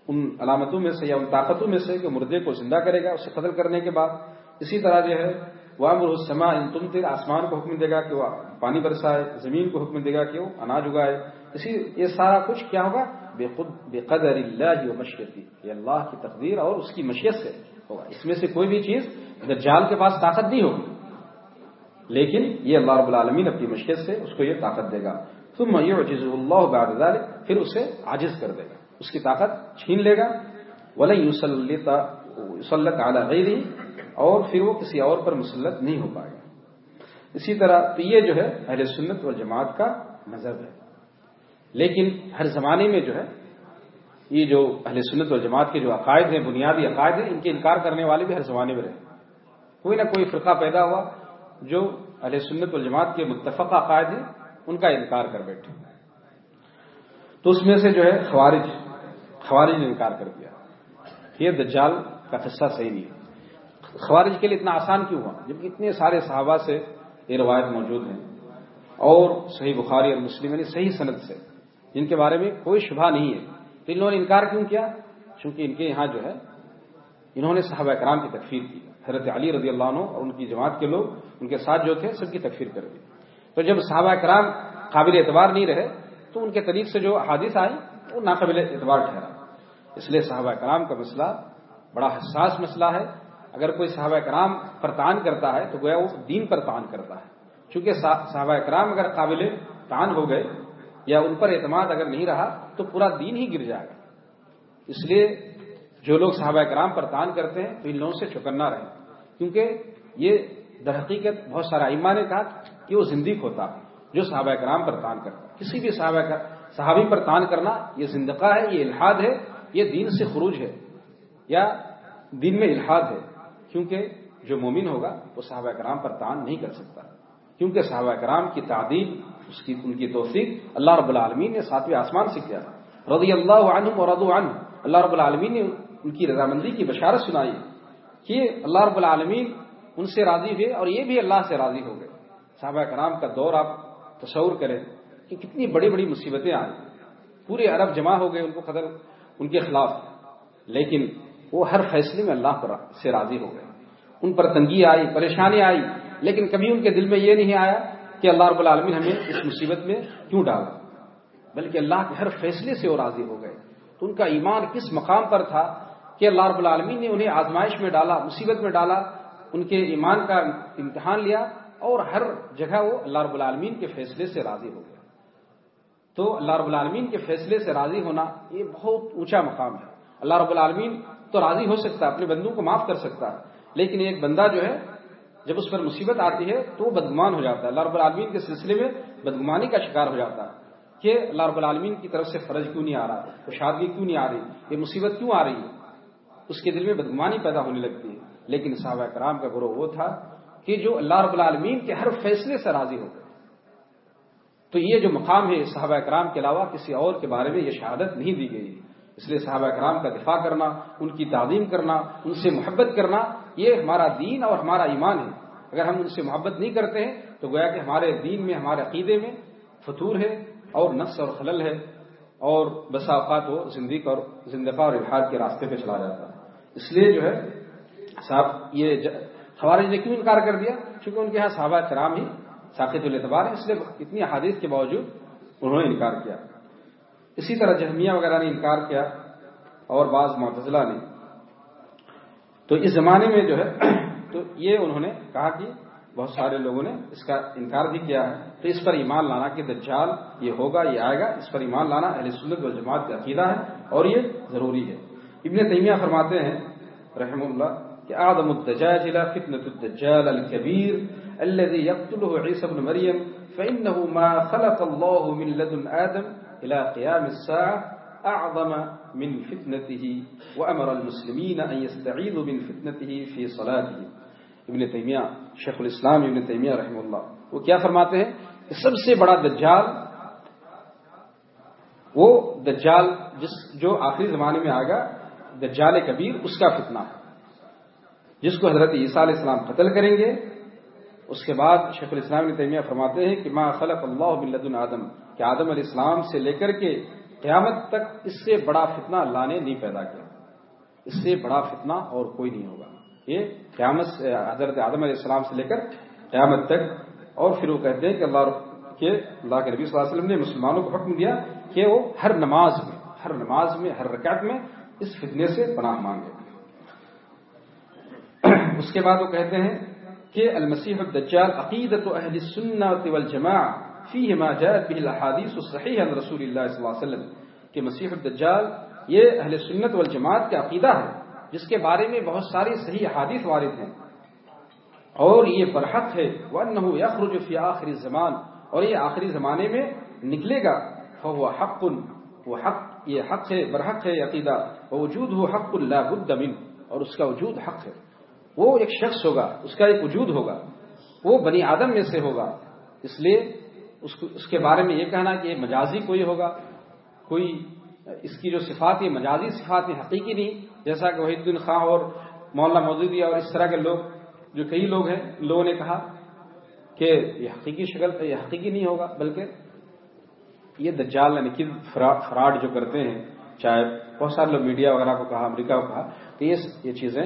ان علامتوں میں سے یا ان طاقتوں میں سے کہ مردے کو زندہ کرے گا، اسے قتل کرنے کے بعد۔ اسی طرح جو ہے وہ مرحسما ان تم تر آسمان کو حکم دے گا کہ وہ پانی برسائے، زمین کو حکم دے گا کہ وہ اناج اگائے۔ اسی یہ سارا کچھ کیا ہوگا؟ بے خود بے قدر اللہ و مشیتی. یہ اللہ کی تقدیر اور اس کی مشیت سے ہوگا. اس میں سے کوئی بھی چیز دجال کے پاس طاقت نہیں ہوگی، لیکن یہ اللہ رب العالمین اپنی مشیت سے اس کو یہ طاقت دے گا. ثم يعجز اللہ بعد ذلك پھر اسے عاجز کر دے گا. اس کی طاقت چھین لے گا. ولن يسلط على غیره، اور پھر وہ کسی اور پر مسلط نہیں ہو پائے گا. اسی طرح تو یہ جو ہے اہل سنت اور جماعت کا مذہب ہے. لیکن ہر زمانے میں جو ہے، یہ جو اہل سنت اور جماعت کے جو عقائد ہیں، بنیادی عقائد ہیں، ان کے انکار کرنے والے بھی ہر زمانے میں رہے۔ کوئی نہ کوئی فرقہ پیدا ہوا جو اہل سنت والجماعت کے متفق عقائد ہیں، ان کا انکار کر بیٹھے۔ تو اس میں سے جو ہے خوارج خوارج نے انکار کر دیا۔ یہ دجال کا قصہ صحیح نہیں ہے۔ خوارج کے لیے اتنا آسان کیوں ہوا؟ جبکہ اتنے سارے صحابہ سے یہ روایت موجود ہیں اور صحیح بخاری اور مسلم یعنی صحیح صنعت سے جن کے بارے میں کوئی شبہ نہیں ہے۔ تو انہوں نے انکار کیوں کیا؟ چونکہ ان کے یہاں جو ہے، انہوں نے صحابہ کرام کی تکفیر کی۔ حضرت علی رضی اللہ عنہ اور ان کی جماعت کے لوگ ان کے ساتھ جو تھے، سب کی تکفیر کر دی۔ تو جب صحابہ کرام قابل اعتبار نہیں رہے، تو ان کے طریق سے جو حادث آئی وہ ناقابل اعتبار ٹھہرا۔ اس لیے صحابہ کرام کا مسئلہ بڑا حساس مسئلہ ہے۔ اگر کوئی صحابہ کرام پر تان کرتا ہے، تو گویا وہ دین پر تان کرتا ہے۔ چونکہ صحابہ کرام اگر قابل تان ہو گئے یا ان پر اعتماد اگر نہیں رہا تو پورا دین ہی گر جائے گا۔ اس لیے جو لوگ صحابہ کرام پر تان کرتے ہیں تو ان لوگوں سے چکنا رہے۔ کیونکہ یہ در حقیقت بہت سارا ایما نے کہا کہ وہ زندگی ہوتا، جو صحابہ کرام پر تان کرتا۔ کسی بھی صحابہ صحابی پر تان کرنا یہ زندقہ ہے، یہ الحاد ہے، یہ دین سے خروج ہے۔ یا دین میں الحاد ہے۔ کیونکہ جو مومن ہوگا وہ صحابہ کرام پر تان نہیں کر سکتا۔ کیونکہ صحابہ کرام کی تعدیل اس کی ان کی توفیق اللہ رب العالمین نے ساتویں آسمان سے کیا تھا۔ رضی اللہ عنہ اور رضو عنہ۔ اللہ رب العالمین نے ان کی رضامندی کی بشارت سنائی کہ اللہ رب العالمین ان سے راضی ہوئے اور یہ بھی اللہ سے راضی ہو گئے۔ صحابہ کرام کا دور آپ تصور کریں کہ کتنی بڑی بڑی مصیبتیں آئیں۔ پورے عرب جمع ہو گئے ان کو قدر ان کے خلاف۔ لیکن وہ ہر فیصلے میں اللہ پر سے راضی ہو گئے۔ ان پر تنگی آئی، پریشانی آئی، لیکن کبھی ان کے دل میں یہ نہیں آیا کہ اللہ رب العالمین ہمیں اس مصیبت میں کیوں ڈالا؟ بلکہ اللہ کے ہر فیصلے سے وہ راضی ہو گئے۔ تو ان کا ایمان کس مقام پر تھا کہ اللہ رب العالمین نے انہیں آزمائش میں ڈالا، مصیبت میں ڈالا، ان کے ایمان کا امتحان لیا اور ہر جگہ وہ اللہ رب العالمین کے فیصلے سے راضی ہو گیا۔ تو اللہ رب العالمین کے فیصلے سے راضی ہونا یہ بہت اونچا مقام ہے۔ اللہ رب العالمین تو راضی ہو سکتا ہے، اپنے بندوں کو معاف کر سکتا ہے، لیکن ایک بندہ جو ہے جب اس پر مصیبت آتی ہے تو وہ بدگمان ہو جاتا ہے۔ اللہ رب العالمین کے سلسلے میں بدگمانی کا شکار ہو جاتا ہے کہ اللہ رب العالمین کی طرف سے فرض کیوں نہیں آ رہا؟ وہ کیوں نہیں آ رہی؟ یہ مصیبت کیوں آ رہی ہے؟ اس کے دل میں بدگمانی پیدا ہونے لگتی ہے۔ لیکن صحابہ کرام کا گروہ وہ تھا کہ جو اللہ رب العالمین کے ہر فیصلے سے راضی ہو تو یہ جو مقام ہے صحابہ کرام کے علاوہ کسی اور کے بارے میں یہ شہادت نہیں دی گئی۔ اس لیے صحابہ کرام کا دفاع کرنا، ان کی تعظیم کرنا، ان سے محبت کرنا یہ ہمارا دین اور ہمارا ایمان ہے۔ اگر ہم ان سے محبت نہیں کرتے ہیں، تو گویا کہ ہمارے دین میں، ہمارے عقیدے میں فطور ہے اور نقص اور خلل ہے اور بسا اوقات وہ زندگی اور زندگی اور الحاد کے راستے پہ چلا جاتا ہے۔ اس لیے جو ہے، صاحب، یہ خوارج نے کیوں انکار کر دیا؟ چونکہ ان کے یہاں صحابہ کرام ہی ساقت الاعتبار ہے اس لیے اتنی حادث کے باوجود انہوں نے انکار کیا۔ اسی طرح جہمیہ وغیرہ نے انکار کیا اور بعض معتزلہ نے تو اس زمانے میں جو ہے، تو یہ انہوں نے کہا کہ بہت سارے لوگوں نے اس کا انکار بھی کیا ہے۔ تو اس پر ایمان لانا کہ دجال یہ ہوگا، یہ آئے گا۔ اس پر ایمان لانا اہل سنت والجماعت کا عقیدہ ہے اور یہ ضروری ہے۔ ابن تیمیہ فرماتے ہیں رحم اللہ، کہ آدم الدجاجل فتنة الدجال الكبير الذي يقتله عيسى بن مريم فإنه ما خلق الله من لدن آدم إلى قيام الساعة أعظم من فتنته وأمر المسلمين أن يستعيذوا من فتنته في صلاته. ابن تیمیہ، شیخ الاسلام ابن تیمیہ رحمہ اللہ. وہ کیا فرماتے ہیں؟ کہ سب سے بڑا دجال، وہ دجال جس جو آخری زمانے میں آئے گا دجال کبیر، اس کا فتنہ. جس کو حضرت عیسیٰ علیہ السلام قتل کریں گے، اس کے بعد شیخ الاسلام نے تیمیہ فرماتے ہیں کہ ما خلق اللہ بلدن آدم. کہ آدم علیہ السلام سے لے کر کے قیامت تک اس سے بڑا فتنہ اللہ نے نہیں پیدا کیا۔ اس سے بڑا فتنہ اور کوئی نہیں ہوگا۔ یہ قیامت سے، حضرت آدم علیہ السلام سے لے کر قیامت تک۔ اور پھر وہ کہتے ہیں کہ اللہ کے اللہ کے نبی صلی اللہ علیہ وسلم نے مسلمانوں کو حکم دیا کہ وہ ہر نماز میں، ہر نماز میں، ہر رکعت میں اس فتنے سے پناہ مانگے۔ اس کے بعد وہ کہتے ہیں کہ المسیح الدجال عقیدت اہل السنت والجماع فیہ ما جاءت به الاحادیث الصحیح عن رسول اللہ صلی اللہ علیہ وسلم، کہ مسیح الدجال یہ اہل سنت والجماعت کا عقیدہ ہے، جس کے بارے میں بہت ساری صحیح حادث وارد ہیں۔ اور یہ برحق ہے، وَأَنَّهُ يَخْرُجُ فِي آخری زمان اور یہ آخری زمانے میں نکلے گا۔ فهو حق، وہ حق، یہ حق ہے، برحق ہے عقیدہ۔ وجود ہو حق اللہ بد من اور اس کا وجود حق ہے۔ وہ ایک شخص ہوگا، اس کا ایک وجود ہوگا۔ وہ بنی آدم میں سے ہوگا، اس لیے اس اس کے بارے میں یہ کہنا کہ یہ مجازی کوئی ہوگا؟ کوئی اس کی جو صفات ہے مجازی صفات ہیں، حقیقی نہیں۔ جیسا کہ وحید الدین خاں اور مولانا مودودی اور اس طرح کے لوگ، جو کئی لوگ ہیں، لوگوں نے کہا کہ یہ حقیقی شکل یہ حقیقی نہیں ہوگا، بلکہ یہ دجال یعنی فراڈ جو کرتے ہیں، چاہے بہت سارے لوگ میڈیا وغیرہ کو کہا، امریکہ کو کہا، تو یہ چیزیں،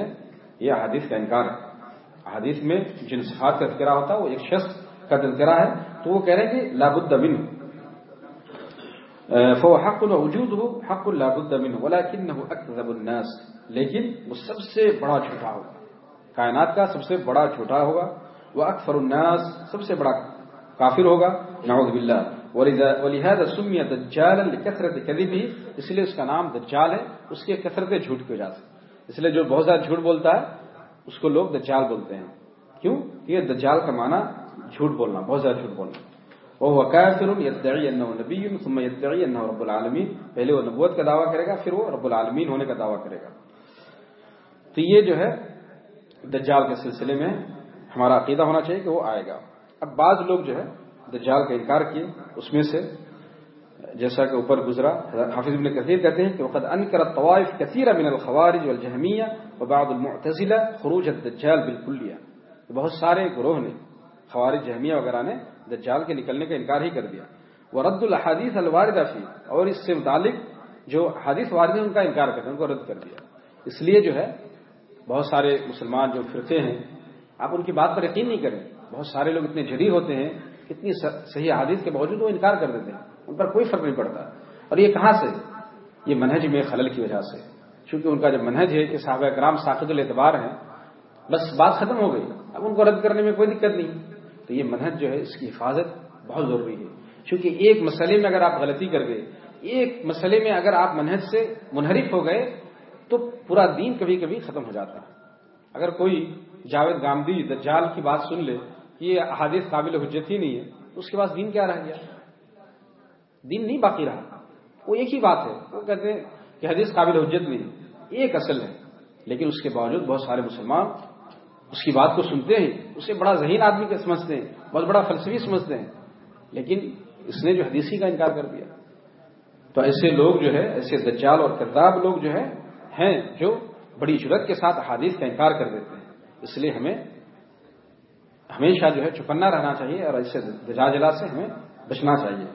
یہ حدیث کا انکار ہے۔ حدیث میں جن صفات کا تذکرہ ہوتا ہے، وہ ایک شخص کا تذکرہ ہے تو وہ کہہ رہے ہیں کہ لابد من فو حق وجود ہو حق لابد من ولیکن اکذب الناس. لیکن وہ سب سے بڑا جھوٹا ہوگا۔ کائنات کا سب سے بڑا جھوٹا ہوگا، وہ اکثر الناس سب سے بڑا کافر ہوگا۔ نعوذ باللہ۔ ولہذا سمی دجالا لکثرت کذبہ اس لیے اس کا نام دجال ہے، اس کے کثرت جھوٹ کی وجہ سے۔ اس لیے جو بہت زیادہ جھوٹ بولتا ہے، اس کو لوگ دجال بولتے ہیں۔ کیوں؟ یہ دجال کا معنی جھوٹ بولنا، بہت زیادہ جھوٹ بولنا۔ وہ وکافر یدعی انہ نبی، ثم یدعی انہ رب العالمین۔ پہلے وہ نبوت کا دعویٰ کرے گا، پھر وہ رب العالمین ہونے کا دعویٰ کرے گا۔ تو یہ جو ہے، دجال کے سلسلے میں ہمارا عقیدہ ہونا چاہیے کہ وہ آئے گا۔ اب بعض لوگ جو ہے، دجال کا انکار کیے، اس میں سے جیسا کہ اوپر گزرا حافظ ابن کثیر کہتے ہیں کہ وقد انکر الطوائف كثيرا من الخوارج والجهميه وبعض المعتزله خروج الدجال بالكليه بہت سارے گروہ نے خوارج، جہمیہ وغیرہ نے دجال کے نکلنے کا انکار ہی کر دیا۔ ورد الحادیث الواردہ فی، اور اس سے متعلق جو حدیث وارد ہیں، ان کا انکار کرتے ہیں، ان کو رد کر دیا۔ اس لیے جو ہے، بہت سارے مسلمان جو فرقے ہیں، آپ ان کی بات پر یقین نہیں کریں۔ بہت سارے لوگ اتنے جری ہوتے ہیں، اتنی صحیح حادث کے باوجود وہ انکار کر دیتے ہیں۔ ان پر کوئی فرق نہیں پڑتا۔ اور یہ کہاں سے؟ یہ منہج میں خلل کی وجہ سے۔ چونکہ ان کا جو منہج ہے، کہ صحابہ کرام ساخت الاعتبار ہیں، بس بات ختم ہو گئی۔ اب ان کو رد کرنے میں کوئی دقت نہیں۔ تو یہ منہج جو ہے اس کی حفاظت بہت ضروری ہے۔ چونکہ ایک مسئلے میں اگر آپ غلطی کر گئے، ایک مسئلے میں اگر آپ منہج سے منحرف ہو گئے، تو پورا دین کبھی کبھی ختم ہو جاتا۔ ہے اگر کوئی جاوید گاندھی دجال کی بات سن لے کہ یہ احادیث قابل حجت ہی نہیں ہے، تو اس کے پاس دین کیا رہ گیا؟ دین نہیں باقی رہا۔ وہ ایک ہی بات ہے۔ وہ کہتے ہیں کہ حدیث قابل حجت نہیں ایک اصل ہے، لیکن اس کے باوجود بہت سارے مسلمان اس کی بات کو سنتے ہیں، اسے بڑا ذہین آدمی کے سمجھتے ہیں، بہت بڑا فلسفی سمجھتے ہیں، لیکن اس نے جو حدیثی کا انکار کر دیا۔ تو ایسے لوگ جو ہے، ایسے دجال اور کرداب لوگ جو ہے، ہیں جو بڑی جرت کے ساتھ حادث کا انکار کر دیتے ہیں۔ اس لیے ہمیں ہمیشہ جو ہے چپنا رہنا چاہیے اور ایسے دجاجلا سے ہمیں بچنا چاہیے۔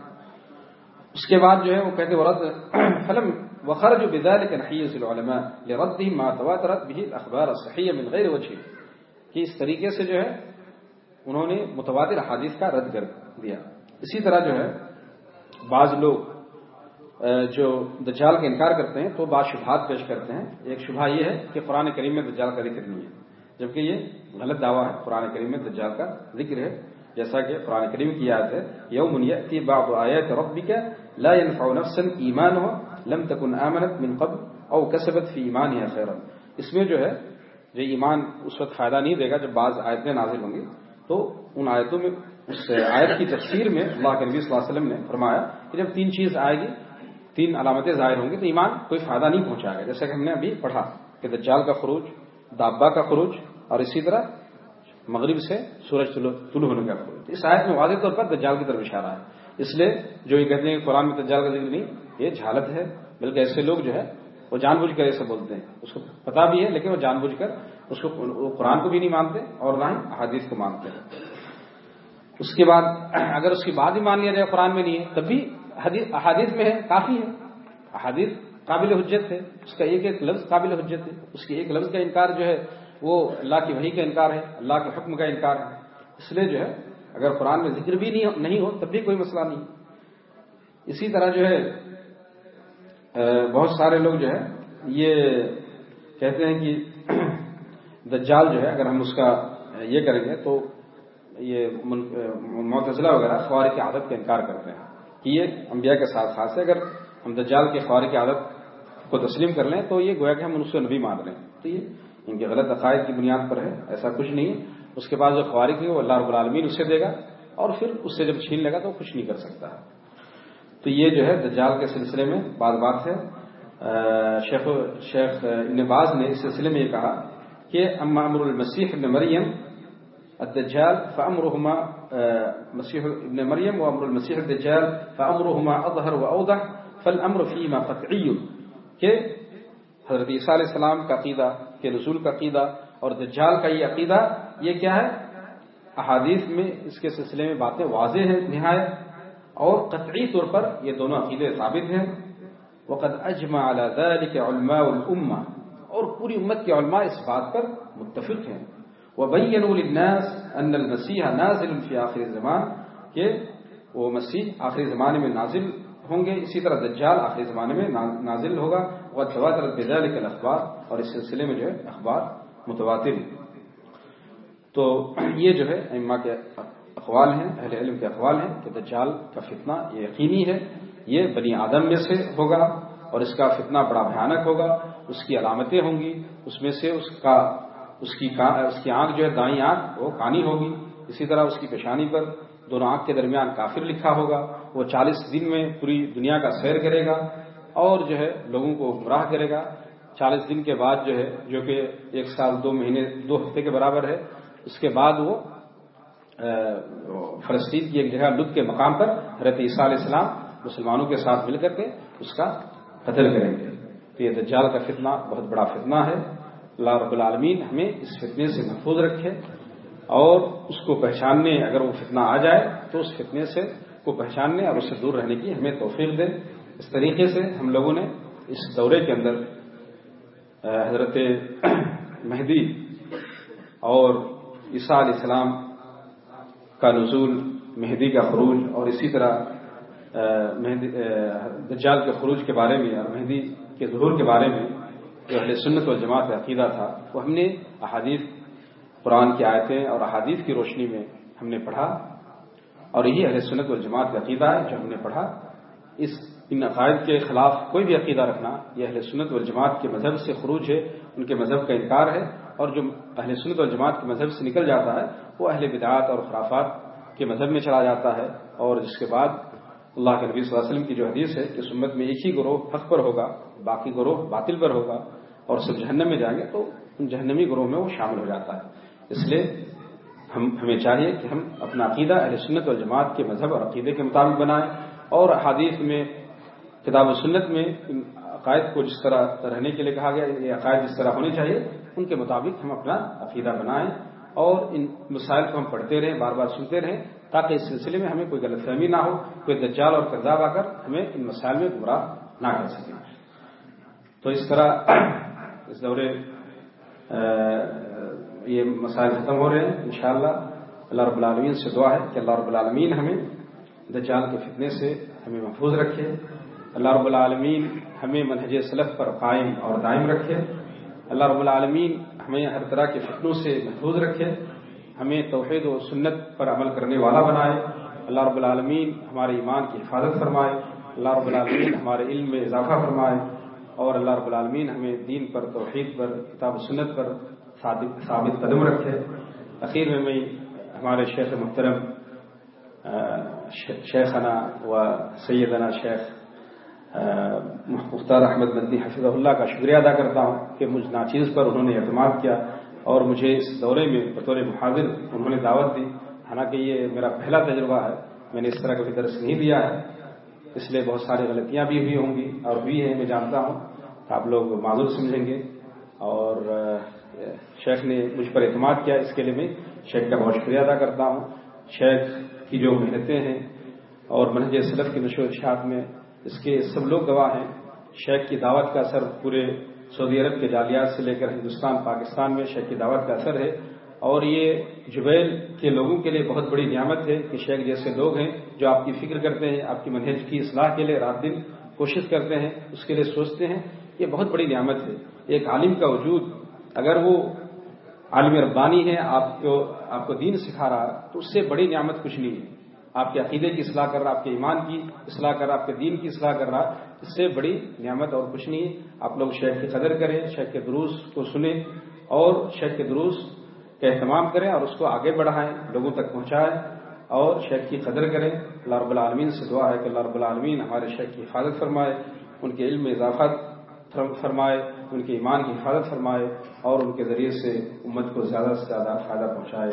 اس کے بعد جو ہے، وہ کہتے ورد فلم وخر جو بدال کے نحیز العلماء رد ہی ماتوات رد بھی اخبار من غیر وجہ کہ اس طریقے سے جو ہے انہوں نے متواتر حادث کا رد کر دیا۔ اسی طرح جو ہے بعض لوگ جو دجال کا انکار کرتے ہیں تو بعض شبہات پیش کرتے ہیں۔ ایک شبہ یہ ہے کہ قرآن کریم میں دجال کا ذکر نہیں ہے، جبکہ یہ غلط دعویٰ ہے۔ قرآن کریم میں دجال کا ذکر ہے۔ جیسا کہ قرآن کریم کی یاد ہے، یوم یأتی بعض آیات ربک لا ينفع نفسا ایمانها لم تكن آمنت من قبل او کسبت فی ایمانها خیرا۔ اس میں جو ہے جو ایمان اس وقت فائدہ نہیں دے گا جب بعض آیتیں نازل ہوں گی۔ تو ان آیتوں میں، اس آیت کی تفسیر میں اللہ کے نبی صلی اللہ علیہ وسلم نے فرمایا کہ جب تین چیز آئے گی، تین علامتیں ظاہر ہوں گی تو ایمان کوئی فائدہ نہیں پہنچائے گا۔ جیسا کہ ہم نے ابھی پڑھا کہ دجال کا خروج دابا کا خروج اور اسی طرح مغرب سے سورج طلوع ہونے کا خروج۔ اس آیت میں واضح طور پر دجال کی طرف اشارہ ہے۔ اس لیے جو یہ کہتے ہیں کہ قرآن میں دجال کا ذکر نہیں، یہ جھالت ہے۔ بلکہ ایسے لوگ جو ہے وہ جان بوجھ کر ایسے بولتے ہیں۔ اس کو پتا بھی ہے، لیکن وہ جان بوجھ کر اس کو قرآن کو بھی نہیں مانتے اور نہ ہی احادیث کو مانتے ہیں۔ اس کے بعد اگر اس کی بات ہی مان لیا جائے قرآن میں نہیں ہے، تب بھی احادیث میں ہے، کافی ہے۔ احادیث قابل حجت ہے، اس کا ایک ایک لفظ قابل حجت ہے۔ اس کے ایک لفظ کا انکار جو ہے، وہ اللہ کی وحی کا انکار ہے، اللہ کے حکم کا انکار ہے۔ اس لیے جو ہے، اگر قرآن میں ذکر بھی نہیں ہو، تب بھی کوئی مسئلہ نہیں۔ اسی طرح جو ہے بہت سارے لوگ جو ہے، یہ کہتے ہیں کہ دجال جو ہے، اگر ہم اس کا یہ کریں گے تو یہ معتزلہ وغیرہ خوار کی عادت کا انکار کرتے ہیں کہ یہ انبیاء کے ساتھ خاص ہے اگر ہم دجال کے خوار کی عادت کو تسلیم کر لیں تو یہ گویا کہ ہم ان سے نبی مان رہے ہیں تو یہ ان کے غلط عقائد کی بنیاد پر ہے، ایسا کچھ نہیں ہے۔ اس کے بعد جو خوارق ہے وہ اللہ رب العالمین اسے دے گا اور پھر اس سے جب چھین لے گا تو کچھ نہیں کر سکتا۔ تو یہ جو ہے دجال کے سلسلے میں بات بات ہے۔ شیخ شیخ نباز نے اس سلسلے میں یہ کہا کہ اما امر المسیح ابن مریم، الدجال فامرهما مسیح ابن مریم و امر المسیح الدجال فامرهما اظهر و فالامر فيما قطعي کہ حضرت عیسیٰ علیہ السلام کا عقیدہ کے رسول کا عقیدہ اور دجال کا یہ عقیدہ یہ کیا ہے؟ احادیث میں اس کے سلسلے میں باتیں واضح ہیں نہایت۔ اور قطعی طور پر یہ دونوں عقیدے ثابت ہیں۔ وقد اجمع على ذلك علماء الامه اور پوری امت کے علماء اس بات پر متفق ہیں۔ وبينوا للناس ان المسيح نازل في اخر الزمان کہ وہ مسیح آخری زمانے میں نازل ہوں گے۔ اسی طرح دجال آخری زمانے میں نازل ہوگا۔ اور تواتر بذلك الاخبار اور اس سلسلے میں جو ہے اخبار متواتر تو یہ جو ہے اما کے اقوال ہیں، اہل علم کے اقوال ہیں کہ دجال کا فتنہ یہ یقینی ہے، یہ بنی آدم میں سے ہوگا اور اس کا فتنہ بڑا بھیانک ہوگا، اس کی علامتیں ہوں گی، اس میں سے اس کا، اس کی اس کی آنکھ جو ہے، دائیں آنکھ، وہ کانی ہوگی۔ اسی طرح اس کی پیشانی پر دونوں آنکھ کے درمیان کافر لکھا ہوگا، وہ چالیس دن میں پوری دنیا کا سیر کرے گا اور جو ہے لوگوں کو گمراہ کرے گا۔ چالیس دن کے بعد جو ہے، جو کہ ایک سال، دو مہینے، دو ہفتے کے برابر ہے، اس کے بعد وہ فلسطین کی ایک جگہ لط کے مقام پر حضرت عیسیٰ علیہ السلام مسلمانوں کے ساتھ مل کر کے اس کا قتل کریں گے۔ تو یہ دجال کا فتنہ بہت بڑا فتنہ ہے۔ اللہ رب العالمین ہمیں اس فتنے سے محفوظ رکھے اور اس کو پہچاننے اگر وہ فتنہ آ جائے تو اس فتنے سے کو پہچاننے اور اس سے دور رہنے کی ہمیں توفیق دے۔ اس طریقے سے ہم لوگوں نے اس دورے کے اندر حضرت مہدی اور عیسیٰ علیہ السلام کا نزول مہدی کا خروج اور اسی طرح دجال کے خروج کے بارے میں اور مہدی کے ظہور کے بارے میں جو اہل سنت و جماعت کا عقیدہ تھا، وہ ہم نے احادیث، قرآن کی آیتیں اور احادیث کی روشنی میں ہم نے پڑھا اور یہی اہل سنت و جماعت کا عقیدہ ہے جو ہم نے پڑھا۔ اس، ان عقائد کے خلاف کوئی بھی عقیدہ رکھنا، یہ اہل سنت و جماعت کے مذہب سے خروج ہے، ان کے مذہب کا انکار ہے اور جو اہل سنت اور جماعت کے مذہب سے نکل جاتا ہے وہ اہل بدعات اور خرافات کے مذہب میں چلا جاتا ہے اور جس کے بعد اللہ کے نبی صلی اللہ علیہ وسلم کی جو حدیث ہے کہ سمت میں ایک ہی گروہ حق پر ہوگا، باقی گروہ باطل پر ہوگا اور سب جہنم میں جائیں گے، تو ان جہنمی گروہ میں وہ شامل ہو جاتا ہے۔ اس لیے ہم، ہمیں چاہیے کہ ہم اپنا عقیدہ اہل سنت اور جماعت کے مذہب اور عقیدے کے مطابق بنائیں اور حادیث میں، کتاب و سنت میں عقائد کو جس طرح رہنے کے لیے کہا گیا، یہ عقائد جس طرح ہونے چاہیے، ان کے مطابق ہم اپنا عقیدہ بنائیں۔ اور ان مسائل کو ہم پڑھتے رہیں، بار بار سنتے رہیں، تاکہ اس سلسلے میں ہمیں کوئی غلط فہمی نہ ہو، کوئی دجال اور کرداب آ کر ہمیں ان مسائل میں گمراہ نہ کر سکیں۔ تو اس طرح اس دورے یہ مسائل ختم ہو رہے ہیں، انشاءاللہ۔ اللہ رب العالمین سے دعا ہے کہ اللہ رب العالمین ہمیں دجال کے فتنے سے ہمیں محفوظ رکھے۔ اللہ رب العالمین ہمیں منہج سلف پر قائم اور دائم رکھے۔ اللہ رب العالمین ہمیں ہر طرح کے فتنوں سے محفوظ رکھے، ہمیں توحید و سنت پر عمل کرنے والا بنائے۔ اللہ رب العالمین ہمارے ایمان کی حفاظت فرمائے۔ اللہ رب العالمین ہمارے علم میں اضافہ فرمائے۔ اور اللہ رب العالمین ہمیں دین پر توحید پر، کتاب و سنت پر ثابت قدم رکھے۔ اخیر میں میں ہمارے شیخ محترم شیخنا و سیدنا شیخ مختار احمد مدنی حفظ اللہ کا شکریہ ادا کرتا ہوں کہ مجھ ناچیز پر انہوں نے اعتماد کیا اور مجھے اس دورے میں بطور محاذر انہوں نے دعوت دی۔ حالانکہ یہ میرا پہلا تجربہ ہے۔ میں نے اس طرح کبھی درس نہیں دیا ہے۔ اس لیے بہت ساری غلطیاں بھی ہوئی ہوں گی اور بھی ہیں، میں جانتا ہوں۔ آپ لوگ معذور سمجھیں گے۔ اور شیخ نے مجھ پر اعتماد کیا۔ اس کے لیے میں شیخ کا بہت شکریہ ادا کرتا ہوں۔ شیخ کی جو محنتیں ہیں اور منہج سلف کی نشو اشاعت میں اس کے سب لوگ گواہ ہیں۔ شیخ کی دعوت کا اثر پورے سعودی عرب کے جالیات سے لے کر ہندوستان، پاکستان میں شیخ کی دعوت کا اثر ہے۔ اور یہ جبیل کے لوگوں کے لیے بہت بڑی نعمت ہے کہ شیخ جیسے لوگ ہیں جو آپ کی فکر کرتے ہیں، آپ کی منہج کی اصلاح کے لیے رات دن کوشش کرتے ہیں، اس کے لیے سوچتے ہیں۔ یہ بہت بڑی نعمت ہے۔ ایک عالم کا وجود، اگر وہ عالم ربانی ہے، آپ کو آپ کو دین سکھا رہا تو اس سے بڑی نعمت کچھ نہیں ہے۔ آپ کے عقیدے کی اصلاح کر رہا آپ کے ایمان کی اصلاح کر رہا آپ کے دین کی اصلاح کر رہا اس سے بڑی نعمت اور کچھ نہیں ہے۔ آپ لوگ شیخ کی قدر کریں، شیخ کے دروس کو سنیں اور شیخ کے دروس کا اہتمام کریں اور اس کو آگے بڑھائیں، لوگوں تک پہنچائیں اور شیخ کی قدر کریں۔ اللہ رب العالمین سے دعا ہے کہ اللہ رب العالمین ہمارے شیخ کی حفاظت فرمائے، ان کے علم میں اضافہ فرمائے، ان کے ایمان کی حفاظت فرمائے اور ان کے ذریعے سے امت کو زیادہ سے زیادہ فائدہ پہنچائے۔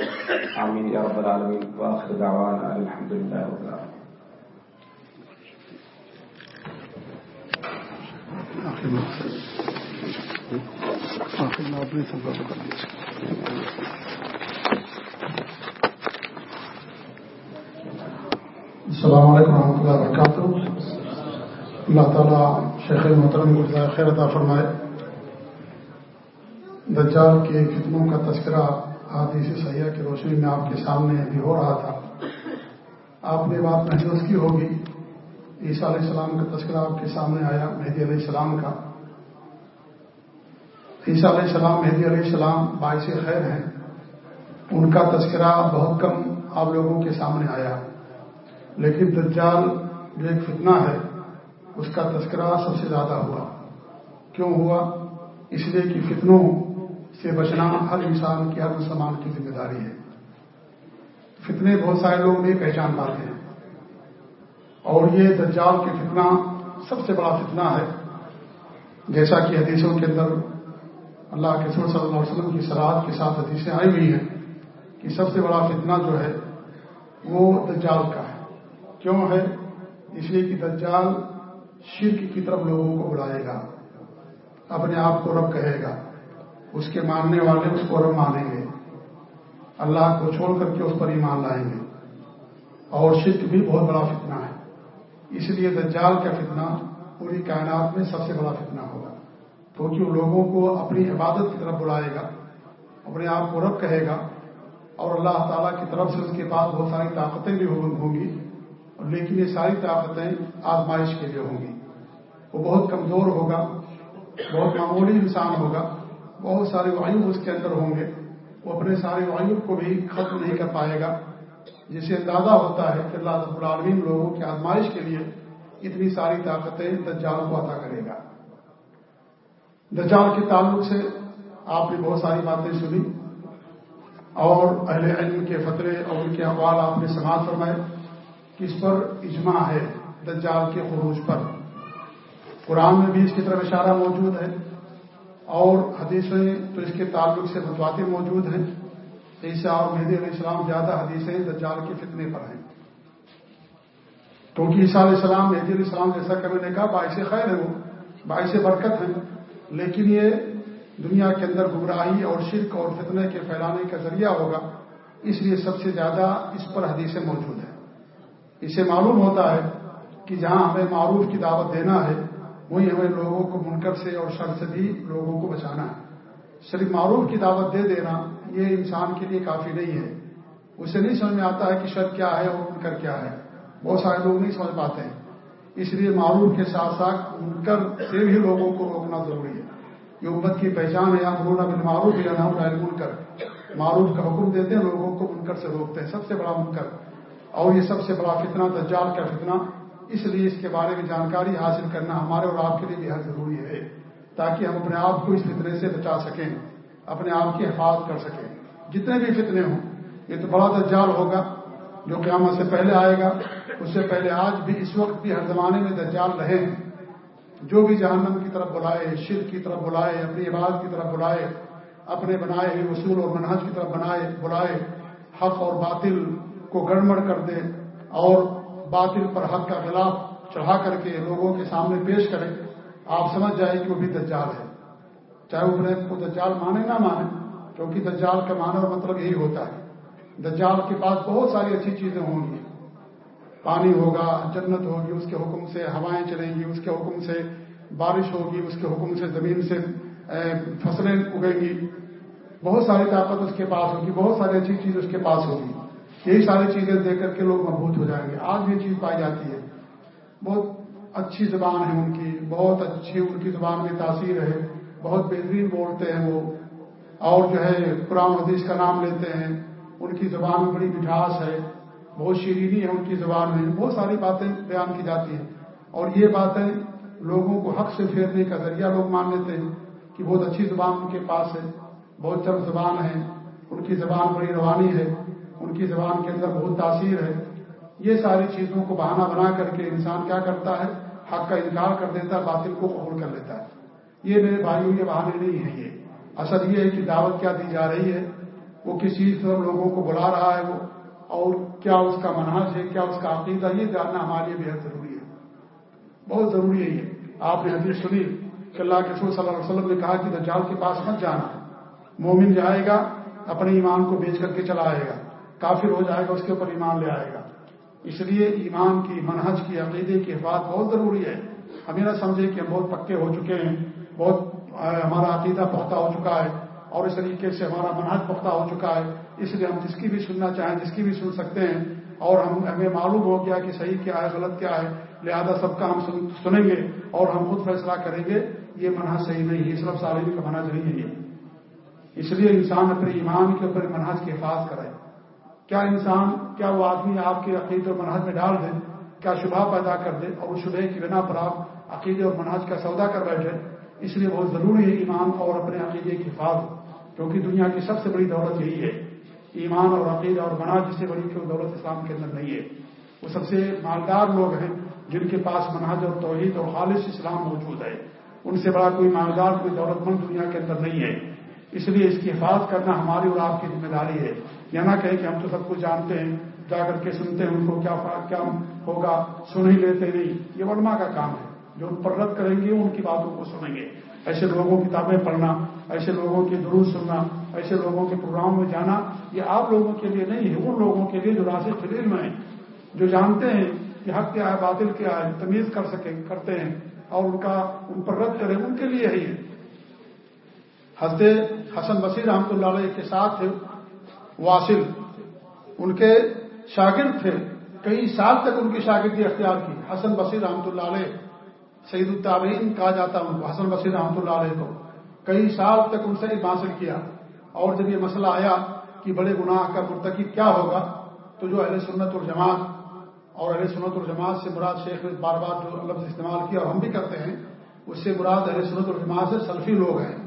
آمین یا رب العالمین۔ واخر دعوانا الحمد للہ رب العالمین۔ السلام علیکم ورحمۃ اللہ وبرکاتہ۔ اللہ تعالیٰ شیخ محترم کو خیر عطا فرمائے۔ دجال کے فتنوں کا تذکرہ حادث سیاح کی روشنی میں آپ کے سامنے بھی ہو رہا تھا۔ آپ نے بات محسوس کی ہوگی۔ عیسیٰ علیہ السلام کا تذکرہ آپ کے سامنے آیا، مہدی علیہ السلام کا۔ عیسیٰ علیہ السلام، مہدی علیہ السلام باعث خیر ہیں۔ ان کا تذکرہ بہت کم آپ لوگوں کے سامنے آیا۔ لیکن دجال جو ایک فتنہ ہے اس کا تذکرہ سب سے زیادہ ہوا۔ کیوں ہوا؟ اس لیے کہ فتنوں سے بچنا ہر انسان کی، ہر مسلمان کی ذمہ داری ہے۔ فتنے بہت سارے لوگ نہیں پہچان پاتے ہیں۔ اور یہ دجال کے فتنہ سب سے بڑا فتنہ ہے۔ جیسا کہ حدیثوں کے اندر اللہ کے سر صلی اللہ علیہ وسلم کی سرحد کے ساتھ حدیثیں آئی ہوئی ہیں کہ سب سے بڑا فتنہ جو ہے وہ دجال کا ہے۔ کیوں ہے؟ اس لیے کہ دجال شرک کی طرف لوگوں کو بلائے گا، اپنے آپ کو رب کہے گا، اس کے ماننے والے اس کو رب مانیں گے۔ اللہ کو چھوڑ کر کے اس پر ایمان لائیں گے۔ اور شرک بھی بہت بڑا فتنہ ہے۔ اس لیے دجال کا فتنہ پوری کائنات میں سب سے بڑا فتنہ ہوگا۔ کیونکہ وہ لوگوں کو اپنی عبادت کی طرف بلائے گا، اپنے آپ کو رب کہے گا اور اللہ تعالیٰ کی طرف سے اس کے پاس بہت ساری طاقتیں بھی ہوں گی۔ لیکن یہ ساری طاقتیں آزمائش کے لیے ہوں گی۔ وہ بہت کمزور ہوگا، بہت معمولی انسان ہوگا، بہت سارے وایو اس کے اندر ہوں گے۔ وہ اپنے سارے وایو کو بھی ختم نہیں کر پائے گا۔ جسے اندازہ ہوتا ہے کہ اللہ رب العالمین لوگوں کی آزمائش کے لیے اتنی ساری طاقتیں دجال کو عطا کرے گا۔ دجال کے تعلق سے آپ نے بہت ساری باتیں سنی اور اہل علم کے فطرے اور ان کے اقوال آپ نے سماعت فرمائے۔ اس پر اجماع ہے دجال کے خروج پر؟ قرآن میں بھی اس کی طرف اشارہ موجود ہے اور حدیثیں تو اس کے تعلق سے متواتر موجود ہیں۔ عیسیٰ اور مہدی علیہ السلام زیادہ حدیثیں دجال کے فتنے پر ہیں۔ کیونکہ عیسیٰ علیہ السلام، مہدی علیہ السلام جیسا کہ میں نے کہا، باعث خیر ہے وہ، باعث برکت ہیں۔ لیکن یہ دنیا کے اندر گمراہی اور شرک اور فتنے کے پھیلانے کا ذریعہ ہوگا۔ اس لیے سب سے زیادہ اس پر حدیثیں موجود ہیں۔ اسے معلوم ہوتا ہے کہ جہاں ہمیں معروف کی دعوت دینا ہے، وہی ہمیں لوگوں کو منکر سے اور شر سے بھی لوگوں کو بچانا ہے۔ صرف معروف کی دعوت دے دینا یہ انسان کے لیے کافی نہیں ہے۔ اسے نہیں سمجھ میں آتا ہے کہ شر کیا ہے اور منکر کیا ہے۔ بہت سارے لوگ نہیں سمجھ پاتے ہیں۔ اس لیے معروف کے ساتھ ساتھ منکر سے بھی لوگوں کو روکنا ضروری ہے۔ یہ امت کی پہچان ہے آپ رونا بن معروف یا نام من کر معروف کا حکم دیتے ہیں، لوگوں کو منکر سے روکتے ہیں۔ سب سے بڑا منکر۔ اور یہ سب سے بڑا فتنہ دجال کا فتنہ، اس لیے اس کے بارے میں جانکاری حاصل کرنا ہمارے اور آپ کے لیے بہت ضروری ہے، تاکہ ہم اپنے آپ کو اس فتنے سے بچا سکیں، اپنے آپ کی حفاظت کر سکیں۔ جتنے بھی فتنے ہوں، یہ تو بڑا دجال ہوگا جو قیامت سے پہلے آئے گا، اس سے پہلے آج بھی اس وقت بھی ہر زمانے میں دجال رہے ہیں۔ جو بھی جہنم کی طرف بلائے شر کی طرف بلائے، اپنی عبادت کی طرف بلائے، اپنے بنائے ہوئے اصول اور منہج کی طرف بنائے، بلائے، حق اور باطل کو گڑمڑ کر دے اور باطل پر حق کا خلاف چڑھا کر کے لوگوں کے سامنے پیش کرے، آپ سمجھ جائیں کہ وہ بھی دجال ہے چاہے وہ اپنے کو دجال مانے نہ مانے، کیونکہ دجال کا معنی اور مطلب یہی ہوتا ہے۔ دجال کے پاس بہت ساری اچھی چیزیں ہوں گی۔ پانی ہوگا، جنت ہوگی، اس کے حکم سے ہوائیں چلیں گی، اس کے حکم سے بارش ہوگی، اس کے حکم سے زمین سے فصلیں اگیں گی۔ بہت ساری طاقت اس کے پاس ہوگی، بہت ساری اچھی چیز اس کے پاس ہوگی۔ یہی ساری چیزیں دے کر کے لوگ مضبوط ہو جائیں گے۔ آج بھی چیز پائی جاتی ہے۔ بہت اچھی زبان ہے ان کی، بہت اچھی ان کی زبان میں تاثیر ہے۔ بہت بہترین بولتے ہیں وہ۔ اور جو ہے، قرآن حدیث کا نام لیتے ہیں۔ ان کی زبان میں بڑی مٹھاس ہے۔ بہت شیرینی ہے ان کی زبان میں۔ بہت ساری باتیں بیان کی جاتی ہیں۔ اور یہ باتیں لوگوں کو حق سے پھیرنے کا ذریعہ لوگ مان لیتے ہیں کہ بہت اچھی زبان ان کے پاس ہے، بہت چند زبان ہے، ان کی زبان بڑی روانی ہے۔ ان کی زبان کے اندر بہت تاثیر ہے۔ یہ ساری چیزوں کو بہانہ بنا کر کے انسان کیا کرتا ہے؟ حق کا انکار کر دیتا ہے، باطل کو قبول کر لیتا ہے۔ یہ میرے بھائیوں کے بہانے نہیں ہے یہ۔ اصل یہ ہے کہ دعوت کیا دی جا رہی ہے۔ وہ کس چیز پر لوگوں کو بلا رہا ہے وہ؟ اور کیا اس کا منحص ہے؟ کیا اس کا عقیدہ؟ یہ جاننا ہمارے لیے بہت ضروری ہے۔ بہت ضروری ہے یہ۔ آپ نے حدیث سنی کہ اللہ کے صلی اللہ علیہ وسلم نے کہا کہ دجال کے پاس مت جانا۔ مومن جائے گا، اپنے ایمان کو بیچ کر کے چلا آئے گا۔ کافر ہو جائے گا، اس کے اوپر ایمان لے آئے گا۔ اس لیے ایمان کی، منہج کی، عقیدے کی حفاظت بہت ضروری ہے۔ ہمیں نہ سمجھے کہ ہم بہت پکے ہو چکے ہیں، بہت ہمارا عقیدہ پختہ ہو چکا ہے اور اس طریقے سے ہمارا منہج پختہ ہو چکا ہے۔ اس لیے ہم جس کی بھی سننا چاہیں، جس کی بھی سن سکتے ہیں۔ اور ہم، ہمیں معلوم ہو گیا کہ صحیح کیا ہے، غلط کیا ہے۔ لہذا سب کا ہم سنیں گے اور ہم خود فیصلہ کریں گے، یہ منہج صحیح نہیں ہے۔ اسلم سالمی کا منہج نہیں ہے اس لیے انسان اپنے ایمان کے اوپر منہج کی حفاظت کرے کیا انسان کیا وہ آدمی آپ کے عقید اور منہج میں ڈال دے، کیا شبہ پیدا کر دے اور اس شبہ کی بنا پر آپ عقیدے اور منہج کا سودا کر بیٹھے، اس لیے بہت ضروری ہے ایمان اور اپنے عقیدے کی حفاظت کیونکہ دنیا کی سب سے بڑی دولت یہی ہے۔ ایمان اور عقید اور بنا جس سے بڑی کوئی دولت اسلام کے اندر نہیں ہے؟ وہ سب سے مالدار لوگ ہیں جن کے پاس مناج اور توحید اور خالص اسلام موجود ہے۔ ان سے بڑا کوئی مالدار، کوئی دولت مند دنیا کے اندر نہیں ہے۔ اس لیے اس کی حفاظت کرنا ہماری اور آپ کی ذمہ داری ہے۔ یہ نہ کہیں کہ ہم تو سب کچھ جانتے ہیں، جا کر کے سنتے ہیں ان کو کیا کیا ہوگا، سن ہی لیتے نہیں۔ یہ ورما کا کام ہے۔ جو ان پر رد کریں گے، ان کی باتوں کو سنیں گے۔ ایسے لوگوں کی کتابیں پڑھنا، ایسے لوگوں کی دروس سننا، ایسے لوگوں کے پروگرام میں جانا، یہ آپ لوگوں کے لیے نہیں ہے ان لوگوں کے لیے جو راسک فلیل میں ہیں، جو جانتے ہیں کہ حق کیا ہے باطل کیا ہے تمیز کر سکیں، کرتے ہیں اور ان کا، ان پر رد کریں، ان کے لیے ہی ہے۔ حضرت حسن بصیر رحمۃ اللہ علیہ کے ساتھ واصل، ان کے شاگرد تھے۔ کئی سال تک ان کی شاگردی اختیار کی۔ حسن بصیر رحمۃ اللہ علیہ سعید الطابین کہا جاتا ہوں، حسن بصیر رحمۃ اللہ علیہ کو۔ کئی سال تک ان سے حاصل کیا۔ اور جب یہ مسئلہ آیا کہ بڑے گناہ کا مرتکب کیا ہوگا، تو جو اہل سنت الجماعت اور اہل سنت الجماعت سے مراد شیخ نے بار بار جو لفظ استعمال کیا، اور ہم بھی کرتے ہیں، اس سے مراد اہل سنت الجماعت سے سلفی لوگ ہیں،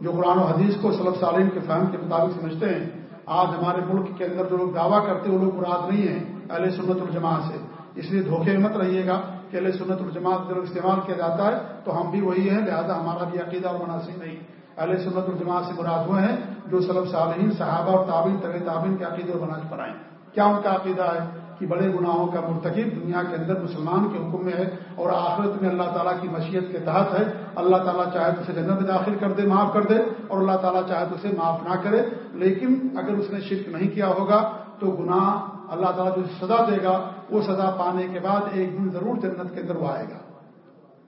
جو قرآن و حدیث کو سلب سالین کے فہم کے مطابق سمجھتے ہیں۔ آج ہمارے ملک کے اندر جو لوگ دعویٰ کرتے وہ لوگ مراد نہیں ہیں اہل سنت الجماع سے۔ اس لیے دھوکے مت رہیے گا کہ اہل سنت الجماعت جب استعمال کیا جاتا ہے، تو ہم بھی وہی ہیں، لہذا ہمارا بھی عقیدہ اور مناسب نہیں۔ اہل سنت الجماعت سے مراد ہوئے ہیں جو سلب صالحین، صحابہ اور تعبین طب تعبین کے عقیدے اور مناج پر آئیں۔ کیا ان کا عقیدہ ہے؟ کہ بڑے گناہوں کا مرتکب دنیا کے اندر مسلمان کے حکم میں ہے اور آخرت میں اللہ تعالیٰ کی مشیت کے تحت ہے۔ اللہ تعالیٰ چاہے تو اسے جنت میں داخل کر دے، معاف کر دے، اور اللہ تعالیٰ چاہے تو اسے معاف نہ کرے۔ لیکن اگر اس نے شرک نہیں کیا ہوگا تو گناہ اللہ تعالیٰ جو سزا دے گا، وہ سزا پانے کے بعد ایک دن ضرور جنت کے اندر وہ آئے گا۔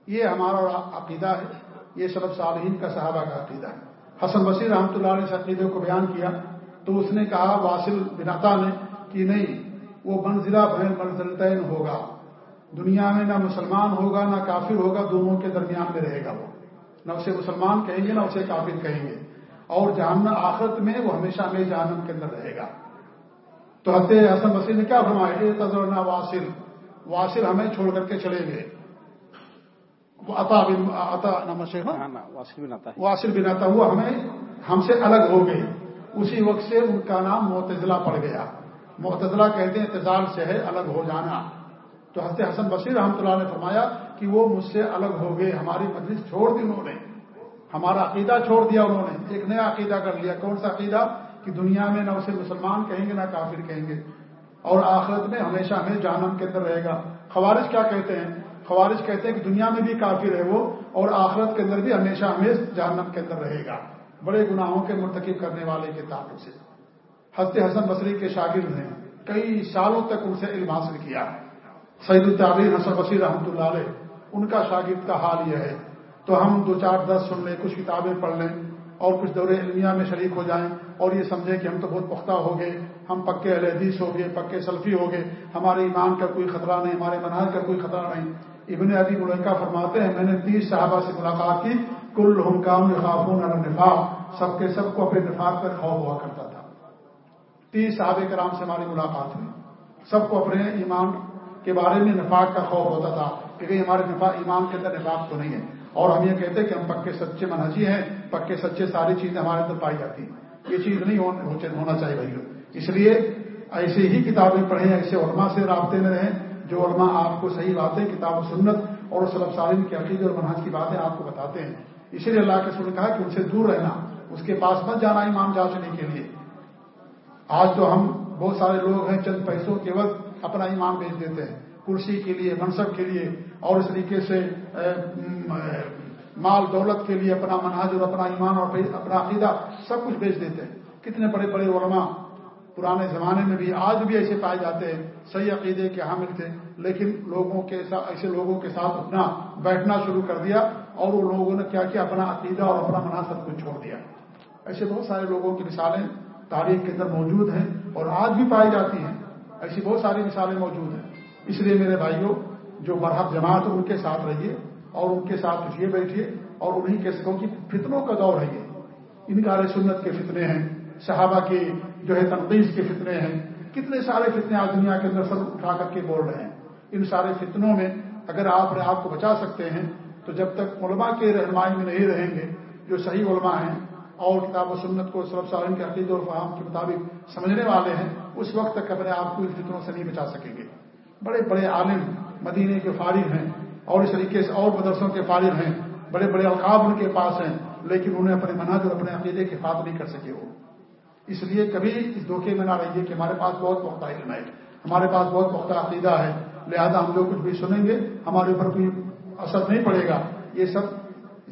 یہ ہمارا عقیدہ ہے۔ یہ سبب صالحین کا صحابہ کا عقیدہ ہے۔ حسن وسیع رحمۃ اللہ علیہ عقیدے کو بیان کیا تو اس نے کہا، واصل بناتا نے، کہ نہیں وہ منزلہ بہن منزلتین ہوگا۔ دنیا میں نہ مسلمان ہوگا نہ کافر ہوگا دونوں کے درمیان میں رہے گا وہ۔ نہ اسے مسلمان کہیں گے نہ اسے کافر کہیں گے۔ اور جہنم آخرت میں وہ ہمیشہ ہمیں جہنم کے اندر رہے گا۔ تو حضرت حسن مسیح نے کیا فرمایا؟ اے تذر نہ واصل واصل ہمیں چھوڑ کر کے چلے گئے۔ واصل بن آتا وہ ہمیں ہم سے الگ ہو گئی اسی وقت سے ان کا نام معتزلہ پڑ گیا۔ معتدلہ کہتے ہیں اعتزال سے ہے، الگ ہو جانا۔ تو حضرت حسن بصیر رحمۃ اللہ نے فرمایا کہ وہ مجھ سے الگ ہو گئے، ہماری مجلس چھوڑ دی انہوں نے۔ ہمارا عقیدہ چھوڑ دیا انہوں نے۔ ایک نیا عقیدہ کر لیا۔ کون سا عقیدہ؟ کہ دنیا میں نہ اسے مسلمان کہیں گے، نہ کافر کہیں گے۔ اور آخرت میں ہمیشہ ہمیں جہنم کے اندر رہے گا۔ خوارج کیا کہتے ہیں؟ خوارج کہتے ہیں کہ دنیا میں بھی کافر ہے وہ، اور آخرت کے اندر بھی ہمیشہ ہمیں جہنم کے اندر رہے گا۔ بڑے گناہوں کے مرتکب کرنے والے کے تعلق سے۔ حضرت حسن بصری کے شاگرد ہیں کئی سالوں تک ان سے علم حاصل کیا سعید الطعبین حسن بصیر رحمۃ اللہ علیہ، ان کا شاگرد کا حال یہ ہے۔ تو ہم دو چار دس سن لیں، کچھ کتابیں پڑھ لیں اور کچھ دور علمیہ میں شریک ہو جائیں اور یہ سمجھیں کہ ہم تو بہت پختہ ہو گئے، ہم پکے حدیث ہو گئے، پکے سلفی ہو گئے، ہمارے ایمان کا کوئی خطرہ نہیں، ہمارے مناظ کا کوئی خطرہ نہیں۔ ابن ابی ملکہ فرماتے ہیں، میں نے تیس صحابہ سے ملاقات کی، کل حکام خافون نفاق سب کے سب کو اپنے نفاق پر خوف ہوا کرتا تھا۔ تیس صحابہ کرام سے ہماری ملاقات ہوئی۔ سب کو اپنے ایمان کے بارے میں نفاق کا خوف ہوتا تھا کہ ہمارے ایمان کے اندر نفاق تو نہیں ہے۔ اور ہم یہ کہتے کہ ہم پکے سچے منہجی ہیں، پکے سچے ساری چیزیں ہمارے اندر پائی جاتی ہیں۔ یہ چیز نہیں ہونا چاہیے بھائی اس لیے ایسے ہی کتابیں پڑھیں، ایسے علماء سے رابطے میں رہیں، جو علماء آپ کو صحیح باتیں، کتاب و سنت اور سلب سالم کے عقیدے اور منہج کی باتیں آپ کو بتاتے ہیں۔ اسی لیے اللہ کے سن کہا کہ ان سے دور رہنا، اس کے پاس مت جانا ایمان جانچنے کے لیے۔ آج تو ہم بہت سارے لوگ ہیں، چند پیسوں کے وقت اپنا ایمان بیچ دیتے ہیں، کرسی کے لیے، منصب کے لیے، اور اس طریقے سے مال، دولت کے لیے اپنا مناظ اور اپنا ایمان اور اپنا عقیدہ سب کچھ بیچ دیتے ہیں۔ کتنے بڑے بڑے علماء پرانے زمانے میں بھی، آج بھی ایسے پائے جاتے ہیں، صحیح عقیدے کے حامل تھے، لیکن لوگوں کے ساتھ ایسے لوگوں کے ساتھ اپنا بیٹھنا شروع کر دیا، اور وہ لوگوں نے کیا کیا، اپنا عقیدہ اور اپنا مناسب کو چھوڑ دیا۔ ایسے بہت سارے لوگوں کی مثالیں تاریخ کے اندر موجود ہیں اور آج بھی پائی جاتی ہیں۔ ایسی بہت ساری مثالیں موجود ہیں۔ اس لیے میرے بھائیوں، جو برحق جماعت ان کے ساتھ رہیے اور ان کے ساتھ اٹھیے بیٹھیے اور انہیں کے سکوں کی فتنوں کا دور ہے یہ ان سنت کے فتنے ہیں، صحابہ کے جو ہے تنقید کے فتنے ہیں۔ کتنے سارے فتنے آج دنیا کے اندر سر اٹھا کر کے بول رہے ہیں۔ ان سارے فتنوں میں اگر آپ آپ کو بچا سکتے ہیں تو جب تک علماء کے رہنمائی میں نہیں رہیں گے، جو صحیح علماء ہیں اور کتاب و سنت کو سرب سالن کے عقید اور فہام کے مطابق سمجھنے والے ہیں، اس وقت تک اپنے آپ کو ان فطروں سے نہیں بچا سکیں گے۔ بڑے بڑے عالم مدینے کے فارغ ہیں اور اس طریقے سے اور مدرسوں کے فارغ ہیں۔ بڑے بڑے القاب ان کے پاس ہیں، لیکن انہیں اپنے مناظر اور اپنے عقیدے کے فات نہیں کر سکے وہ۔ اس لیے کبھی اس دھوکے میں نہ رہیے کہ ہمارے پاس بہت پختہ علم ہے ہمارے پاس بہت پختہ عقیدہ ہے۔ لہذا ہم جو کچھ بھی سنیں گے، ہمارے اوپر کوئی اثر نہیں پڑے گا۔ یہ سب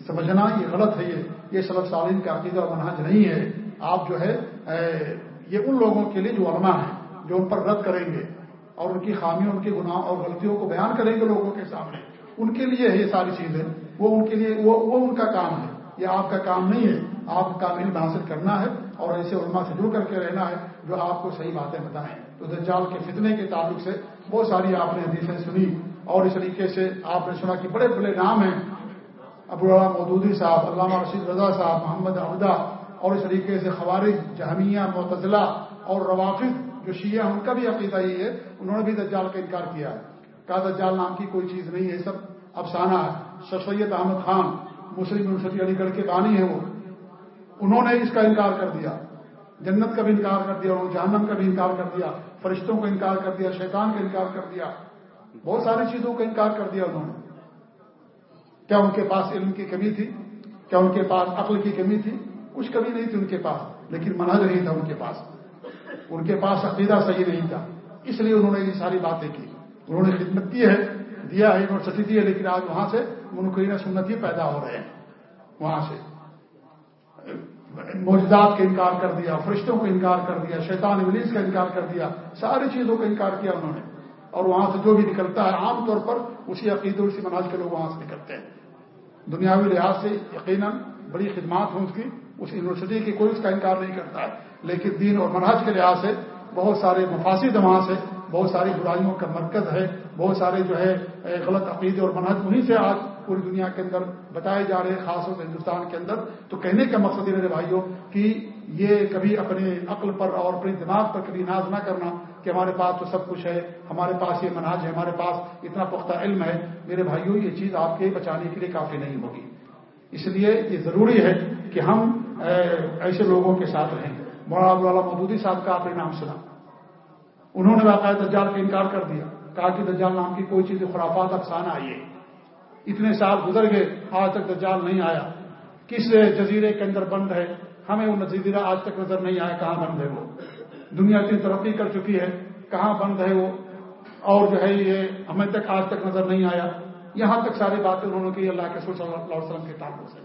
سمجھنا یہ غلط ہے یہ یہ سلب سالین کا عقیدہ اور منہج نہیں ہے۔ آپ جو ہے یہ ان لوگوں کے لیے جو علماء ہیں، جو ان پر رد کریں گے اور ان کی خامیوں ان کے گناہ اور غلطیوں کو بیان کریں گے لوگوں کے سامنے۔ ان کے لیے ہے یہ ساری چیزیں، وہ ان کے لیے، وہ وہ ان کا کام ہے۔ یہ آپ کا کام نہیں ہے۔ آپ کا علم حاصل کرنا ہے اور ایسے علماء سے جڑ کر کے رہنا ہے جو آپ کو صحیح باتیں بتائیں۔ تو دجال کے فتنے کے تعلق سے بہت ساری آپ نے حدیثیں سنی اور اس طریقے سے آپ نے سنا کہ بڑے بڑے نام ہیں۔ ابو اللہ مودودی صاحب، علامہ رشید رضا صاحب، محمد عہدہ اور اس طریقے سے خوارج، جہمیہ، معتزلہ اور روافظ جو شیعہ ان کا بھی عقیدہ یہ ہے، انہوں نے بھی دجال کا انکار کیا ہے۔ کہا دجال نام کی کوئی چیز نہیں ہے سب افسانہ ہے۔ سر سید احمد خان، مسلم یونیورسٹی، علی گڑھ کے بانی ہیں وہ۔ انہوں نے اس کا انکار کر دیا۔ جنت کا بھی انکار کر دیا، انہوں نے جہنم کا بھی انکار کر دیا، فرشتوں کا انکار کر دیا، شیطان کا انکار کر دیا، بہت ساری چیزوں کا انکار کر دیا انہوں نے۔ کیا ان کے پاس علم کی کمی تھی؟ کیا ان کے پاس عقل کی کمی تھی؟ کچھ کمی نہیں تھی ان کے پاس، لیکن منہج نہیں تھا ان کے پاس۔ ان کے پاس عقیدہ صحیح نہیں تھا۔ اس لیے انہوں نے یہ ساری باتیں کی۔ انہوں نے خدمت کی ہے، دیا ہے یونیورسٹی دی ہے، لیکن آج وہاں سے منقرین سنتی پیدا ہو رہے ہیں۔ وہاں سے۔ موجودات کا انکار کر دیا، فرشتوں کو انکار کر دیا، شیطان ابلیس کا انکار کر دیا، ساری چیزوں کا انکار کیا انہوں نے۔ اور وہاں سے جو بھی نکلتا ہے، عام طور پر اسی عقید اسی مناج کے لوگ وہاں سے نکلتے ہیں۔ دنیاوی لحاظ سے یقیناً بڑی خدمات ہوں اس کی، اس یونیورسٹی کی کوئی اس کا انکار نہیں کرتا ہے، لیکن دین اور مناج کے لحاظ سے بہت سارے مفاصد وہاں سے، بہت ساری برائیوں کا مرکز ہے، بہت سارے جو ہے غلط عقیدے اور منحج انہیں سے آج پوری دنیا کے اندر بتائے جا رہے ہیں خاص طور سے ہندوستان کے اندر۔ تو کہنے کا مقصد یہ میرے بھائیوں کہ یہ کبھی اپنے عقل پر اور اپنے دماغ پر کبھی ناز نہ کرنا کہ ہمارے پاس تو سب کچھ ہے، ہمارے پاس یہ مناج ہے، ہمارے پاس اتنا پختہ علم ہے، میرے بھائیوں، یہ چیز آپ کے بچانے کے لیے کافی نہیں ہوگی۔ اس لیے یہ ضروری ہے کہ ہم ایسے لوگوں کے ساتھ رہیں۔ مولانا والا مودودی صاحب کا آپ نے نام سنا۔ انہوں نے واقعہ دجال کا انکار کر دیا۔ کہا کہ دجال نام کی کوئی چیز خرافات افسانہ آئی ہے۔ اتنے سال گزر گئے، آج تک دجال نہیں آیا۔ کس جزیرے کے اندر بند ہے؟ ہمیں وہ جزیرہ آج تک نظر نہیں آیا، کہاں بند ہے وہ؟ دنیا اتنی ترقی کر چکی ہے، کہاں بند ہے وہ؟ اور جو ہے یہ ہمیں تک آج تک نظر نہیں آیا۔ یہاں تک ساری باتیں انہوں نے کی، اللہ کے صلی اللہ علیہ وسلم کے تعلق سے۔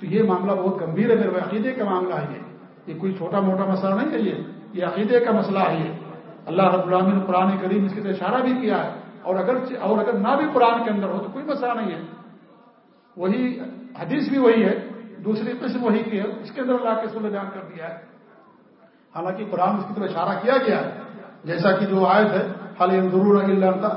تو یہ معاملہ بہت گمبھیر ہے میرے عقیدے کا معاملہ ہے یہ۔ یہ کوئی چھوٹا موٹا مسئلہ نہیں ہے یہ۔ یہ عقیدے کا مسئلہ ہے یہ۔ اللہ رب العالمین قرآن کریم اس کے اشارہ بھی کیا ہے۔ اور اگر اور اگر نہ بھی قرآن کے اندر ہو تو کوئی مسئلہ نہیں ہے۔ وہی حدیث بھی وہی ہے، دوسری قسم وہی کی ہے۔ اس کے اندر اللہ کے سل بیان کر دیا ہے۔ حالانکہ قرآن اس کی طرف اشارہ کیا گیا ہے، جیسا کہ جو آیت ہے حال ضرور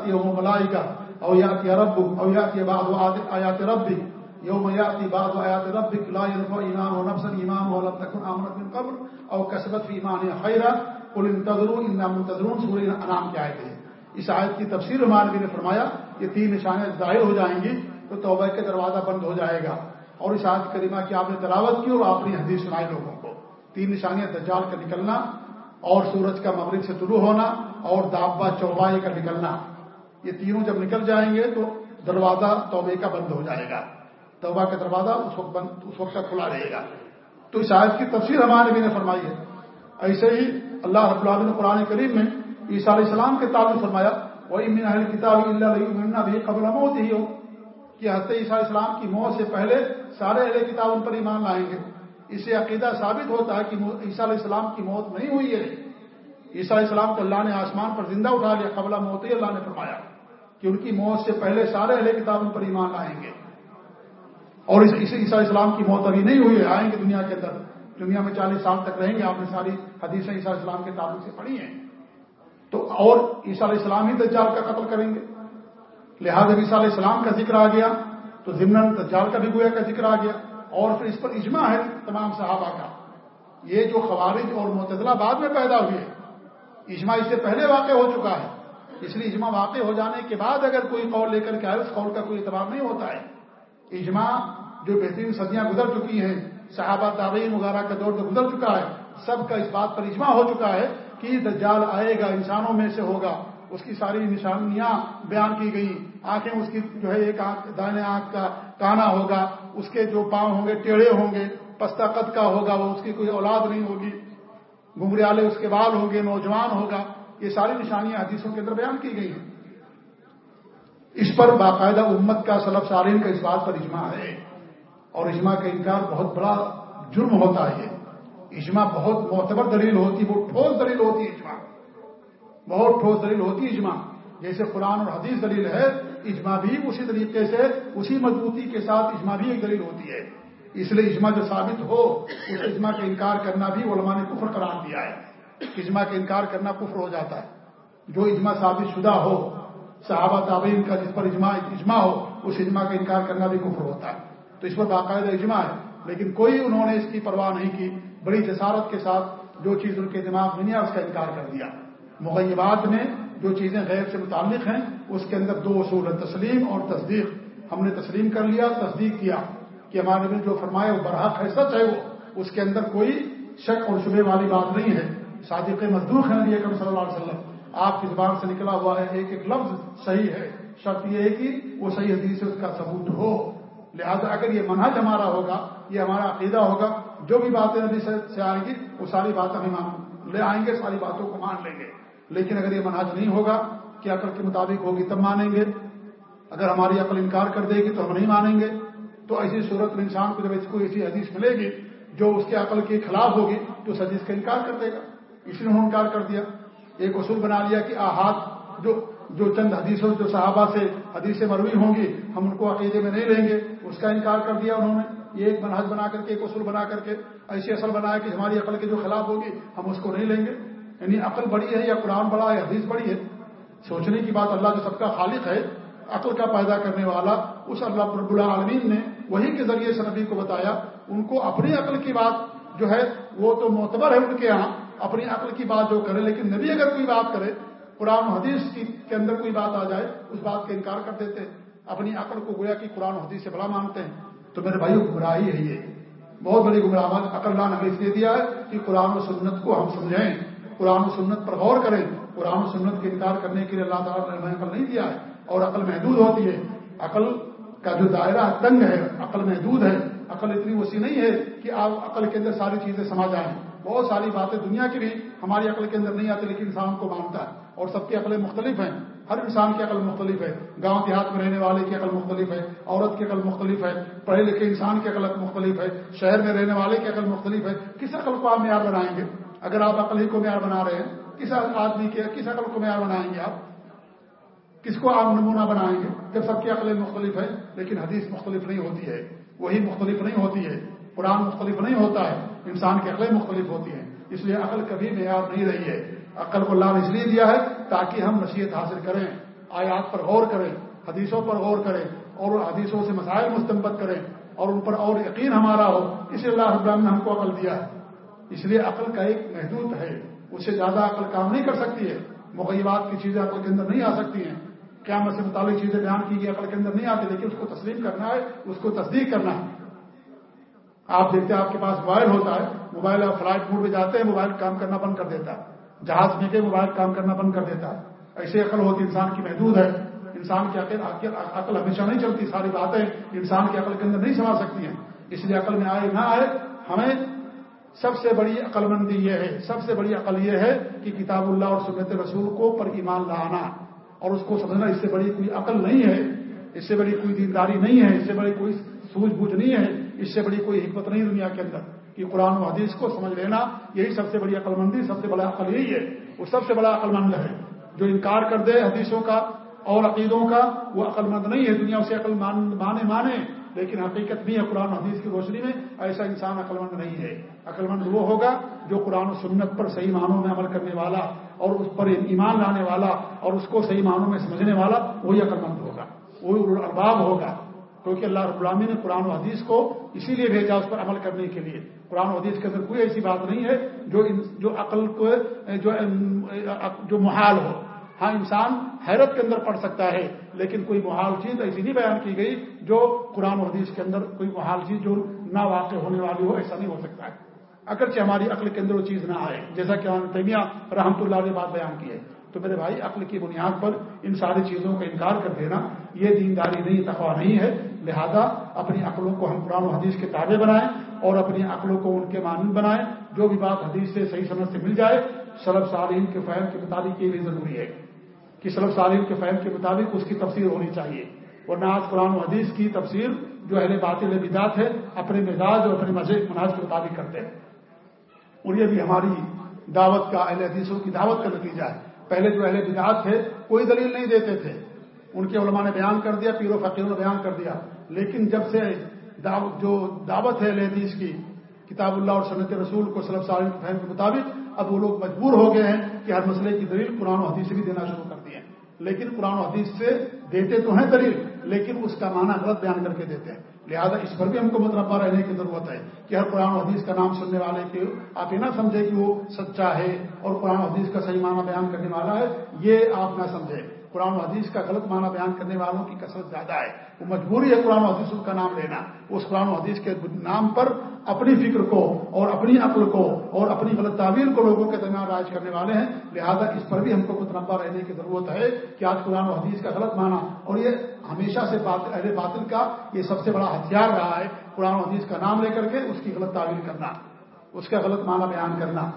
یوم ملائی کا اویات رب اویات بعض آیات رب بھی یوم یاتی بعض آیات رب لا ينفع ایمان و نفس ایمان و لم تکن آمنت من قبل او کسبت فی ایمان خیرہ قل انتظروا انا منتظرون سورہ انعام کی آیت ہے۔ اس آیت کی تفسیر مانوی نے فرمایا، یہ تین نشانیں ظاہر ہو جائیں گی تو توبہ کے دروازہ بند ہو جائے گا۔ اور اس آیت کریمہ کی آپ نے تلاوت کی اور آپ نے حدیث سنائی لوگوں کو تین نشانیاں دجال کا نکلنا اور سورج کا مغرب سے طلوع ہونا اور دابا چوبائی کا نکلنا۔ یہ تینوں جب نکل جائیں گے تو دروازہ توبے کا بند ہو جائے گا۔ توبہ کا دروازہ اس وقت بند، اس وقت تک کھلا رہے گا۔ تو اس آیت کی تفسیر ہمارے بھی نے فرمائی ہے۔ ایسے ہی اللہ رب العالمین قرآن کریم میں عیسیٰ علیہ السلام کے تعلق فرمایا وہ امین اہل کتاب اللہ بھی قبل موت ہی ہو کہ حضرت عیسیٰ علیہ السلام کی موت سے پہلے سارے اہل کتاب ان پر ایمان لائیں گے۔ اس سے عقیدہ ثابت ہوتا ہے کہ عیسیٰ علیہ السلام کی موت نہیں ہوئی ہے۔ عیسیٰ علیہ السلام کو اللہ نے آسمان پر زندہ اٹھا لیا قبل موت ہی اللہ نے فرمایا کہ ان کی موت سے پہلے سارے اہل کتاب ان پر ایمان لائیں گے۔ اور اس عیسیٰ اسلام کی موت ابھی نہیں ہوئی ہے، آئیں گے دنیا کے اندر۔ دنیا میں چالیس سال تک رہیں گے، آپ نے ساری حدیثیں عیسیٰ اسلام کے تعلق سے پڑھی ہیں۔ تو اور عیسیٰ علیہ السلام ہی دجال کا قتل کریں گے۔ لہٰذا عیسیٰ علیہ السلام کا ذکر آ گیا، تو ضمن دجال کا بھی گویا کا ذکر آ گیا۔ اور پھر اس پر اجماع ہے تمام صحابہ کا۔ یہ جو خوارج اور معتدلہ بعد میں پیدا ہوئی ہے اجماع اس سے پہلے واقع ہو چکا ہے۔ اس لیے اجماع واقع ہو جانے کے بعد اگر کوئی قول لے کر کے آئے، اس قول کا کوئی اعتبار نہیں ہوتا ہے۔ اجماع جو بہترین صدیاں گزر چکی ہیں، صحابہ تعین وغیرہ کا دور تو گزر چکا ہے، سب کا اس بات پر اجماع ہو چکا ہے کہ دجال آئے گا، انسانوں میں سے ہوگا۔ اس کی ساری نشانیاں بیان کی گئی آنکھیں اس کی جو ہے، ایک آنکھ، دائیں آنکھ کا کانا ہوگا، اس کے جو پاؤں ہوں گے، ٹیڑھے ہوں گے پستہ قد کا ہوگا، وہ اس کی کوئی اولاد نہیں ہوگی گمریالے اس کے بال ہوں گے، نوجوان ہوگا، یہ ساری نشانیاں حدیثوں کے اندر بیان کی گئی ہیں۔ اس پر باقاعدہ امت کا سلب سالین کا اس بات پر اجماع ہے۔ اور اجماع کا انکار بہت بڑا جرم ہوتا ہے۔ اجماع بہت معتبر دلیل ہوتی ہے وہ ٹھوس دلیل ہوتی ہے اجماع۔ بہت ٹھوس دلیل ہوتی ہے اجماع۔ جیسے قرآن اور حدیث دلیل ہے اجماع بھی اسی طریقے سے، اسی مضبوطی کے ساتھ اجماع بھی ایک دلیل ہوتی ہے۔ اس لیے اجماع جو ثابت ہو، اس اجماع کا انکار کرنا بھی علماء نے کفر قرار دیا ہے۔ اجماع کا انکار کرنا کفر ہو جاتا ہے۔ جو اجماع ثابت شدہ ہو، صحابہ تعبین کا جس پر اجماع اجماع ہو، اس اجماع کا انکار کرنا بھی کفر ہوتا ہے۔ تو اس پر باقاعدہ اجماع ہے، لیکن کوئی انہوں نے اس کی پرواہ نہیں کی۔ بڑی جسارت کے ساتھ جو چیز ان کے دماغ میں نہیں اس کا انکار کر دیا۔ مغیبات میں جو چیزیں غیر سے متعلق ہیں، اس کے اندر دو اصول ہیں، تسلیم اور تصدیق۔ ہم نے تسلیم کر لیا، تصدیق کیا کہ ہمارے نبی جو فرمائے وہ برحق ہے، سچ ہے وہ۔ اس کے اندر کوئی شک اور شبے والی بات نہیں ہے۔ صادق مزدور ہے نبی اکرم صلی اللہ علیہ وسلم۔ آپ کی زبان سے نکلا ہوا ہے، ایک ایک لفظ صحیح ہے۔ شرط یہ ہے کہ وہ صحیح حدیث سے اس کا ثبوت ہو۔ لہذا اگر یہ منہج ہمارا ہوگا، یہ ہمارا عقیدہ ہوگا، جو بھی باتیں نبی سے آئیں گی، وہ ساری باتیں ہم لے آئیں گے، ساری باتوں کو مان لیں گے۔ لیکن اگر یہ منہج نہیں ہوگا کہ عقل کے مطابق ہوگی تب مانیں گے۔ اگر ہماری عقل انکار کر دے گی تو ہم نہیں مانیں گے۔ تو ایسی صورت میں انسان کو جب اس کو ایسی حدیث ملے گی جو اس کے عقل کے خلاف ہوگی تو اس حدیث کا انکار کر دے گا۔ اس نے انکار کر دیا۔ ایک اصول بنا لیا کہ آحاد جو جو چند حدیثوں جو صحابہ سے حدیثیں مروی ہوں گی، ہم ان کو عقیدے میں نہیں لیں گے۔ اس کا انکار کر دیا انہوں نے۔ یہ ایک منحج بنا کر کے، ایک اصول بنا کر کے، ایسی اصل بنایا کہ ہماری عقل کے جو خلاف ہوگی، ہم اس کو نہیں لیں گے۔ یعنی عقل بڑی ہے یا قرآن بڑا ہے حدیث بڑی ہے، سوچنے کی بات اللہ جو سب کا خالق ہے، عقل کا پیدا کرنے والا، اس اللہ رب العالمین نے وہی کے ذریعے سے نبی کو بتایا، ان کو اپنی عقل کی بات جو ہے، وہ تو معتبر ہے ان کے یہاں اپنی عقل کی بات جو کرے، لیکن نبی اگر کوئی بات کرے، قرآن و حدیث کے اندر کوئی بات آ جائے، اس بات کا انکار کر دیتے، اپنی عقل کو گویا کہ قرآن حدیث سے بڑا مانتے ہیں۔ تو میرے بھائی گمراہی ہے یہ۔ بہت بڑی گمراہ عقل اللہ نے اس لیے دیا ہے کہ قرآن و سنت کو ہم سمجھیں قرآن و سنت پر غور کریں، قرآن و سنت کا انکار کرنے کے لیے اللہ تعالیٰ نے ہمیں عقل نہیں دیا ہے اور عقل محدود ہوتی ہے۔ عقل کا جو دائرہ تنگ ہے، عقل محدود ہے۔ عقل اتنی وسیع نہیں ہے کہ آپ عقل کے اندر ساری چیزیں سما جائیں۔ بہت ساری باتیں دنیا کی بھی ہماری عقل کے اندر نہیں آتی، لیکن انسان کو مانتا ہے اور سب کی عقلیں مختلف ہیں۔ ہر انسان کی عقل مختلف ہے۔ گاؤں دیہات میں رہنے والے کی عقل مختلف ہے، عورت کی عقل مختلف ہے، پڑھے لکھے انسان کی عقل مختلف ہے، شہر میں رہنے والے کی عقل مختلف ہے۔ کس عقل کو آپ معیار بنائیں گے؟ اگر آپ عقل ہی کو معیار بنا رہے ہیں، کس آدمی کے، کس عقل کو معیار بنائیں گے آپ؟ کس کو آپ نمونہ بنائیں گے؟ جب سب کی عقلیں مختلف ہے لیکن حدیث مختلف نہیں ہوتی ہے، وہی مختلف نہیں ہوتی ہے، قرآن مختلف نہیں ہوتا ہے، انسان کی عقلیں مختلف ہوتی ہیں، اس لیے عقل کبھی معیار نہیں رہی ہے۔ عقل کو اللہ نے اس لیے دیا ہے تاکہ ہم نصیحت حاصل کریں، آیات پر غور کریں، حدیثوں پر غور کریں، اور حدیثوں سے مسائل مستمت کریں، اور ان پر اور یقین ہمارا ہو۔ اس لیے اللہ ابراہم نے ہم کو عقل دیا ہے۔ اس لیے عقل کا ایک محدود ہے۔ اس سے زیادہ عقل کام نہیں کر سکتی ہے۔ مغیبات کی چیزیں عقل کے اندر نہیں آ سکتی ہیں۔ کیا سے متعلق چیزیں بیان کی گئی عقل کے اندر نہیں آتی، لیکن اس کو تسلیم کرنا ہے، اس کو تصدیق کرنا ہے۔ آپ دیکھتے ہیں، آپ کے پاس موبائل ہوتا ہے۔ موبائل آپ فلائٹ موڈ میں جاتے ہیں، موبائل کام کرنا بند کر دیتا ہے۔ جہاز میں کے موبائل کام کرنا بند کر دیتا ہے۔ ایسے عقل ہوتی انسان کی محدود ہے۔ انسان کی عقل عقل ہمیشہ نہیں چلتی، ساری باتیں انسان کی عقل کے اندر نہیں سما سکتی ہیں۔ اس لیے عقل میں آئے، نہ آئے، ہمیں سب سے بڑی عقل مندی یہ ہے، سب سے بڑی عقل یہ ہے کہ کتاب اللہ اور سنت رسول کو پر ایمان لانا، اور اس کو سمجھنا اس سے بڑی کوئی عقل نہیں ہے، اس سے بڑی کوئی دینداری نہیں ہے، اس سے بڑی کوئی سوجھ بوجھ نہیں ہے، اس سے بڑی کوئی حکمت نہیں دنیا کے اندر۔ کہ قرآن و حدیث کو سمجھ لینا، یہی سب سے بڑی عقل مندی سب سے بڑا عقل یہی ہے۔ وہ سب سے بڑا عقل مند ہے، جو انکار کر دے حدیثوں کا اور عقیدوں کا، وہ عقل مند نہیں ہے، دنیا اسے عقل مانے مانے۔ لیکن حقیقت بھی ہے قرآن حدیث کی روشنی میں، ایسا انسان عقل مند نہیں ہے۔ عقل مند وہ ہوگا جو قرآن و سنت پر صحیح معنوں میں عمل کرنے والا اور اس پر ایمان لانے والا اور اس کو صحیح معنوں میں سمجھنے والا وہی عقل مند ہوگا۔ وہی ارباب ہوگا۔ کیونکہ اللہ رب العامی نے قرآن و حدیث کو اسی لیے بھیجا اس پر عمل کرنے کے لیے۔ قرآن و حدیث کے اندر کوئی ایسی بات نہیں ہے جو جو عقل کو جو جو محال ہو۔ ہاں انسان حیرت کے اندر پڑھ سکتا ہے، لیکن کوئی محال چیز ایسی نہیں بیان کی گئی جو قرآن و حدیث کے اندر کوئی محال چیز جو نہ واقع ہونے والی ہو، ایسا نہیں ہو سکتا ہے۔ اگرچہ ہماری عقل کے اندر وہ چیز نہ آئے، جیسا کہ تیمیہ رحمۃ اللہ نے بات بیان کی ہے۔ تو میرے بھائی، عقل کی بنیاد پر ان ساری چیزوں کا انکار کر دینا، یہ دینداری نہیں تخوا نہیں ہے۔ لہذا اپنی عقلوں کو ہم قرآن و حدیث کے تابع بنائیں اور اپنی عقلوں کو ان کے مانند بنائیں۔ جو بھی بات حدیث سے صحیح سمجھ سے مل جائے سلب صالحین کے فہم کے مطابق یہ بھی ضروری ہے۔ کہ سلب صالحین کے فہم کے مطابق اس کی تفسیر ہونی چاہیے۔ ورنہ آج قرآن و حدیث کی تفسیر جو اہل باطل بدات ہے، اپنے مزاج اور اپنے مذہب مناج کے مطابق کرتے ہیں۔ اور یہ بھی ہماری دعوت کا اہل حدیثوں کی دعوت کا نتیجہ ہے۔ پہلے جو اہل بدعات تھے، کوئی دلیل نہیں دیتے تھے۔ ان کے علماء نے بیان کر دیا، پیر و فقیروں نے بیان کر دیا۔ لیکن جب سے جو دعوت ہے اہل حدیث کی، کتاب اللہ اور سنت رسول کو صلب سالم کے فہم کے مطابق، اب وہ لوگ مجبور ہو گئے ہیں کہ ہر مسئلے کی دلیل قرآن و حدیث بھی دینا شروع لیکن قرآن و حدیث سے دیتے تو ہیں دلیل، لیکن اس کا معنی غلط بیان کر کے دیتے ہیں۔ لہذا اس پر بھی ہم کو مطلب رہنے کی ضرورت ہے کہ ہر قرآن و حدیث کا نام سننے والے کے آپ یہ نہ سمجھے کہ وہ سچا ہے اور قرآن و حدیث کا صحیح معنی بیان کرنے والا ہے، یہ آپ نہ سمجھیں۔ قرآن و حدیث کا غلط معنی بیان کرنے والوں کی کثرت زیادہ ہے۔ وہ مجبوری ہے قرآن و حدیث کا نام لینا۔ اس قرآن و حدیث کے نام پر اپنی فکر کو اور اپنی عقل کو اور اپنی غلط تعبیر کو لوگوں کے درمیان راج کرنے والے ہیں۔ لہذا اس پر بھی ہم کو متنوع رہنے کی ضرورت ہے کہ آج قرآن و حدیث کا غلط معنی اور یہ ہمیشہ سے اہل باطل کا یہ سب سے بڑا ہتھیار رہا ہے قرآن و حدیث کا نام لے کر کے اس کی غلط تعبیر کرنا، اس کا غلط معنی بیان کرنا،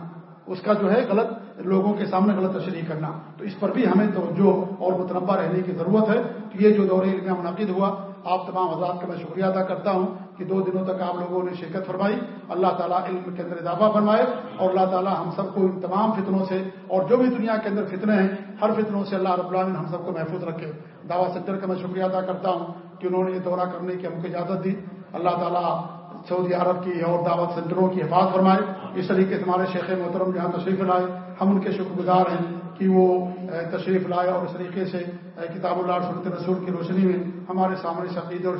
اس کا جو ہے غلط لوگوں کے سامنے غلط تشریح کرنا، تو اس پر بھی ہمیں توجہ اور متنوع رہنے کی ضرورت ہے۔ کہ یہ جو دور علم منعقد ہوا، آپ تمام حضرات کا میں شکریہ ادا کرتا ہوں کہ دو دنوں تک آپ لوگوں نے شرکت فرمائی۔ اللہ تعالیٰ علم کے اندر اضافہ فرمائے اور اللہ تعالیٰ ہم سب کو ان تمام فتنوں سے اور جو بھی دنیا کے اندر فتنے ہیں، ہر فتنوں سے اللہ رب العالمین ہم سب کو محفوظ رکھے۔ دعوت سینٹر کا میں شکریہ ادا کرتا ہوں کہ انہوں نے یہ دورہ کرنے کی ہم کو اجازت دی۔ اللہ تعالیٰ سعودی عرب کی اور دعوت سینٹروں کی حفاظت فرمائے۔ اس طریقے سے ہمارے شیخ محترم جہاں تشریف لائے۔ ہم ان کے شکر گزار ہیں کہ وہ تشریف لائے اور اس طریقے سے کتاب اللہ سنت رسول کی روشنی میں ہمارے سامنے شقید اور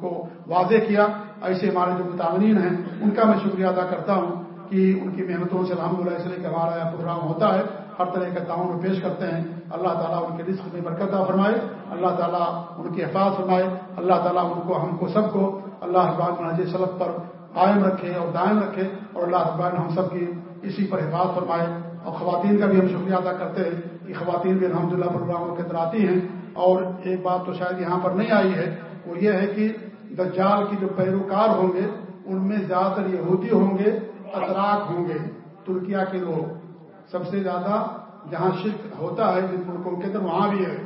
کو واضح کیا۔ ایسے ہمارے جو متعمین ہیں، ان کا میں شکریہ ادا کرتا ہوں کہ ان کی محنتوں سے الحمد للہ اس لیے کہ ہمارا پروگرام ہوتا ہے۔ ہر طرح کا تعاون پیش کرتے ہیں۔ اللہ تعالیٰ ان کے رزق میں برکت فرمائے۔ اللہ تعالیٰ ان کی حفاظ فرمائے۔ اللہ تعالیٰ ان کو، ہم کو سب کو اللہ اقبال ناجی سلط پر قائم رکھے اور دائم رکھے اور اللہ اقبال ہم سب کی اسی پر حفاظ فرمائے۔ اور خواتین کا بھی ہم شکریہ ادا کرتے ہیں کہ خواتین بھی الحمد للہ پروگراموں کے اندر آتی ہیں۔ اور ایک بات تو شاید یہاں پر نہیں آئی ہے، وہ یہ ہے کہ دجال کی جو پیروکار ہوں گے، ان میں زیادہ تر یہودی ہوں گے اتراک ہوں گے ترکیا کے لوگ۔ سب سے زیادہ جہاں شرک ہوتا ہے جن ملکوں کے اندر، وہاں بھی ہے۔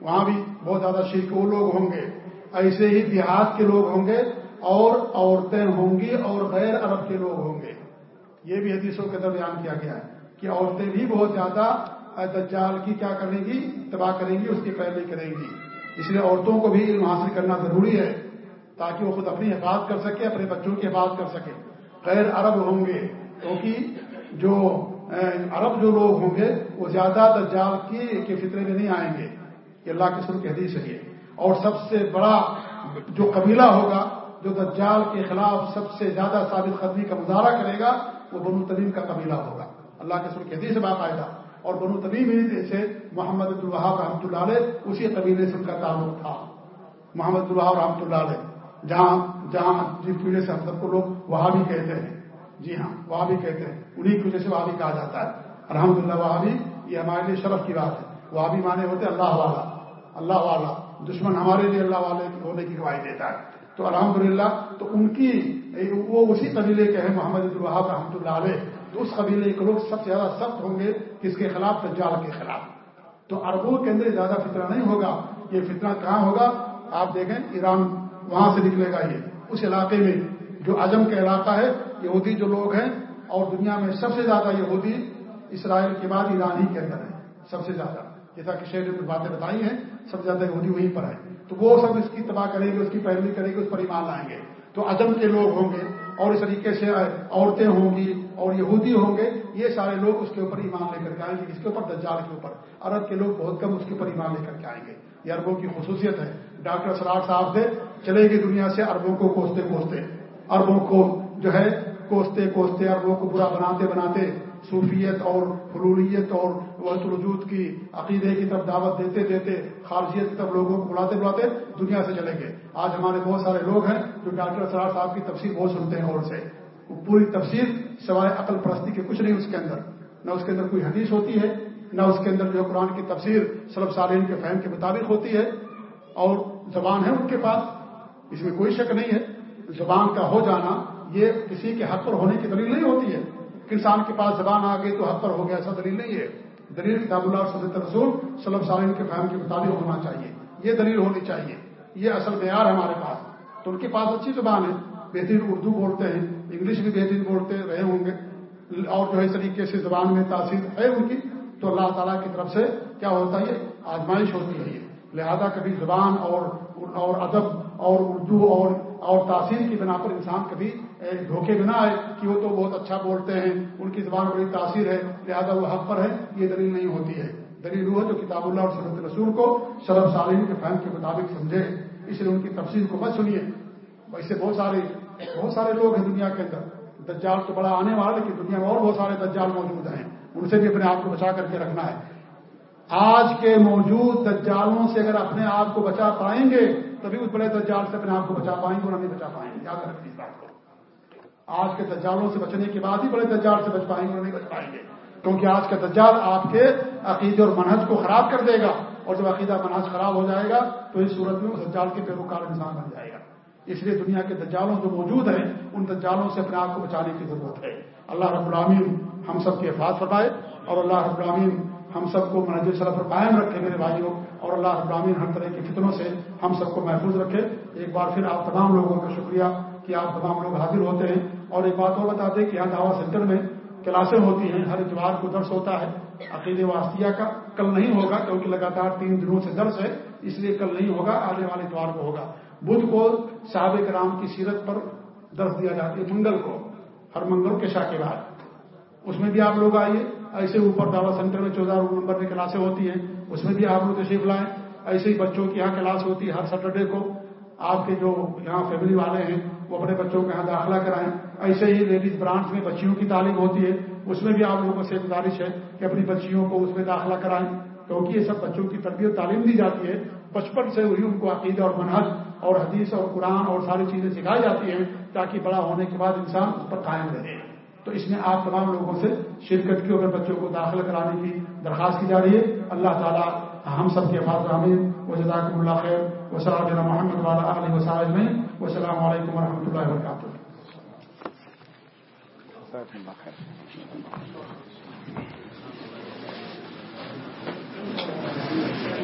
وہاں بھی بہت زیادہ شرک، وہ لوگ ہوں گے۔ ایسے ہی دیہات کے لوگ ہوں گے اور عورتیں ہوں گی اور غیر عرب کے لوگ ہوں گے۔ یہ بھی حدیثوں کے اندر بیان کیا گیا ہے۔ کہ عورتیں بھی بہت زیادہ دجال کی کیا کریں گی تباہ کریں گی، اس کی پیروی کریں گی۔ اس لیے عورتوں کو بھی علم حاصل کرنا ضروری ہے تاکہ وہ خود اپنی حفاظت کر سکے، اپنے بچوں کی حفاظت کر سکے۔ غیر عرب ہوں گے کیونکہ جو عرب جو لوگ ہوں گے، وہ زیادہ دجال کی، کے فطرے میں نہیں آئیں گے۔ کہ اللہ کے سر کی حدیث ہے اور سب سے بڑا جو قبیلہ ہوگا، جو دجال کے خلاف سب سے زیادہ ثابت قدمی کا مظاہرہ کرے گا، وہ بنو تریم کا قبیلہ ہوگا۔ اللہ کے سر کی حدیث باقاعدہ اور بنو تمیم سے محمد الوہاب رحمۃ اللہ علیہ اسی قبیلے سے ان کا تعلق تھا۔ محمد الوہاب رحمۃ اللہ علیہ، جہاں جہاں جس وجہ سے ہم سب کو لوگ وہاں بھی کہتے ہیں۔ جی ہاں وہاں بھی کہتے ہیں۔ انہیں کی وجہ سے وہاں بھی کہا جاتا ہے۔ الحمد للہ وہاں بھی یہ ہمارے لیے شرف کی بات ہے۔ وہاں بھی مانے ہوتے اللہ والا اللہ والا، دشمن ہمارے لیے اللہ والے ہونے کی گواہی دیتا ہے۔ تو الحمد تو ان کی، وہ اسی قبیلے کے ہیں، محمد الوہاب رحمۃ اللہ علیہ۔ تو اس قبیلے کے لوگ سب سے زیادہ سخت ہوں گے کس کے خلاف دجال کے خلاف۔ تو عربوں کے اندر زیادہ فتنہ نہیں ہوگا۔ یہ فتنہ کہاں ہوگا؟ آپ دیکھیں ایران، وہاں سے نکلے گا یہ۔ اس علاقے میں جو عجم کا علاقہ ہے، یہودی جو لوگ ہیں، اور دنیا میں سب سے زیادہ یہودی اسرائیل کے بعد ایران ہی کے اندر ہے۔ سب سے زیادہ۔ جیسا کہ شہر میں باتیں بتائی ہیں، سب سے زیادہ یہودی وہیں پر ہے۔ تو وہ سب اس کی تباہ کریں گے، اس کی پیروی کریں گے، اس پر ایمان لائیں گے۔ تو عجم کے لوگ ہوں گے، اور اس طریقے سے عورتیں ہوں گی اور یہودی ہوں گے، یہ سارے لوگ اس کے اوپر ایمان لے کر کے آئیں گے، اس کے اوپر دجال کے اوپر۔ عرب کے لوگ بہت کم اس کے اوپر ایمان لے کر کے آئیں گے۔ یہ اربوں کی خصوصیت ہے۔ ڈاکٹر سراج صاحب سے چلے گی دنیا سے اربوں کو کوستے کوستے۔ اربوں کو جو ہے، کوستے کوستے اربوں کو برا بناتے بناتے صوفیت اور حلولیت اور وحت الوجود کی عقیدے کی طرف دعوت دیتے دیتے، خارجیت کی طرف لوگوں کو بلاتے بلاتے دنیا سے چلیں گے آج ہمارے بہت سارے لوگ ہیں جو ڈاکٹر سراج صاحب کی تفصیل بہت سنتے ہیں اور سے۔ پوری تفصیل سوائے عقل پرستی کے کچھ نہیں اس کے اندر۔ نہ اس کے اندر کوئی حدیث ہوتی ہے، نہ اس کے اندر جو قرآن کی تفسیر سلب سالین کے فہم کے مطابق ہوتی ہے۔ اور زبان ہے ان کے پاس، اس میں کوئی شک نہیں ہے۔ زبان کا ہو جانا یہ کسی کے حق پر ہونے کی دلیل نہیں ہوتی ہے۔ انسان کے پاس زبان آ گئی تو حق پر ہو گیا، ایسا دلیل نہیں ہے۔ دلیل کتاب اللہ اور صدیت رسول سلب سالین کے فہم کے مطابق ہونا چاہیے۔ یہ دلیل ہونی چاہیے۔ یہ اصل معیار ہے ہمارے پاس۔ تو ان کے پاس اچھی زبان ہے، بہترین اردو بولتے ہیں۔ انگلش بھی بہترین بولتے رہے ہوں گے۔ اور جو ہے اس طریقے سے زبان میں تاثیر ہے ان کی، تو اللہ تعالیٰ کی طرف سے کیا ہوتا ہے؟ آزمائش ہوتی ہے۔ لہذا کبھی زبان اور اور ادب اور اردو اور اور تاثیر کی بنا پر انسان کبھی دھوکے میں نہ آئے کہ وہ تو بہت اچھا بولتے ہیں، ان کی زبان بڑی تاثیر ہے۔ لہذا وہ حق پر ہے، یہ دلیل نہیں ہوتی ہے۔ دلیل وہ ہے جو کتاب اللہ اور سرت رسول کو شرف سالین کے فہم کے مطابق سمجھے۔ اس لیے ان کی تفصیل کو مت سنیے۔ ویسے بہت سارے بہت سارے لوگ ہیں دنیا کے اندر۔ دجال تو بڑا آنے والا لیکن دنیا میں اور بہت سارے دجال موجود ہیں۔ ان سے بھی اپنے آپ کو بچا کر کے رکھنا ہے۔ آج کے موجود دجالوں سے اگر اپنے آپ کو بچا پائیں گے، تبھی اس بڑے دجال سے اپنے آپ کو بچا پائیں گے اور نہیں بچا پائیں گے۔ یاد رکھیں اس بات کو۔ آج کے دجالوں سے بچنے کے بعد ہی بڑے دجال سے بچ پائیں گے اور نہیں بچ پائیں گے۔ کیونکہ آج کا دجال آپ کے عقیدے اور منہج کو خراب کر دے گا۔ اور جب عقیدہ منہج خراب ہو جائے گا، تو اس صورت میں اس دجال کے پیروکار انسان بن جائے گا۔ اس لیے دنیا کے دجالوں جو موجود ہیں، ان دجالوں سے اپنے آپ کو بچانے کی ضرورت ہے۔ اللہ رب العامین ہم سب کے حفاظ فرمائے اور اللہ رب العامین ہم سب کو منہج صلاح پر قائم رکھے میرے بھائیوں، اور اللہ رب العامین ہر طرح کی فتنوں سے ہم سب کو محفوظ رکھے۔ ایک بار پھر آپ تمام لوگوں کا شکریہ کہ آپ تمام لوگ حاضر ہوتے ہیں۔ اور ایک بات اور بتا دیں کہ یہاں دعوی سینٹر میں کلاسیں ہوتی ہیں، ہر اتوار کو درس ہوتا ہے۔ عقید واسطیہ کا کل نہیں ہوگا، کیونکہ لگاتار تین دنوں سے درس ہے، اس لیے کل نہیں ہوگا، آنے والے اتوار کو ہوگا۔ بدھ کو صحابہ کرام کی سیرت پر درس دیا جاتی ہے، منگل کو، ہر منگل کے شاہ کے بعد۔ اس میں بھی آپ لوگ آئیے، ایسے اوپر دعوت سینٹر میں چودہ نمبر میں کلاسیں ہوتی ہیں، اس میں بھی آپ لوگ تشریف لائیں۔ ایسے ہی بچوں کی یہاں کلاس ہوتی ہے، ہر سیٹرڈے کو آپ کے جو یہاں فیملی والے ہیں، وہ اپنے بچوں کو یہاں داخلہ کرائیں۔ ایسے ہی لیڈیز برانچ میں بچیوں کی تعلیم ہوتی ہے، اس میں بھی آپ لوگوں سے گزارش ہے کہ اپنی بچیوں کو اس میں داخلہ کرائیں۔ کیونکہ یہ سب بچوں کی تربیت تعلیم دی جاتی ہے، بچپن سے وہی ان کو عقیدہ اور منحص اور حدیث اور قرآن اور ساری چیزیں سکھائی جاتی ہیں تاکہ بڑا ہونے کے بعد انسان اس پر قائم رہے۔ تو اس میں آپ تمام لوگوں سے شرکت کی اور بچوں کو داخل کرانے کی درخواست کی جا رہی ہے۔ اللہ تعالیٰ ہم سب کے حفاظ امین و جزاک اللہ خیر۔ و صلاح محمد والا علیہ وسلم میں السلام علیکم و رحمۃ اللہ وبرکاتہ۔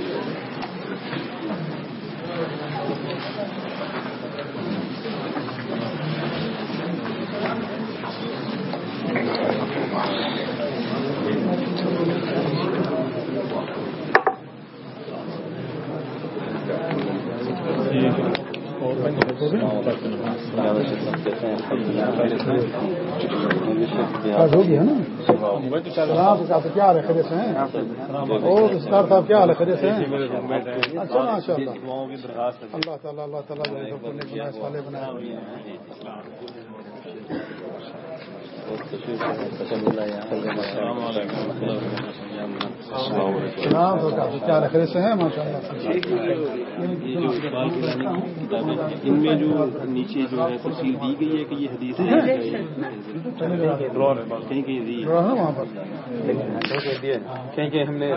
ہو گیا نا صاحب کیا حال ہے سے ہیں اور صاحب کیا حال ہے سے ہیں اچھا ماشاء اللہ اللہ تعالیٰ اللہ تعالیٰ والے بنائے کیا خرید سے ہیں ماشاء اللہ ان میں جو نیچے جو ہے تفصیل دی گئی ہے کہ یہ حدیث کہیں کہیں دی وہاں پر کہیں کہ ہم نے